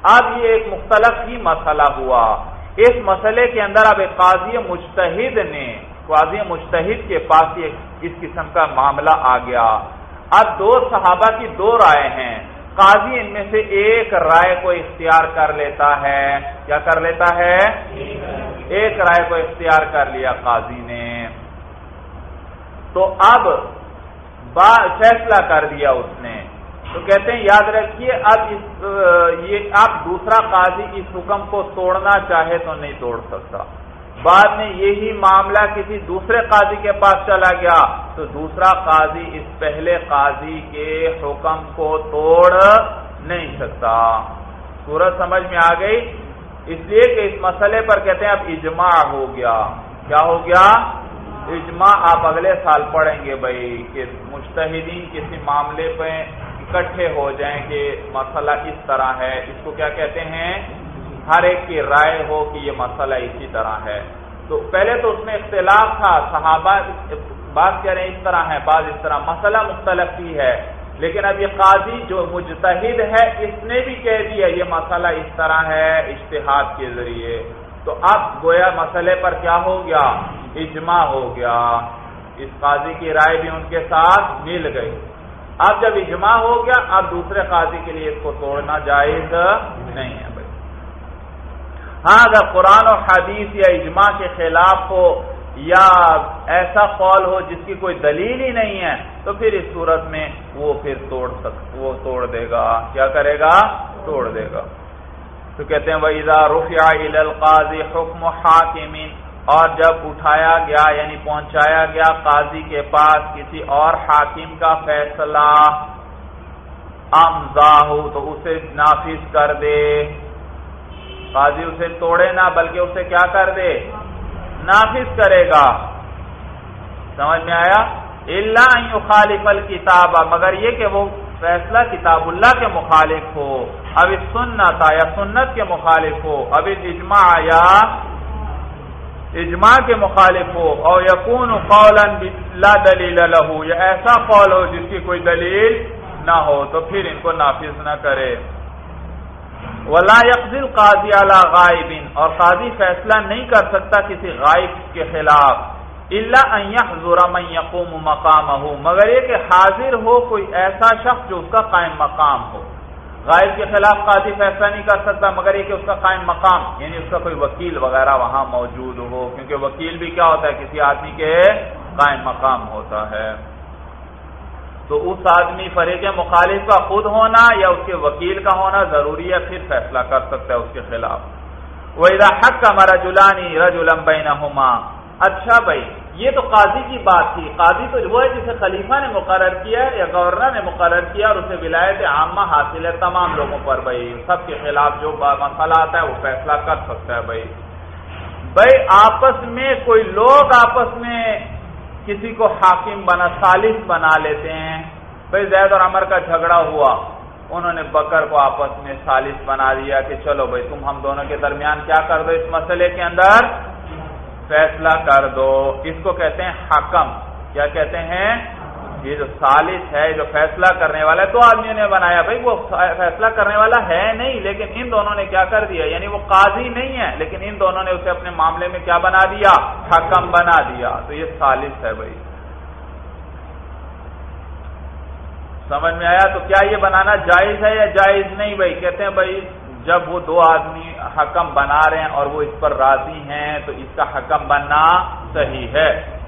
اب یہ ایک مختلف ہی مسئلہ ہوا۔ اس مسئلے کے اندر اب ایک قاضی مشتحد نے، قاضی مشتحد کے پاس اس قسم کا معاملہ آ گیا۔ اب دو صحابہ کی دو رائے ہیں۔ قاضی ان میں سے ایک رائے کو اختیار کر لیتا ہے۔ کیا کر لیتا ہے؟ ایک رائے کو اختیار کر لیا قاضی نے۔ تو اب فیصلہ کر دیا اس نے۔ تو کہتے ہیں، یاد رکھیے، اب اس، یہ اب دوسرا قاضی اس حکم کو توڑنا چاہے تو نہیں توڑ سکتا۔ بعد میں یہی معاملہ کسی دوسرے قاضی کے پاس چلا گیا تو دوسرا قاضی اس پہلے قاضی کے حکم کو توڑ نہیں سکتا۔ سورج سمجھ میں آ گئی؟ اس لیے کہ اس مسئلے پر کہتے ہیں اب اجماع ہو گیا۔ کیا ہو گیا؟ اجماع آپ اگلے سال پڑھیں گے بھائی کہ مشتحدین کسی معاملے پہ اکٹھے ہو جائیں کہ مسئلہ اس طرح ہے۔ اس کو کیا کہتے ہیں؟ ہر ایک کی رائے ہو کہ یہ مسئلہ اسی طرح ہے۔ تو پہلے تو اس میں اختلاف تھا، صحابہ بات کہہ رہے ہیں اس طرح ہے بعض اس طرح مسئلہ مختلف ہی ہے۔ لیکن اب یہ قاضی جو مجتہد ہے، اس نے بھی کہہ دیا یہ مسئلہ اس طرح ہے اشتہاد کے ذریعے۔ تو اب گویا مسئلے پر کیا ہو گیا؟ اجماع ہو گیا۔ اس قاضی کی رائے بھی ان کے ساتھ مل گئی۔ اب جب اجماع ہو گیا، اب دوسرے قاضی کے لیے اس کو توڑنا جائز نہیں ہے۔ بھائی ہاں اگر قرآن اور حدیث یا اجماع کے خلاف ہو یا ایسا قول ہو جس کی کوئی دلیل ہی نہیں ہے، تو پھر اس صورت میں وہ پھر توڑ سک، وہ توڑ دے گا۔ کیا کرے گا؟ توڑ دے گا۔ تو کہتے ہیں، وَإِذَا رُفِعَ إِلَى الْقَاضِ حُكْمُ حَاكِمٍ۔ اور جب اٹھایا گیا یعنی پہنچایا گیا قاضی کے پاس کسی اور حاکم کا فیصلہ امزا ہو تو اسے نافذ کر دے۔ قاضی اسے توڑے نہ، بلکہ اسے کیا کر دے؟ نافذ کرے گا۔ سمجھ میں آیا؟ اللہ خالف الکتاب، مگر یہ کہ وہ فیصلہ کتاب اللہ کے مخالف ہو اب سنت یا سنت کے مخالف ہو اب اجماع یا اجماع کے مخالف ہو اور یقون لا دلیل لہو یا ایسا قول ہو جس کی کوئی دلیل نہ ہو، تو پھر ان کو نافذ نہ کرے۔ ولا یقل قاضی اعلی غائب۔ اور قاضی فیصلہ نہیں کر سکتا کسی غائب کے خلاف۔ اللہ ضرم یقوم مقام ہو مگر یہ کہ حاضر ہو کوئی ایسا شخص جو اس کا قائم مقام ہو۔ غائب کے خلاف قاضی فیصلہ نہیں کر سکتا، مگر یہ کہ اس کا قائم مقام یعنی اس کا کوئی وکیل وغیرہ وہاں موجود ہو۔ کیونکہ وکیل بھی کیا ہوتا ہے؟ کسی آدمی کے قائم مقام ہوتا ہے۔ تو اس آدمی فریق مخالف کا خود ہونا یا اس کے وکیل کا ہونا ضروری ہے، پھر فیصلہ کر سکتا ہے اس کے خلاف۔ وہ حق کا ہمارا جلانی رج الم اچھا بھائی، یہ تو قاضی کی بات تھی۔ قاضی تو وہ ہے جسے خلیفہ نے مقرر کیا یا گورنر نے مقرر کیا اور اسے ولایت عامہ حاصل ہے تمام لوگوں پر بھائی۔ سب کے خلاف جو مسئلہ آتا ہے وہ فیصلہ کر سکتا ہے بھائی۔ بھائی، آپس میں کوئی لوگ آپس میں کسی کو حاکم بنا، سالس بنا لیتے ہیں۔ بھائی زید اور عمر کا جھگڑا ہوا۔ انہوں نے بکر کو آپس میں سالس بنا دیا کہ چلو بھائی، تم ہم دونوں کے درمیان کیا کر دو اس مسئلے کے اندر؟ فیصلہ کر دو۔ اس کو کہتے ہیں حاکم کیا کہتے ہیں؟ یہ جو سالس ہے جو فیصلہ کرنے والا ہے، دو آدمیوں نے بنایا بھائی، وہ فیصلہ کرنے والا ہے نہیں، لیکن ان دونوں نے کیا کر دیا؟ یعنی وہ قاضی نہیں ہے، لیکن ان دونوں نے اسے اپنے معاملے میں کیا بنا دیا؟ حکم بنا دیا۔ تو یہ سالس ہے بھائی۔ سمجھ میں آیا؟ تو کیا یہ بنانا جائز ہے یا جائز نہیں بھائی؟ کہتے ہیں بھائی، جب وہ دو آدمی حکم بنا رہے ہیں اور وہ اس پر راضی ہیں، تو اس کا حکم بننا صحیح ہے۔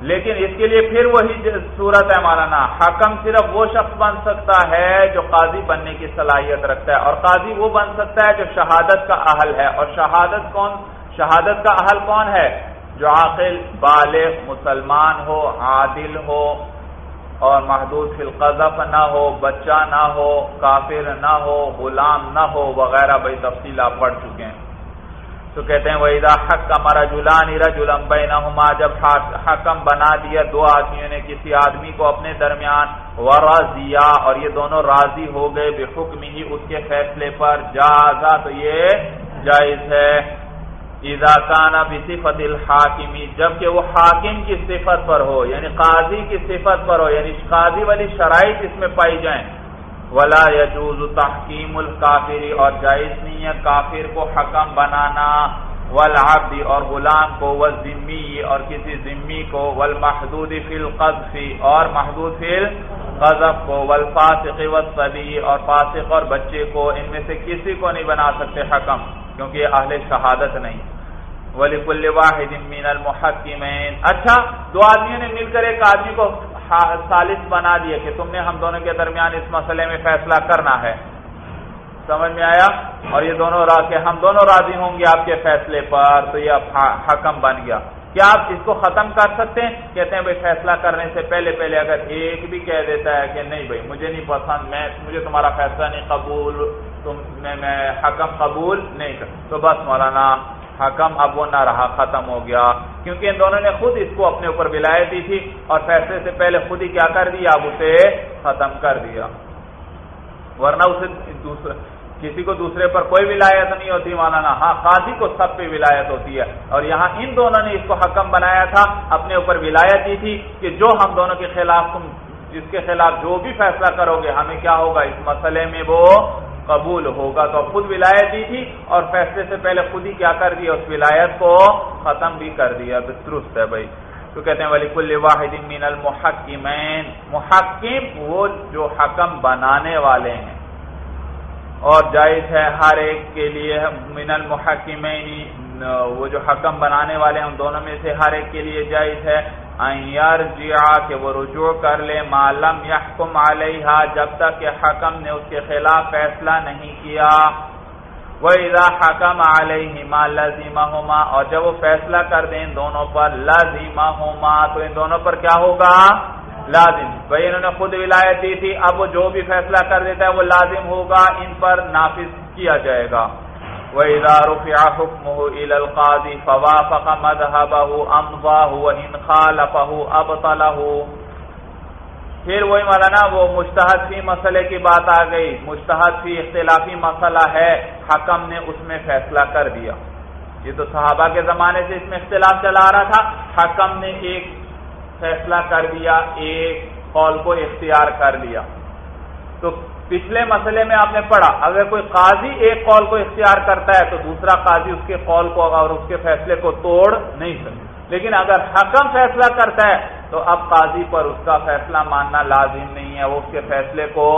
لیکن اس کے لیے پھر وہی صورت ہے مولانا، حکم صرف وہ شخص بن سکتا ہے جو قاضی بننے کی صلاحیت رکھتا ہے، اور قاضی وہ بن سکتا ہے جو شہادت کا اہل ہے۔ اور شہادت کون؟ شہادت کا اہل کون ہے؟ جو عاقل، بالغ، مسلمان ہو، عادل ہو، اور محدود فی القذف نہ ہو، بچہ نہ ہو، کافر نہ ہو، غلام نہ ہو، وغیرہ۔ بھائی تفصیل آپ پڑھ چکے ہیں۔ تو کہتے ہیں وہی حق کا مرا جلانی رجولم بینہما جب حکم بنا دیا دو آدمیوں نے، کسی آدمی کو اپنے درمیان ورضیا اور یہ دونوں راضی ہو گئے بے حکم ہی اس کے فیصلے پر، جازا تو یہ جائز ہے۔ اذا کانا بصفت الحاکمی جبکہ وہ حاکم کی صفت پر ہو یعنی قاضی کی صفت پر ہو یعنی قاضی والی شرائط اس میں پائی جائیں۔ ولا يجوز تحکیم الکافری اور جائز نہیں ہے کافر کو حکم بنانا، والعبد، اور غلام کو، والذمی، اور کسی ذمی کو، والمحدود فی القذف، اور محدود فی القذف کو، والفاسق والصبی، اور فاسق اور بچے کو، ان میں سے کسی کو نہیں بنا سکتے حکم، کیونکہ یہ اہل شہادت نہیں۔ ولی کل واحد من المحکمین اچھا دو آدمیوں نے مل کر ایک آدمی کو سالس بنا دیے کہ تم نے ہم دونوں کے درمیان اس مسئلے میں فیصلہ کرنا ہے۔ سمجھ میں آیا؟ اور یہ دونوں ہم دونوں راضی ہوں گے آپ کے فیصلے پر۔ تو یہ حکم بن گیا۔ کیا آپ اس کو ختم کر سکتے ہیں؟ کہتے ہیں بھائی فیصلہ کرنے سے پہلے پہلے اگر ایک بھی کہہ دیتا ہے کہ نہیں بھائی، مجھے نہیں پسند، میں مجھے تمہارا فیصلہ نہیں قبول، تم میں میں حکم قبول نہیں کر تو بس مولانا حکم اب وہ نہ رہا، ختم ہو گیا۔ کیونکہ ان دونوں نے خود اس کو اپنے اوپر ولایت دی تھی اور فیصلے سے پہلے خود ہی کیا کر دیا، اب اسے ختم کر دیا۔ ورنہ اسے دوسرا کسی کو دوسرے پر کوئی ولایت نہیں ہوتی، مولانا۔ ہاں قاضی کو سب پہ ولایت ہوتی ہے۔ اور یہاں ان دونوں نے اس کو حکم بنایا تھا، اپنے اوپر ولایت دی تھی کہ جو ہم دونوں کے خلاف، تم جس کے خلاف جو بھی فیصلہ کرو گے، ہمیں کیا ہوگا؟ اس مسئلے میں وہ قبول ہوگا تو خود ولایت دی تھی اور فیصلے سے پہلے خود ہی کیا کر دیا اس ولایت کو؟ ختم بھی کر دیا۔ درست ہے بھائی۔ تو کہتے ہیں ولی کل واحد من المحکمین محکم وہ جو حکم بنانے والے ہیں۔ اور جائز ہے ہر ایک کے لیے من المحکمین وہ جو حکم بنانے والے ہیں، ان دونوں میں سے ہر ایک کے لیے جائز ہے۔ کہ وہ رجوع کر لے معلوم یحکم علیہ جب تک کہ حکم نے اس کے خلاف فیصلہ نہیں کیا۔ وہ ادا حکم علیہ لذیمہ ہوما اور جب وہ فیصلہ کر دیں ان دونوں پر لذیمہ ہوما تو ان دونوں پر کیا ہوگا؟ لازم۔ بھائی انہوں نے خود ولایت دی تھی، اب وہ جو بھی فیصلہ کر دیتا ہے وہ لازم ہوگا، ان پر نافذ کیا جائے گا۔ وہ ادار القاضی فوافق مذهبه امضاه وان خالفه ابطله پھر وہی مولانا، وہ مشتحد فی مسئلے کی بات آ گئی۔ مشتحد فی اختلافی مسئلہ ہے۔ حکم نے اس میں فیصلہ کر دیا۔ یہ تو صحابہ کے زمانے سے اس میں اختلاف چلا رہا تھا۔ حکم نے ایک فیصلہ کر دیا، ایک قول کو اختیار کر لیا۔ تو پچھلے مسئلے میں آپ نے پڑھا، اگر کوئی قاضی ایک قول کو اختیار کرتا ہے تو دوسرا قاضی اس کے قول کو اور اس کے فیصلے کو توڑ نہیں سکتا۔ لیکن اگر حکم فیصلہ کرتا ہے تو اب قاضی پر اس کا فیصلہ ماننا لازم نہیں ہے، وہ اس کے فیصلے کو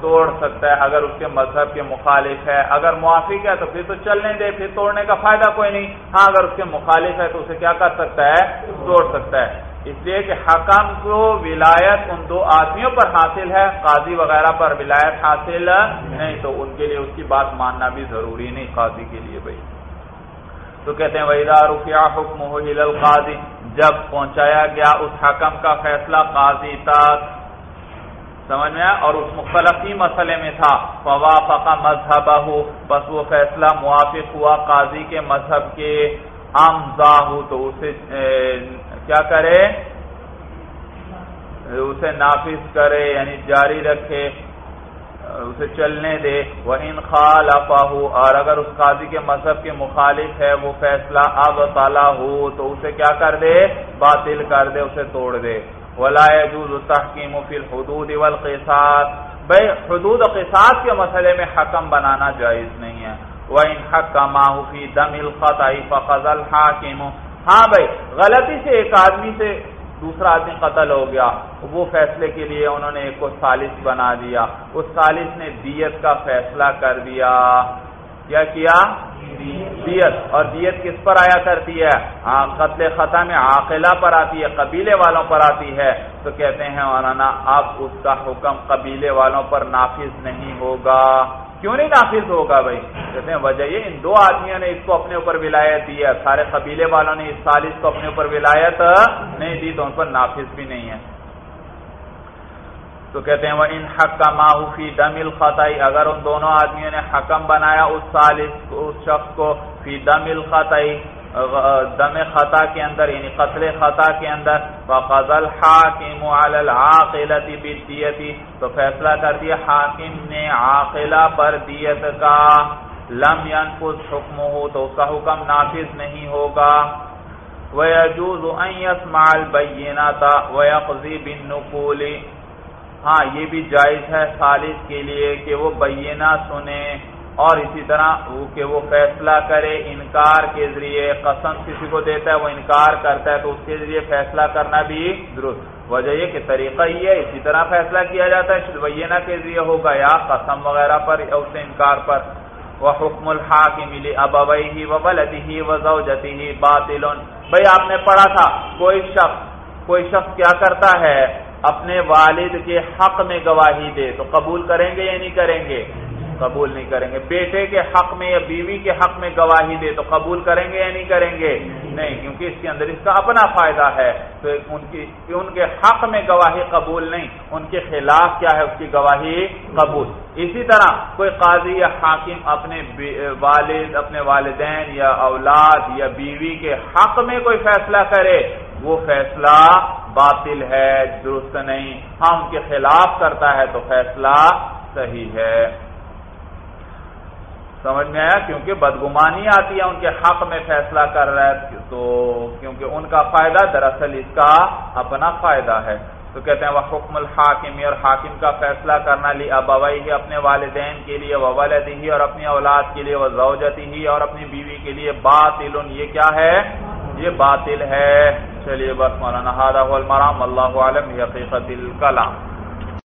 توڑ سکتا ہے۔ اگر اس کے مذہب کے مخالف ہے، اگر موافق ہے تو پھر تو چلنے دے، پھر توڑنے کا فائدہ کوئی نہیں۔ ہاں اگر اس کے مخالف ہے تو اسے کیا کر سکتا ہے؟ توڑ سکتا ہے۔ اس لیے کہ حکم کو ولایت ان دو آدمیوں پر حاصل ہے، قاضی وغیرہ پر ولایت حاصل نہیں، تو ان کے لیے اس کی بات ماننا بھی ضروری نہیں قاضی کے لیے بھائی۔ تو کہتے ہیں وحیدار کیا حکم ہو القاضی جب پہنچایا گیا اس حکم کا فیصلہ قاضی تک۔ سمجھ میں اور اس مختلفی مسئلے میں تھا۔ فوا فقا مذہب ہو بس وہ فیصلہ موافق ہوا قاضی کے مذہب کے عام ہو تو اسے کیا کرے؟ اسے نافذ کرے یعنی جاری رکھے، اسے چلنے دے۔ وہ ان خال اور اگر اس قاضی کے مذہب کے مخالف ہے، وہ فیصلہ اب تالا ہو تو اسے کیا کر دے؟ باطل کر دے، اسے توڑ دے۔ ولا يجوز تحکیم فی الحدود والقصاص بھائی حدود و قصاص کے مسئلے میں حکم بنانا جائز نہیں ہے۔ وہ ان حق کا ماحفی دم الخط فضل حاکم ہاں بھائی غلطی سے ایک آدمی سے دوسرا آدمی قتل ہو گیا وہ فیصلے کے لیے انہوں نے ایک کو سالس بنا دیا اس سالس نے دیت کا فیصلہ کر دیا۔ کیا کیا؟ دیت۔ اور دیت کس پر آیا کرتی ہے؟ ہاں، قتل خطا میں عاقلہ پر آتی ہے قبیلے والوں پر آتی ہے۔ تو کہتے ہیں مولانا اب اس کا حکم قبیلے والوں پر نافذ نہیں ہوگا۔ کیوں نہیں نافذ ہوگا بھائی؟ کہتے ہیں، وجہ یہ، ان دو آدمیوں نے اس کو اپنے اوپر ولایت دی ہے۔ سارے قبیلے والوں نے اس سال اس کو اپنے اوپر ولایت نہیں دی، تو ان پر نافذ بھی نہیں ہے۔ تو کہتے ہیں وہ ان حق کا ماحوفی دم الخطائی اگر ان دونوں آدمیوں نے حکم بنایا اس سال اس شخص کو فی دم الخطائی دم خطا کے اندر یعنی قتل خطا کے اندر فقض الحاکم علی العاقلۃ بالدیت، تو فیصلہ کر دیا حاکم نے عاقلہ پر دیت کا۔ لم ينفذ حکمه تو اس کا حکم نافذ نہیں ہوگا۔ ويجوز ان يسمع البينات ويقضي بالنقول۔ ہاں یہ بھی جائز ہے خالص کے لیے کہ وہ بینہ سنے۔ اور اسی طرح وہ کہ وہ فیصلہ کرے، انکار کے ذریعے قسم کسی کو دیتا ہے، وہ انکار کرتا ہے، تو اس کے ذریعے فیصلہ کرنا بھی درست۔ وجہ یہ کہ طریقہ ہی ہے، اسی طرح فیصلہ کیا جاتا ہے شلوینہ کے ذریعے ہوگا یا قسم وغیرہ پر یا اس انکار پر۔ وہ حکم الحاق ملی ابوئی ہی و بلدی ہی و ہی باطل۔ بھائی آپ نے پڑھا تھا، کوئی شخص کوئی شخص کیا کرتا ہے، اپنے والد کے حق میں گواہی دے، تو قبول کریں گے یا نہیں کریں گے؟ قبول نہیں کریں گے۔ بیٹے کے حق میں یا بیوی کے حق میں گواہی دے تو قبول کریں گے یا نہیں کریں گے؟ نہیں، کیونکہ اس کے اندر اس کا اپنا فائدہ ہے۔ تو ان کی، ان کے حق میں گواہی قبول نہیں، ان کے خلاف کیا ہے؟ اس کی گواہی قبول۔ اسی طرح کوئی قاضی یا حاکم اپنے والد، اپنے والدین یا اولاد یا بیوی کے حق میں کوئی فیصلہ کرے، وہ فیصلہ باطل ہے، درست نہیں۔ ہاں ان کے خلاف کرتا ہے تو فیصلہ صحیح ہے۔ سمجھ میں آیا؟ کیونکہ بدگمانی آتی ہے، ان کے حق میں فیصلہ کر رہا ہے تو کیونکہ ان کا فائدہ دراصل اس کا اپنا فائدہ ہے۔ تو کہتے ہیں وہ حکم الحاکمی اور حاکم کا فیصلہ کرنا لی ابوئی ہی اپنے والدین کے لیے وہ ہی اور اپنی اولاد کے لیے وہ زوجتی ہی اور اپنی بیوی کے لیے باطل، یہ کیا ہے؟ یہ باطل ہے۔ چلیے بس، مولانا المرام اللہ عالم حقیقت الکلام۔